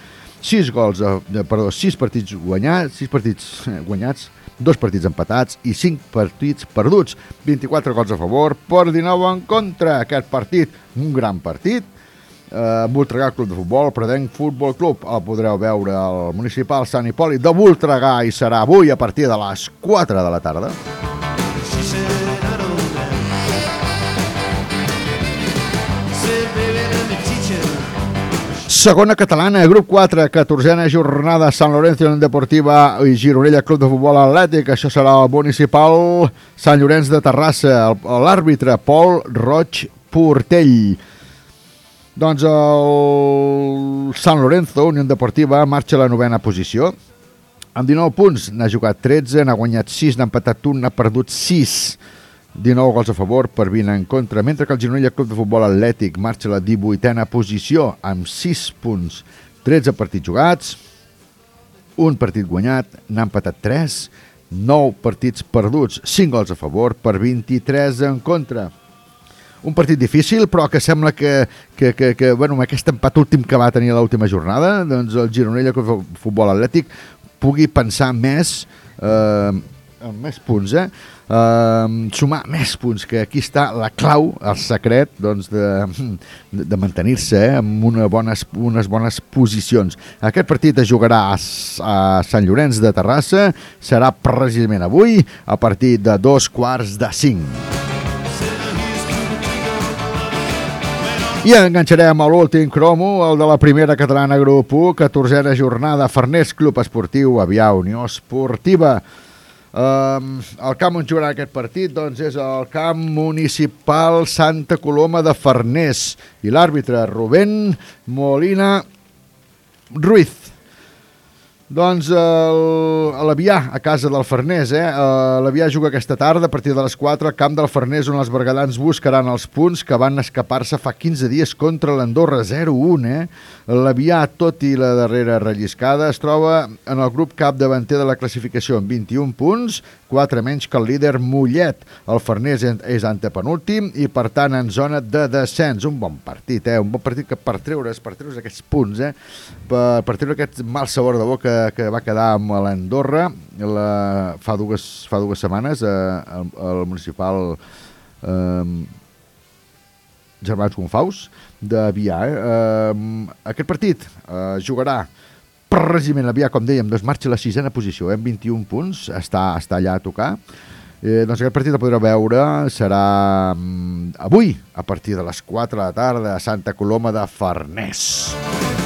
6 gols, a, eh, perdó, 6 partits guanyats, 6 partits eh, guanyats, 2 partits empatats i 5 partits perduts. 24 gols a favor per 19 en contra. Aquest partit, un gran partit, eh, Voltregà Club de Futbol, Predenc Futbol Club. El podreu veure al municipal Sant Hipòlit de Voltregà i serà avui a partir de les 4 de la tarda. Segona catalana, grup 4, 14a jornada, Sant Lorenzo Unión Deportiva i Gironella Club de Futbol Atlètic. Això serà el municipal Sant Llorenç de Terrassa. L'àrbitre Pol Roig Portell. Doncs el Sant Lorenzo Unión Deportiva marxa a la novena posició. Amb 19 punts, n'ha jugat 13, n'ha guanyat 6, n'ha empatat 1, n'ha perdut 6. 19 gols a favor per 20 en contra, mentre que el Gironella Club de Futbol Atlètic marxa a la 18a posició amb 6 punts, 13 partits jugats, un partit guanyat, n'ha empatat 3, 9 partits perduts, 5 gols a favor per 23 en contra. Un partit difícil, però que sembla que, que, que, que bueno, amb aquest empat últim que va tenir l'última jornada, doncs el Gironella de Futbol Atlètic pugui pensar més eh, amb més punts, eh? Uh, sumar més punts, que aquí està la clau, el secret doncs, de, de, mantenir-se eh? amb una bones, unes bones posicions. Aquest partit es jugarà a, a Sant Llorenç de Terrassa, serà precisament avui a partir de dos quarts de cinc. I enganxarem a l'últim cromo, el de la primera catalana grup 1, 14a jornada, Farners Club Esportiu, Avià Unió Esportiva. Um, el camp on jugarà aquest partit doncs, és el camp municipal Santa Coloma de Farners i l'àrbitre Rubén Molina Ruiz. Doncs l'Avià a casa del Farners, eh? Eh, L'Avià juga aquesta tarda a partir de les 4 al camp del Farners on els bergadans buscaran els punts que van escapar-se fa 15 dies contra l'Andorra 0-1, eh? L'Avià, tot i la darrera relliscada, es troba en el grup capdavanter de la classificació amb 21 punts, 4 menys que el líder Mollet. El Farners és antepenúltim i, per tant, en zona de descens. Un bon partit, eh? Un bon partit que per treure's, per treure's aquests punts, eh? Per, per treure aquest mal sabor de boca que va quedar amb l'Andorra la, fa, dues, fa dues setmanes eh, al, al municipal eh, Germans Confaus de Vià. Eh? Aquest partit eh, jugarà precisament aviat, com dèiem, doncs marxa a la sisena posició, eh, amb 21 punts, està, està allà a tocar. Eh, doncs aquest partit el podreu veure, serà mm, avui, a partir de les 4 de la tarda, a Santa Coloma de Farners.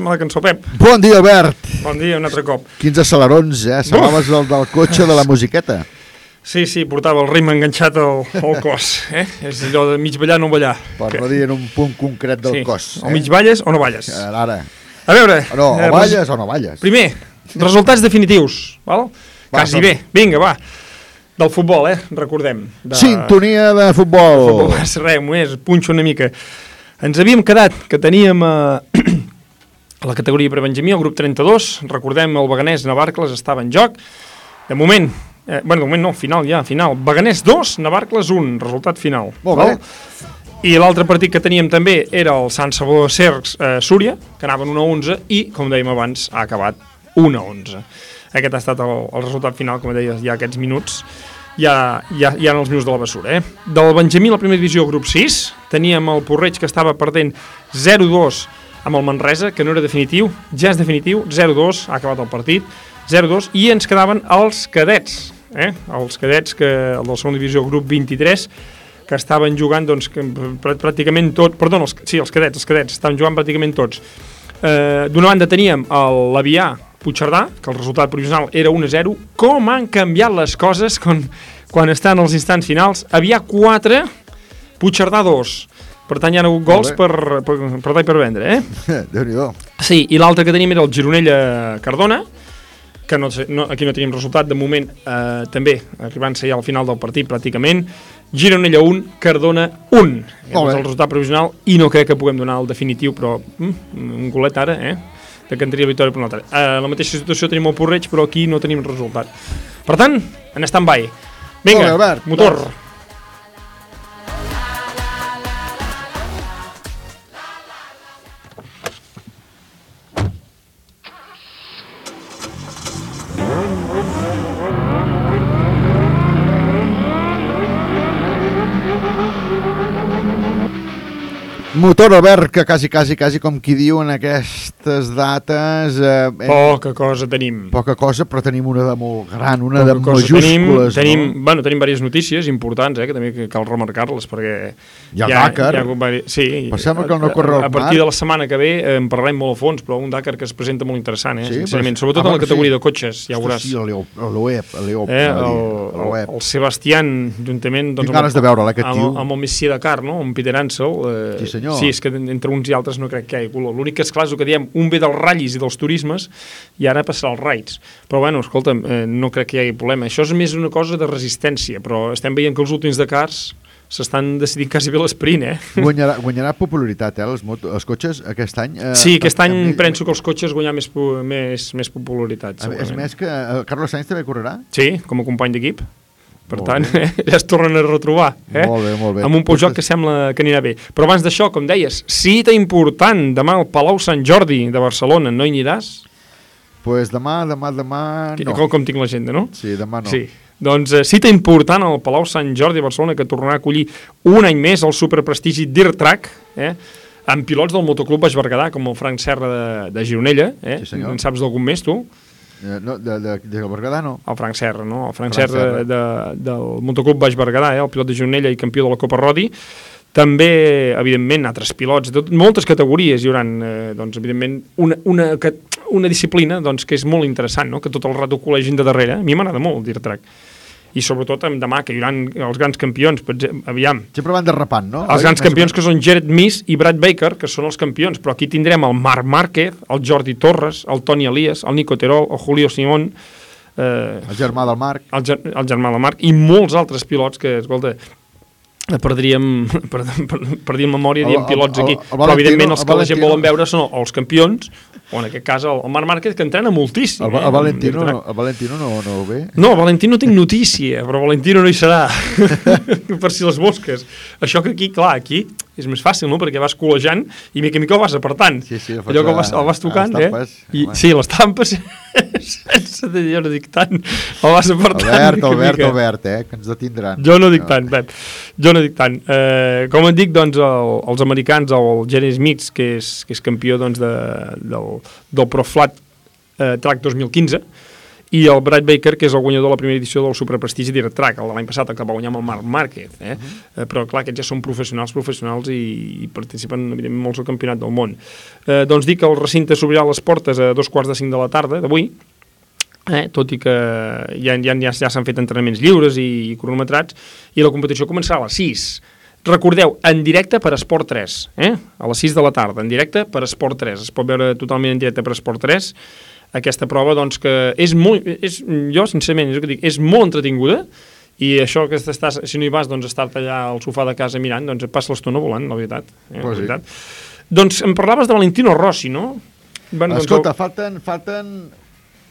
Boníssima la cançó, Pep. Bon dia, Albert. Bon dia, un altre cop. Quins accelerons, eh? Semblaves el del cotxe de la musiqueta. Sí, sí, portava el ritme enganxat al, al cos, eh? És allò de mig ballar, no ballar. Per no dir en un punt concret del Sí, cos. eh? o mig balles o no balles. Ara. A veure... No, eh, o balles o no balles. Primer, resultats definitius, val? Va, Quasi som- bé. Vinga, va. Del futbol, eh? Recordem. De... Sintonia de futbol. futbol base, res, només punxo una mica. Ens havíem quedat que teníem eh, a la categoria per Benjamí, el grup 32, recordem el Beganès Navarcles estava en joc. De moment, eh, bueno, de moment no, final ja, final. Beganès 2, Navarcles 1, resultat final. Molt bé. val? I l'altre partit que teníem també era el Sant Salvador Cercs eh, Súria, que anaven 1 a 11, i, com dèiem abans, ha acabat 1 a 11. Aquest ha estat el, el resultat final, com deies, ja aquests minuts ja, ja, ja en els minuts de la bessura. Eh? Del Benjamí, la primera divisió, grup 6, teníem el Porreig que estava perdent 0-2 amb el Manresa, que no era definitiu, ja és definitiu, 0-2, ha acabat el partit, 0-2, i ens quedaven els cadets, eh? els cadets que, el de la segona divisió, grup 23, que estaven jugant, doncs, que, prà- pràcticament tot, perdó, els, sí, els cadets, els cadets, estaven jugant pràcticament tots. Eh, D'una banda teníem l'Avià Puigcerdà, que el resultat provisional era 1-0. Com han canviat les coses quan, quan estan als instants finals? Avià 4, Puigcerdà 2. Per tant, hi ha hagut gols per, per, per per vendre, eh? Déu-n'hi-do. Sí, i l'altre que teníem era el Gironella-Cardona, que no, no, aquí no tenim resultat, de moment eh, també arribant-se ja al final del partit pràcticament, Gironella 1, Cardona 1. Aquest Molt és el resultat provisional i no crec que puguem donar el definitiu, però mm, un golet ara, eh? De que entria victòria per un altre. Eh, la mateixa situació tenim el Porreig, però aquí no tenim resultat. Per tant, en stand-by. Vinga, bé, Albert. motor. Doncs- Motor obert, que quasi, quasi, quasi, com qui diu en aquestes dates... Eh, eh, Poca cosa tenim. Poca cosa, però tenim una de molt gran, una Poca de majúscules, tenim, tenim, no? bueno, tenim diverses notícies importants, eh, que també cal remarcar-les, perquè... Hi ha el Dakar. Hi ha, sí. Sembla que el no corre al a partir de la setmana que ve eh, en parlarem molt a fons, però un Dakar que es presenta molt interessant, eh, Sí, sincerament. però- Sobretot en la categoria sí. de cotxes, ja ho veuràs. Sí, l'EOEP, l'EOP, Eh, el, el, el Sebastián, juntament... Doncs, Tinc ganes de veure-la, aquest amb, tio. Amb el Messi Dakar, no? amb Peter Ansel. Eh, Sí, senyor. Sí, és que entre uns i altres no crec que hi hagi color. L'únic que és clar és el que diem, un ve dels ratllis i dels turismes i ara passarà als raids. Però bueno, escolta'm, eh, no crec que hi hagi problema. Això és més una cosa de resistència, però estem veient que els últims Dakars s'estan decidint quasi bé l'esprint, eh? Guanyarà, guanyarà popularitat, eh, els, moto, els cotxes aquest any. Eh, Sí, aquest any a més- penso que els cotxes guanyar més, més, més popularitat. a- És segurament. més que eh, Carlos Sainz també correrà? Sí, com a company d'equip. Per Molt tant, bé. ja es tornen a retrobar. Eh? Molt bé, molt bé. Amb un Peugeot que sembla que anirà bé. Però abans d'això, com deies, cita important demà al Palau Sant Jordi de Barcelona. No hi aniràs? pues demà, demà, demà... No. Com, com tinc l'agenda, no? Sí, demà no. Sí. Doncs eh, cita important al Palau Sant Jordi de Barcelona que tornarà a acollir un any més el superprestigi Dirt Track, eh? amb pilots del Motoclub Baix Berguedà, com el Frank Serra de, de Gironella. Eh? Sí, senyor. en saps d'algun més, tu? Eh, no, de, de, de Berguedà no. El Frank Serra, no? El Frank, Frank Serra, Serra. De, del Motoclub Baix Berguedà, eh? el pilot de Gironella i campió de la Copa Rodi. També, evidentment, altres pilots, de tot, moltes categories hi haurà, eh, doncs, evidentment, una, una, una disciplina doncs, que és molt interessant, no? que tot el rato col·legin de darrere. A mi m'agrada molt el dirt track. I sobretot amb demà, que hi haurà els grans campions, per exemple, aviam, Sempre van derrapant, no? els grans campions que són Jared Miss i Brad Baker, que són els campions, però aquí tindrem el Marc Márquez, el Jordi Torres, el Toni Elias, el Nico Terol, el Julio Simón, eh, El germà del Marc. el, ger el germà del Marc, i molts altres pilots que, escolta, perdríem, per, per, perdríem memòria, El- diem el- pilots el- aquí, el però Valentino- evidentment els el que la gent volen veure són els campions, o en aquest cas el, el Marc Márquez, que entrena moltíssim. El, eh, el, Valentino, no, el Valentino no, no ho ve. No, Valentino tinc notícia, però Valentino no hi serà, per si les busques. Això que aquí, clar, aquí és més fàcil, no?, perquè vas col·lejant i mica en mica el vas apartant. Sí, sí, el Allò que el vas, el vas tocant, a les eh? I, home. sí, les tampes, sense dir, jo no dic tant, el vas apartant. Albert, mica Albert, mica. Albert, eh, que ens detindran. Jo no dic tant, Pep. Jo no dic tant. Eh, com et dic, doncs, el, els americans, el Jerry Smith, que és, que és campió doncs, de, del, del Pro Flat eh, Track 2015, i el Brad Baker, que és el guanyador de la primera edició del Superprestigi Dirt Track, el de l'any passat, el que va guanyar amb el Marc Márquez. Eh? eh, però, clar, aquests ja són professionals, professionals i, i participen, evidentment, molts al campionat del món. Eh, doncs dic que el recinte s'obrirà les portes a dos quarts de cinc de la tarda d'avui, eh, tot i que ja, ja, ja, ja s'han fet entrenaments lliures i, i cronometrats, i la competició començarà a les 6. Recordeu, en directe per Esport 3, eh? a les 6 de la tarda, en directe per Esport 3. Es pot veure totalment en directe per Esport 3 aquesta prova, doncs, que és molt... És, jo, sincerament, és el que dic, és molt entretinguda, i això que estàs, si no hi vas, doncs, estar-te allà al sofà de casa mirant, doncs et passa l'estona volant, la veritat. Eh, Pues la sí. veritat. Doncs em parlaves de Valentino Rossi, no? Bueno, doncs, Escolta, falten, falten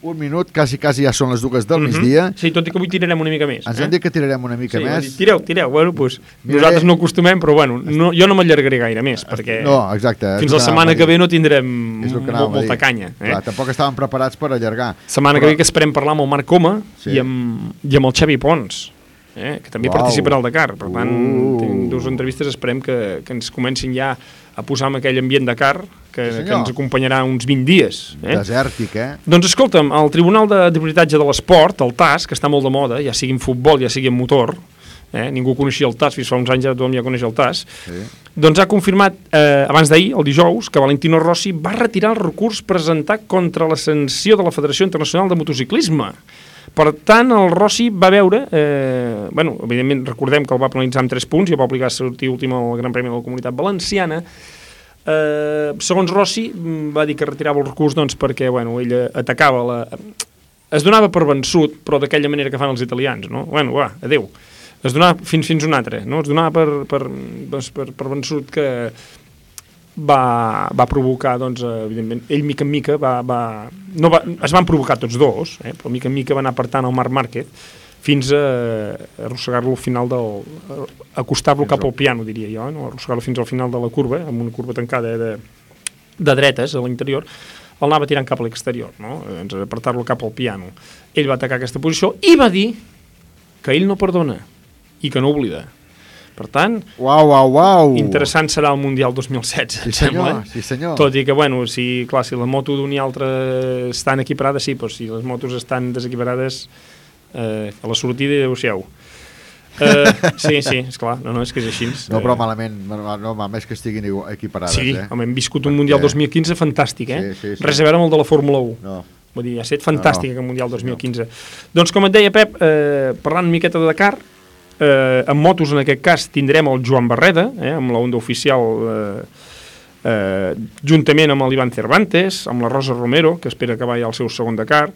un minut, quasi, quasi ja són les dues del Mhm. migdia. Sí, tot i que avui tirarem una mica més. Ens han dit que tirarem una mica sí, més. dit, Tireu, tireu. Bueno, doncs, Miraré. nosaltres no acostumem, però bueno, no, jo no m'allargaré gaire més, perquè No, exacte. fins la setmana que ve no tindrem És el que mo- anàvem a molta canya. Eh? Clar, tampoc estàvem preparats per allargar. Setmana Però- que ve que esperem parlar amb el Marc Coma Sí. i, amb, i amb el Xavi Pons, eh? que també Uau. participarà al Dakar. Per tant, Uh. dues entrevistes, esperem que, que ens comencin ja a posar en aquell ambient Dakar, que, Sí, que ens acompanyarà uns 20 dies. Eh? Desèrtic, eh? Doncs escolta'm, el Tribunal de Tribunitatge de l'Esport, el TAS, que està molt de moda, ja sigui en futbol, ja sigui en motor, eh? ningú coneixia el TAS, fins fa uns anys ja tothom ja coneix el TAS, Sí. doncs ha confirmat eh, abans d'ahir, el dijous, que Valentino Rossi va retirar el recurs presentat contra la sanció de la Federació Internacional de Motociclisme. Per tant, el Rossi va veure, eh, bueno, evidentment recordem que el va penalitzar amb 3 punts i va obligar a sortir últim al Gran Premi de la Comunitat Valenciana, Eh, segons Rossi, mm, va dir que retirava el recurs doncs, perquè bueno, ell atacava la... Es donava per vençut, però d'aquella manera que fan els italians, no? Bueno, va, adeu. Es donava fins, fins un altre, no? Es donava per, per, doncs, per, per vençut que va, va provocar, doncs, eh, evidentment, ell mica en mica va, va, no va, es van provocar tots dos, eh, però mica en mica va anar apartant el Marc Márquez fins a arrossegar-lo al final del... acostar-lo cap al piano, diria jo, no? arrossegar-lo fins al final de la curva, amb una curva tancada de, de dretes a l'interior, el anava tirant cap a l'exterior, no? Ens apartar-lo cap al piano. Ell va atacar aquesta posició i va dir que ell no perdona i que no oblida. Per tant, Uau, uau, uau. interessant serà el Mundial 2016, Sí, em sembla. senyor, eh? sí, senyor. Tot i que, bueno, si, clar, si la moto d'un i altre estan equiparades, sí, però si les motos estan desequiparades, eh, a la sortida, adeu-siau. Eh, sí, sí, és clar, no, no, és que és així. No, però malament, no, no, no, més que estiguin igu- equiparades, Sí, eh? home, hem viscut un Mundial 2015 fantàstic, eh? Sí, sí, sí. Res a veure amb el de la Fórmula 1. No. Vull dir, ha estat fantàstic No, el Mundial 2015. Doncs com et deia, Pep, eh, parlant una miqueta de Dakar, eh, amb motos en aquest cas tindrem el Joan Barreda, eh, amb la Honda oficial eh, eh, juntament amb l'Ivan Cervantes, amb la Rosa Romero, que espera que vagi al seu segon Dakar,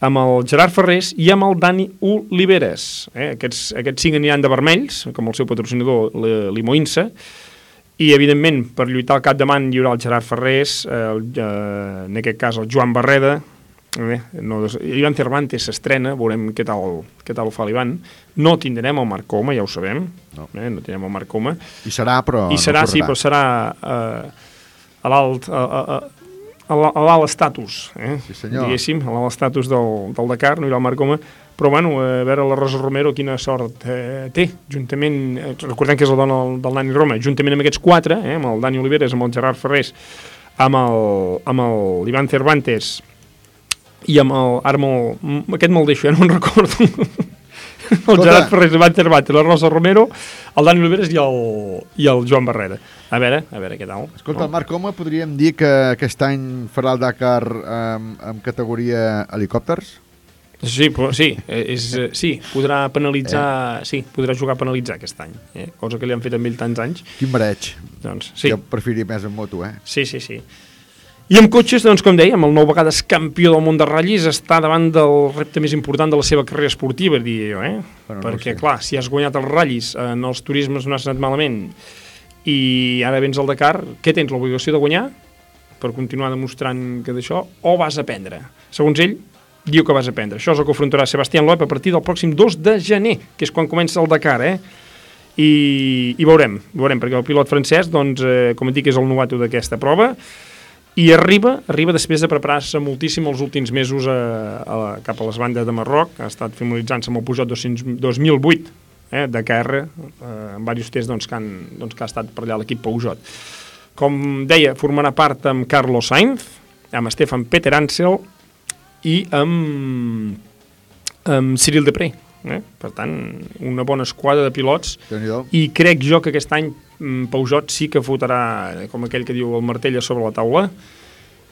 amb el Gerard Ferrés i amb el Dani Oliveres. Eh? Aquests, aquests cinc aniran de vermells, com el seu patrocinador, l'Imoinsa, i, evidentment, per lluitar al capdavant hi haurà el Gerard Ferrés, eh, el, eh, en aquest cas el Joan Barreda, eh, no, des- Ivan Cervantes s'estrena, veurem què tal, què tal ho fa l'Ivan. No tindrem el Marc Coma, ja ho sabem, no, eh, no tindrem el Marc Coma. I serà, però I serà, no sí, però serà eh, a l'alt... A, a, a, a la- a l'alt estatus, eh? Sí, senyor. diguéssim, a l'alt estatus del, del Dakar, no hi haurà el Marc Coma, però bueno, eh, a veure la Rosa Romero quina sort eh, té, juntament, eh, recordem que és la dona del, del Dani Roma, juntament amb aquests quatre, eh, amb el Dani Oliveres, amb el Gerard Ferrés, amb el, amb el Ivan Cervantes i amb el, ara me'l, aquest me'l deixo, ja no me'n recordo, el Gerard Ferrés, Ivan Cervantes, la Rosa Romero, el Dani Oliveres i el, i el Joan Barrera. A veure, a veure què tal. Escolta, el Marc Coma podríem dir que aquest any farà el Dakar amb, amb categoria helicòpters? Sí, però, sí, eh, és, eh, sí, podrà penalitzar, sí, podrà jugar a penalitzar aquest any, eh? cosa que li han fet amb ell tants anys. Quin mareig. Doncs, sí. Jo preferiria més en moto, eh? Sí, sí, sí. I amb cotxes, doncs, com dèiem, el nou vegades campió del món de ratllis està davant del repte més important de la seva carrera esportiva, diria jo, eh? Bueno, no ho Perquè, sé. clar, si has guanyat els ratllis en els turismes no has anat malament i ara vens al Dakar, què tens, l'obligació de guanyar per continuar demostrant que d'això, o vas a aprendre? Segons ell, diu que vas a aprendre. Això és el que afrontarà Sebastián Loeb a partir del pròxim 2 de gener, que és quan comença el Dakar, eh? I, i veurem, veurem, perquè el pilot francès, doncs, eh, com et dic, és el novato d'aquesta prova, i arriba, arriba després de preparar-se moltíssim els últims mesos a, a, la- cap a les bandes de Marroc, ha estat familiaritzant-se amb el Peugeot 200, 2008 eh, de KR, eh, amb diversos tests doncs, que, han, doncs, que ha estat per allà l'equip Peugeot. Com deia, formarà part amb Carlos Sainz, amb Stefan Peter Ansel i amb, amb Cyril Depré. Eh? Per tant, una bona esquadra de pilots i crec jo que aquest any mm, Peugeot sí que fotrà, com aquell que diu el martell a sobre la taula,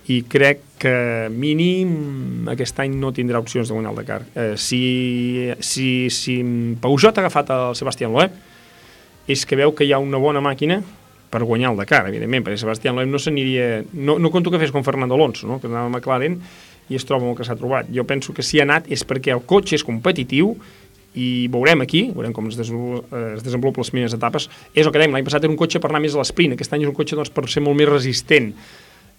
i crec que mínim aquest any no tindrà opcions de guanyar el Dakar. Eh, si, si, si Peugeot ha agafat el Sebastián Loeb, és que veu que hi ha una bona màquina per guanyar el Dakar, evidentment, perquè Sebastián Loeb no s'aniria... No, no conto que fes com Fernando Alonso, no? que anava a McLaren i es troba amb el que s'ha trobat. Jo penso que si ha anat és perquè el cotxe és competitiu i veurem aquí, veurem com es eh, es desenvolupen les primeres etapes, és el que dèiem, l'any passat era un cotxe per anar més a l'esprint, aquest any és un cotxe doncs, per ser molt més resistent.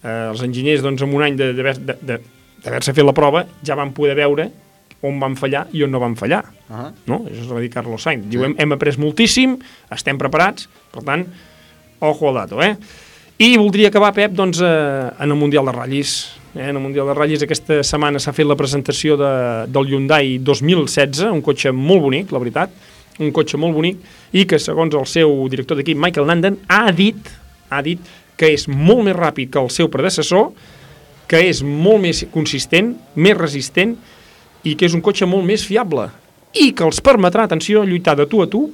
Eh, els enginyers, doncs, en un any de- d'haver- de- de- d'haver-se fet la prova, ja van poder veure on van fallar i on no van fallar. Uh -huh. no? Això és el que va dir Carlos Sainz. Diu, hem, hem après moltíssim, estem preparats, per tant, ojo al dato, eh? I voldria acabar, Pep, doncs, eh, en el Mundial de Ratllis. Eh? En el Mundial de Ratllis aquesta setmana s'ha fet la presentació de, del Hyundai 2016, un cotxe molt bonic, la veritat, un cotxe molt bonic, i que, segons el seu director d'equip, Michael Nanden, ha dit, ha dit que és molt més ràpid que el seu predecessor, que és molt més consistent, més resistent, i que és un cotxe molt més fiable, i que els permetrà, atenció, lluitar de tu a tu,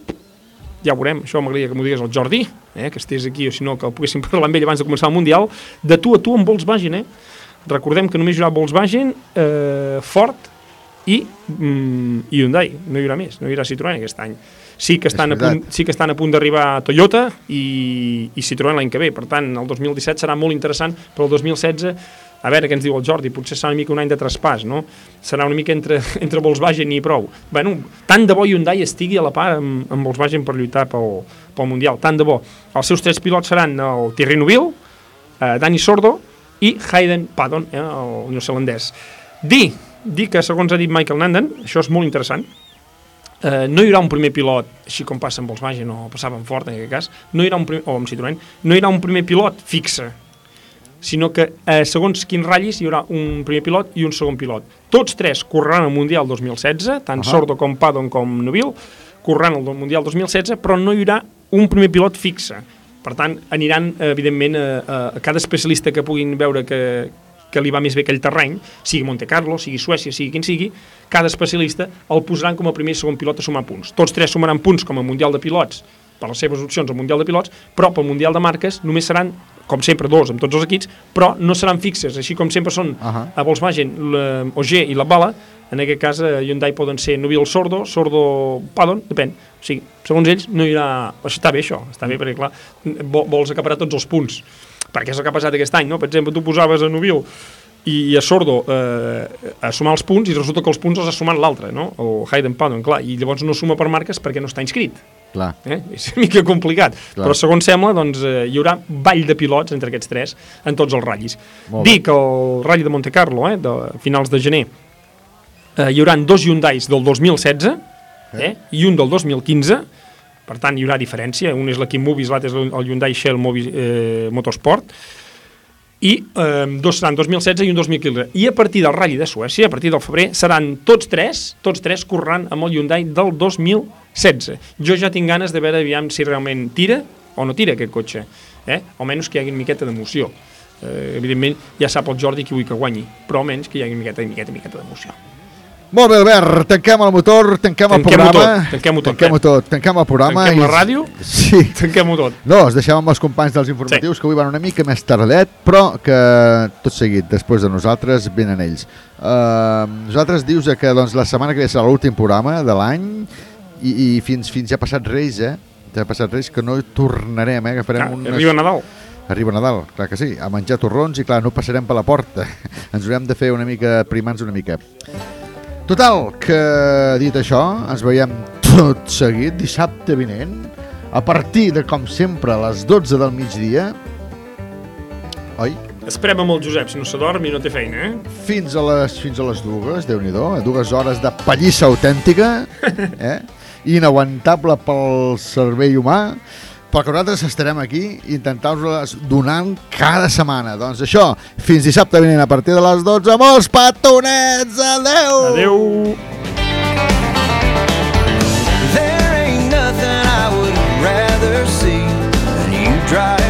ja ho veurem, això m'agradaria que m'ho digués el Jordi, eh, que estés aquí, o si no, que el poguéssim parlar amb ell abans de començar el Mundial, de tu a tu amb Volkswagen, eh? Recordem que només hi haurà Volkswagen, eh, Ford i, mm, i Hyundai, no hi haurà més, no hi haurà Citroën aquest any. Sí que estan, a punt, sí que estan a punt d'arribar Toyota i, i Citroën l'any que ve, per tant, el 2017 serà molt interessant, però el 2016 a veure què ens diu el Jordi, potser serà una mica un any de traspàs, no? Serà una mica entre, entre Volkswagen i prou. Bueno, tant de bo Hyundai estigui a la part amb, amb Volkswagen per lluitar pel, pel Mundial, tant de bo. Els seus tres pilots seran el Thierry Neuville, eh, Dani Sordo i Hayden Paddon, eh, el neozelandès. Dir, dir que, segons ha dit Michael Nanden, això és molt interessant, eh, no hi haurà un primer pilot, així com passa amb Volkswagen o passava amb Ford en aquest cas, no hi haurà un primer, o amb Citroën, no hi haurà un primer pilot fixe, sinó que eh, segons quins ratllis hi haurà un primer pilot i un segon pilot. Tots tres correran al Mundial 2016, tant Ahà. Sordo com Paddon com Neville, corrent el Mundial 2016, però no hi haurà un primer pilot fixe. Per tant, aniran, eh, evidentment, a, a, a cada especialista que puguin veure que, que li va més bé aquell terreny, sigui Monte Carlo, sigui Suècia, sigui quin sigui, cada especialista el posaran com a primer i segon pilot a sumar punts. Tots tres sumaran punts com a Mundial de Pilots per les seves opcions al Mundial de Pilots, però pel Mundial de Marques només seran, com sempre, dos amb tots els equips, però no seran fixes, així com sempre són uh -huh. a Volkswagen, la OG i la Bala, en aquest cas a Hyundai poden ser Nubil Sordo, Sordo Padon, depèn. O sigui, segons ells no hi haurà... Això està bé, això, està bé, perquè clar, vo- vols acaparar tots els punts, perquè és el que ha passat aquest any, no? Per exemple, tu posaves a Nubil i, i a Sordo eh, a sumar els punts i resulta que els punts els ha sumat l'altre, no? O Hayden Padon, clar, i llavors no suma per marques perquè no està inscrit. Clar. Eh? És una mica complicat, Clar. però segons sembla doncs, eh, hi haurà ball de pilots entre aquests tres en tots els ratllis. Dic que el ratll de Monte Carlo, eh, de finals de gener, eh, hi haurà dos Hyundais del 2016 eh? i un del 2015, per tant hi haurà diferència, un és l'Equip Movies, l'altre és el Hyundai Shell Movi, eh, Motorsport, i eh, dos seran 2016 i un 2015. I a partir del Rally de Suècia, a partir del febrer, seran tots tres, tots tres corrent amb el Hyundai del 2016. Jo ja tinc ganes de veure aviam si realment tira o no tira aquest cotxe, eh? almenys que hi hagi una miqueta d'emoció. Eh, evidentment, ja sap el Jordi qui vull que guanyi, però almenys que hi hagi una miqueta, miqueta, miqueta d'emoció. Molt bé, Albert, tanquem el motor, tanquem el Tanquem-ho programa. tot, tanquem-ho tot, Tanquem-ho tot, tanquem el programa. Tanquem la i- ràdio? Sí. Tanquem-ho tot. No, els deixem amb els companys dels informatius, sí. que avui van una mica més tardet, però que tot seguit, després de nosaltres, venen ells. Uh, nosaltres dius que doncs, la setmana que ve serà l'últim programa de l'any i, i fins, fins ja ha passat Reis, eh? Ja ha passat Reis, que no hi tornarem, eh? Que farem Ah, unes... arriba Nadal. Arriba Nadal, clar que sí, a menjar torrons i clar, no passarem per la porta. Ens haurem de fer una mica, primants una mica. Total, que dit això, ens veiem tot seguit dissabte vinent, a partir de, com sempre, a les 12 del migdia, oi? Esperem amb el Josep, si no s'adorm i no té feina, eh? Fins a les, fins a les dues, déu nhi dues hores de pallissa autèntica, eh? inaguantable pel cervell humà, però que nosaltres estarem aquí intentant-vos donant cada setmana. Doncs això, fins dissabte vinent a partir de les 12. Molts petonets! Adeu! Adeu! There ain't nothing I would rather see than you drive